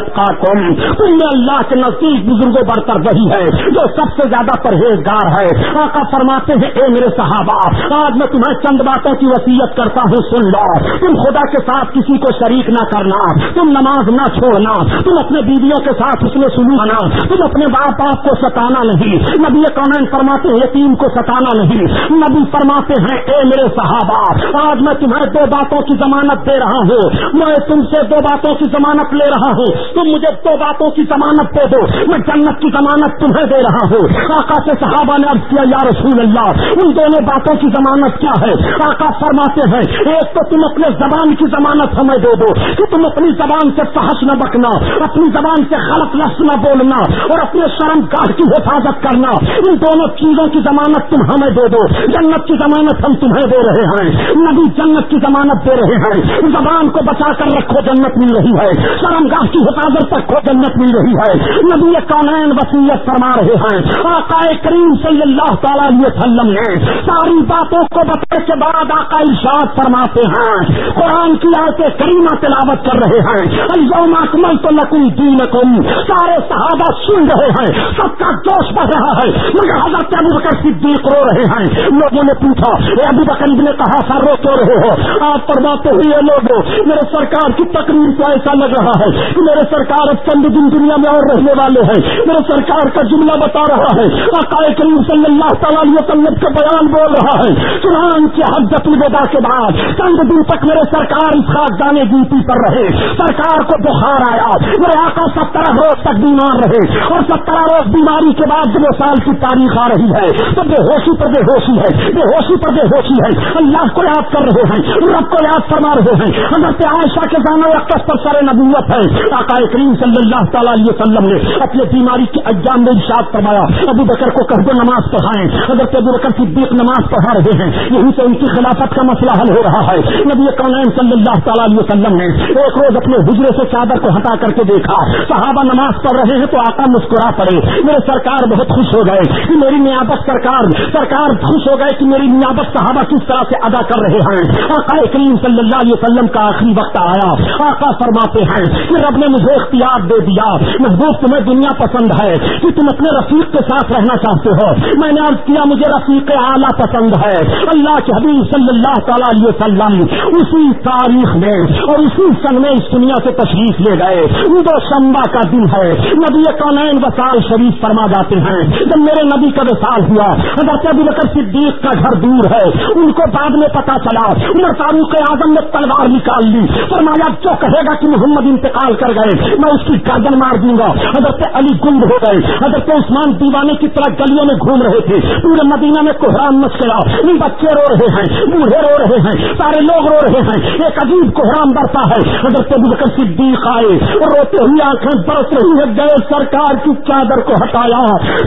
تم میں اللہ کے نزدیک بزرگوں برتر وہی ہے جو سب سے زیادہ پرہیزگار ہے۔ آقا فرماتے ہیں، اے میرے صحابہ، آج میں تمہیں چند باتوں کی وسیعت کرتا ہوں، سن لو۔ تم خدا کے ساتھ کسی کو شریک نہ کرنا۔ تم نماز نہ چھوڑنا۔ تم اپنے بیویوں کے ساتھ اس میں سلو بنا تم اپنے باپ باپ کو ستانا نہیں۔ نبی کونین فرماتے ہیں، یتیم کو ستانا نہیں۔ نبی فرماتے ہیں، اے میرے صحابہ، آج میں تمہیں دو باتوں کی ضمانت دے رہا ہوں۔ میں تم سے دو باتوں کی ضمانت لے رہا ہوں۔ تم مجھے دو باتوں کی ضمانت دے دو۔ میں جنت کی ضمانت تمہیں دے رہا ہوں۔ آقا سے صحابہ نے عرض کیا، یا رسول اللہ، ان دونوں باتوں کی ضمانت کیا ہے؟ آقا فرماتے ہیں، ایک تو تم اپنے زبان کی ضمانت ہمیں دے دو، کہ تم اپنی زبان سے فحش نہ بکنا، اپنی زبان سے غلط لفظ نہ بولنا، اور اپنے شرم گاہ کی حفاظت کرنا۔ ان دونوں چیزوں کی ضمانت تم ہمیں دے دو۔ جنت کی ضمانت ہم تمہیں دے رہے ہیں۔ نبی جنت کی ضمانت دے رہے ہیں۔ زبان کو بچا کر رکھو، جنت مل رہی ہے۔ شرم گاہ کی حفاظت رکھو، جنت مل رہی ہے۔ نبی کونین وسیعت فرما رہے ہیں۔ آقا کریم صلی اللہ تعالی علیہ وسلم نے ساری باتوں کو بتانے کے بعد آقا ارشاد فرماتے ہیں۔ قرآن کی آیت کریمہ تلاوت کر رہے ہیں۔ الزوم اکمل تو لکم دین سارے صحابہ سن رہے ہیں، سب کا جوش بڑھ رہا ہے۔ مگر حضرت ابو بکر صدیق رو رہے ہیں۔ لوگوں نے پوچھا، اے ابو بکر نے کہا سر رو کیوں رہے ہو؟ آپ فرماتے ہوئے لوگوں، میرے سرکار کی تقریر کو ایسا لگ رہا ہے کہ میرے سرکار اب چند دن دنیا میں اور رہنے والے ہیں۔ میرے سرکار کا جملہ بتا رہا ہے۔ عقائد کریم صلی اللہ تعالیٰ وسلم کا بیان بول رہا ہے۔ قرآن کی حجت الوداع کے بعد چند دن تک میرے سرکار اس خاک دانے پر رہے۔ سرکار کو بخار آیا۔ میرے آقا سترہ روز تک بیمار رہے۔ اور سترہ روز بیماری کے بعد دو سال کی تاریخ آ رہی ہے تو بے ہوشی پر بے ہوشی ہے بے ہوشی پر بے ہوشی ہے۔ اللہ کو یاد کر رہے ہیں، رب کو یاد فرما رہے ہیں۔ حضرت عائشہ کے جانا اکس پر سر نبوت ہے۔ آقا کریم صلی اللہ تعالیٰ علیہ وسلم نے اپنے بیماری کے اجام میں ارشاد فرمایا، ابو بکر کو کہہ دو نماز پڑھائیں۔ حضرت ابو بکر صدیق نماز پڑھا رہے ہیں۔ یہیں سے ان کی خلافت کا مسئلہ حل ہو رہا ہے۔ نبی کونین صلی اللہ تعالیٰ علیہ وسلم نے ایک روز اپنے حجرے سے چادر کو ہٹا کر کے دیکھا۔ صحابہ نماز پڑھ رہے ہیں تو آقا مسکرا پڑے، میرے سرکار بہت خوش ہو گئے کہ میری نیابت سرکار سرکار خوش ہو گئے کہ میری نیابت صحابہ کس طرح سے ادا کر رہے ہیں۔ آقا کریم صلی اللہ علیہ وسلم کا آخری وقت آیا۔ آقا فرماتے ہیں کہ رب نے مجھے اختیار دے دیا۔ محبوب تمہیں دنیا پسند ہے، کہ تم اپنے رفیق کے ساتھ رہنا چاہتے ہو۔ میں نے عرض کیا، مجھے رفیق اعلیٰ پسند ہے۔ اللہ کے حبیب صلی اللہ تعالیٰ علیہ وسلم اسی تاریخ میں اور اسی سن میں اس دنیا سے تشریف لے گئے۔ دو شمبا کا دن ہے۔ نبی کونین وسال شریف فرما جاتے ہیں، جب میرے نبی کا وسال ہوا، حضرت ابو بکر صدیق کا گھر دور ہے، ان کو بعد میں پتا چلا، عمر فاروق اعظم نے تلوار نکال لی، فرمایا جو کہے گا کہ محمد انتقال کر گئے؟ میں اس کی گردن مار دوں گا۔ حضرت علی گنگ ہو گئے۔ حضرت عثمان دیوانے کی طرح گلیوں میں گھوم رہے تھے۔ پورے مدینہ میں کوہرام مچ گیا بچے رو رہے ہیں، بوڑھے رو رہے ہیں، سارے لوگ رو رہے ہیں۔ ایک عجیب کوہرام برتا ہے۔ حضرت ابو بکر صدیق آئے اور روتے ہوئے آنکھیں برس رہی ہے گئے سرکار کی چادر کو ہٹایا،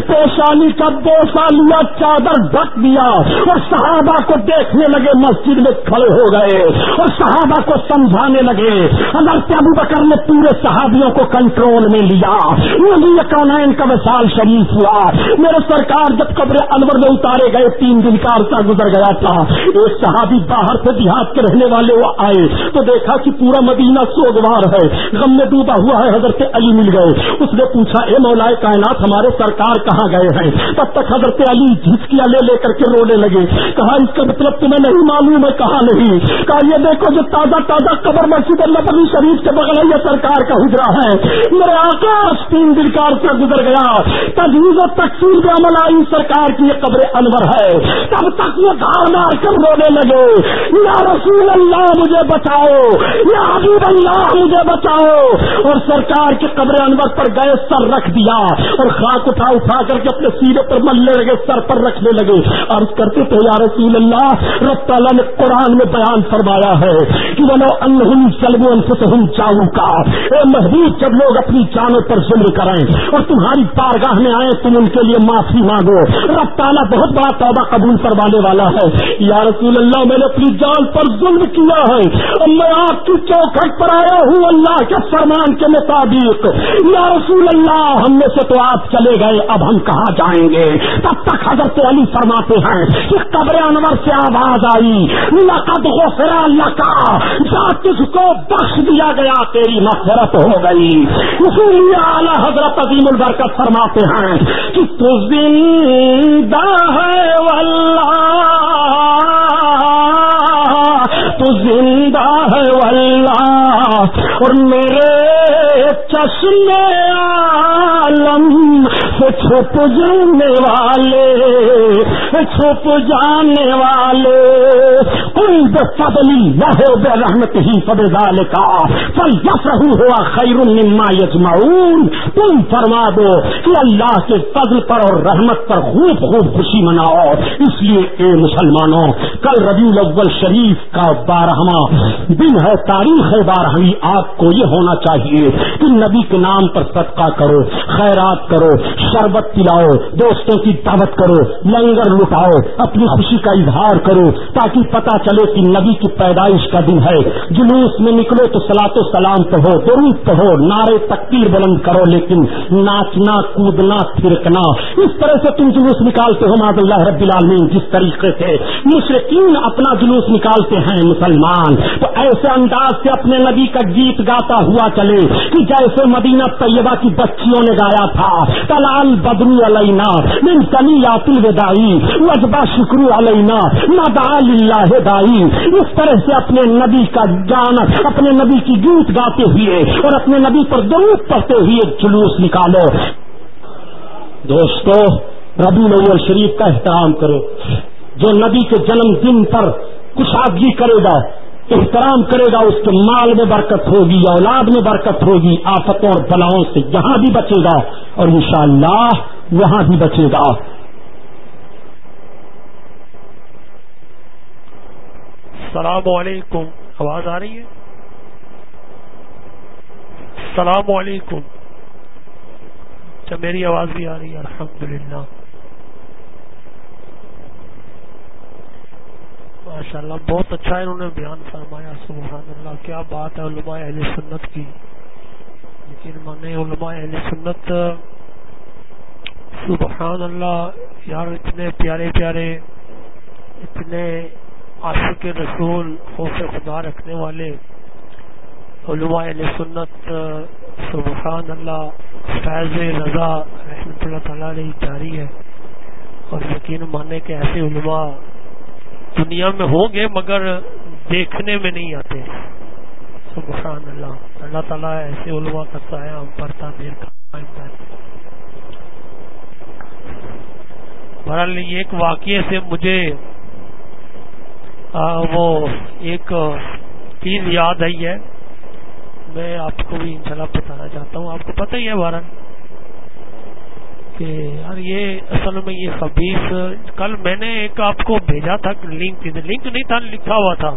پیشانی کا بوسا لیا چادر ڈھک دیا اور صحابہ کو دیکھنے لگے مسجد میں کھڑے ہو گئے اور صحابہ کو سمجھانے لگے، حضرت ابو بکر نے پورے صحابیوں کو کنٹرول میں لیا۔ نبی کونین کا وسال شریف ہوا۔ میرے سرکار جب قبر انور میں اتارے گئے، تین دن کا عرصہ گزر گیا تھا۔ ایک صحابی باہر سے دیہات کے رہنے والے وہ آئے تو دیکھا کہ پورا مدینہ سوگوار ہے، غم میں ڈوبا ہوا ہے، حضرت علی مل گئے۔ اس نے پوچھا، اے مولا کائنات ہمارے سرکار کہاں گئے ہیں؟ تب تک حضرت علی جھسکیاں لے لے کر کے رونے لگے۔ کہا، اس کا مطلب تمہیں نہیں معلوم ہے، کہاں نہیں؟ کہا، یہ دیکھو جو تازہ تازہ قبر مسجد اللہ نبی شریف کے بغل یہ سرکار کا حجرا ہے۔ میرے آکاش تین دن کا گزر گیا۔ تجویز و تقسیم کے عمل آئی، سرکار کی یہ قبر انور ہے۔ تب تک یہ گھاڑ مار کر رونے لگے۔ یا رسول اللہ، مجھے بچاؤ۔ یا حبیب اللہ، مجھے بچاؤ۔ اور سرکار کی قبر انور پر گئے، سر رکھ دیا۔ لگا اور خاک اٹھا اٹھا کر کے اپنے سیرے پر ملنے لگے، سر پر رکھنے لگے۔ عرض کرتے تھے، یا رسول اللہ، رب تعالیٰ نے قرآن میں بیان فرمایا ہے کہ بولو انہم سلم انفسہم چاہوں کا اے محبوب جب لوگ اپنی جانوں پر ظلم کریں اور تمہاری پارگاہ میں آئے تم ان کے لیے معافی مانگو۔ رب تعالیٰ بہت بڑا توبہ قبول کروانے والا ہے۔ یا رسول اللہ، میں نے اپنی جان پر ظلم کیا ہے۔ اور میں آپ کی چوکھٹ پر آیا ہوں، اللہ کے فرمان کے مطابق۔ یا رسول اللہ، ہم نے میں سے تو آپ چلے گئے، اب ہم کہاں جائیں گے؟ تب تک حضرت علی فرماتے ہیں کہ قبر انور سے آواز آئی، لقد غفر اللہ کا جا کس کو بخش دیا گیا، تیری مغفرت ہو گئی۔ اسی لیے اعلیٰ حضرت عظیم البرکت فرماتے ہیں کہ تو زندہ ہے واللہ، تو زندہ ہے واللہ، اور میرے چشم عالم چھپ جانے والے چھپ جانے والے۔ کوئی بے فضلی نہ ہو بے رحمت ہی فب ڈال کا پل بس ہوا خیر مما یجمعون۔ تم فرما دو کہ اللہ کے فضل پر اور رحمت پر خوب خوب خوشی مناؤ۔ اس لیے اے مسلمانوں، کل ربیع الاول شریف کا بارہواں دن ہے، تاریخ ہے بارہویں، آپ کو یہ ہونا چاہیے۔ کہ نبی کے نام پر صدقہ کرو، خیرات کرو، شربت پلاؤ، دوستوں کی دعوت کرو، لنگر لٹاؤ، اپنی خوشی کا اظہار کرو تاکہ پتا چلے کہ نبی کی پیدائش کا دن ہے۔ جلوس میں نکلو تو سلاط و سلام کہو، درود کہو، نعرے تکبیر بلند کرو، لیکن ناچنا، کودنا، پھرکنا، اس طرح سے تم جلوس نکالتے ہو ماد اللہ رب العالمین، جس طریقے سے مشرقین اپنا جلوس نکالتے ہیں مسلمان۔ تو ایسے انداز سے اپنے نبی کا گیت گاتا ہوا چلے۔ کہ جیسے مدینہ طیبہ کی بچیوں نے گایا تھا، تلال بدرو علینا من کمی یاتل ودائی وجبہ شکرو علینا ندا اللہ دائی۔ اس طرح سے اپنے نبی کا گانا اپنے نبی کی گیت گاتے ہوئے اور اپنے نبی پر درود پڑھتے ہوئے جلوس نکالو۔ دوستو، ربی الاول شریف کا احترام کرو۔ جو نبی کے جنم دن پر کچھ آگی کرے گا احترام کرے گا، اس کے مال میں برکت ہوگی، اولاد میں برکت ہوگی آفتوں اور بلاؤں سے یہاں بھی بچے گا اور انشاءاللہ وہاں بھی بچے گا۔ السلام علیکم۔ آواز آ رہی ہے؟ السلام علیکم۔ اچھا میری آواز بھی آ رہی ہے الحمد ماشاء اللہ بہت اچھا انہوں نے بیان فرمایا سبحان اللہ کیا بات ہے علماء اہل سنت کی؟ لیکن میں علماء اہل سنت سبحان اللہ یار اتنے پیارے پیارے، اتنے عاشق رسول، خوف خدا رکھنے والے علماء اہل سنت سبحان اللہ فیض رضا رحمۃ اللہ تعالیٰ علیہ جاری ہے۔ اور یقین مانے کے ایسے علماء دنیا میں ہوں گے مگر دیکھنے میں نہیں آتے۔ سبحان اللہ اللہ تعالیٰ ایسے علماء کا سایہ ہم پر تعمیر کا بہرحال یہ ایک واقعے سے مجھے آ, وہ ایک چیز یاد آئی ہے۔ میں آپ کو بھی انشاءاللہ بتانا چاہتا ہوں۔ آپ کو پتہ ہی ہے بہرحال۔ کہ یار یہ اصل میں یہ خبیص، کل میں نے ایک آپ کو بھیجا تھا، لنک لنک نہیں تھا، لکھا ہوا تھا۔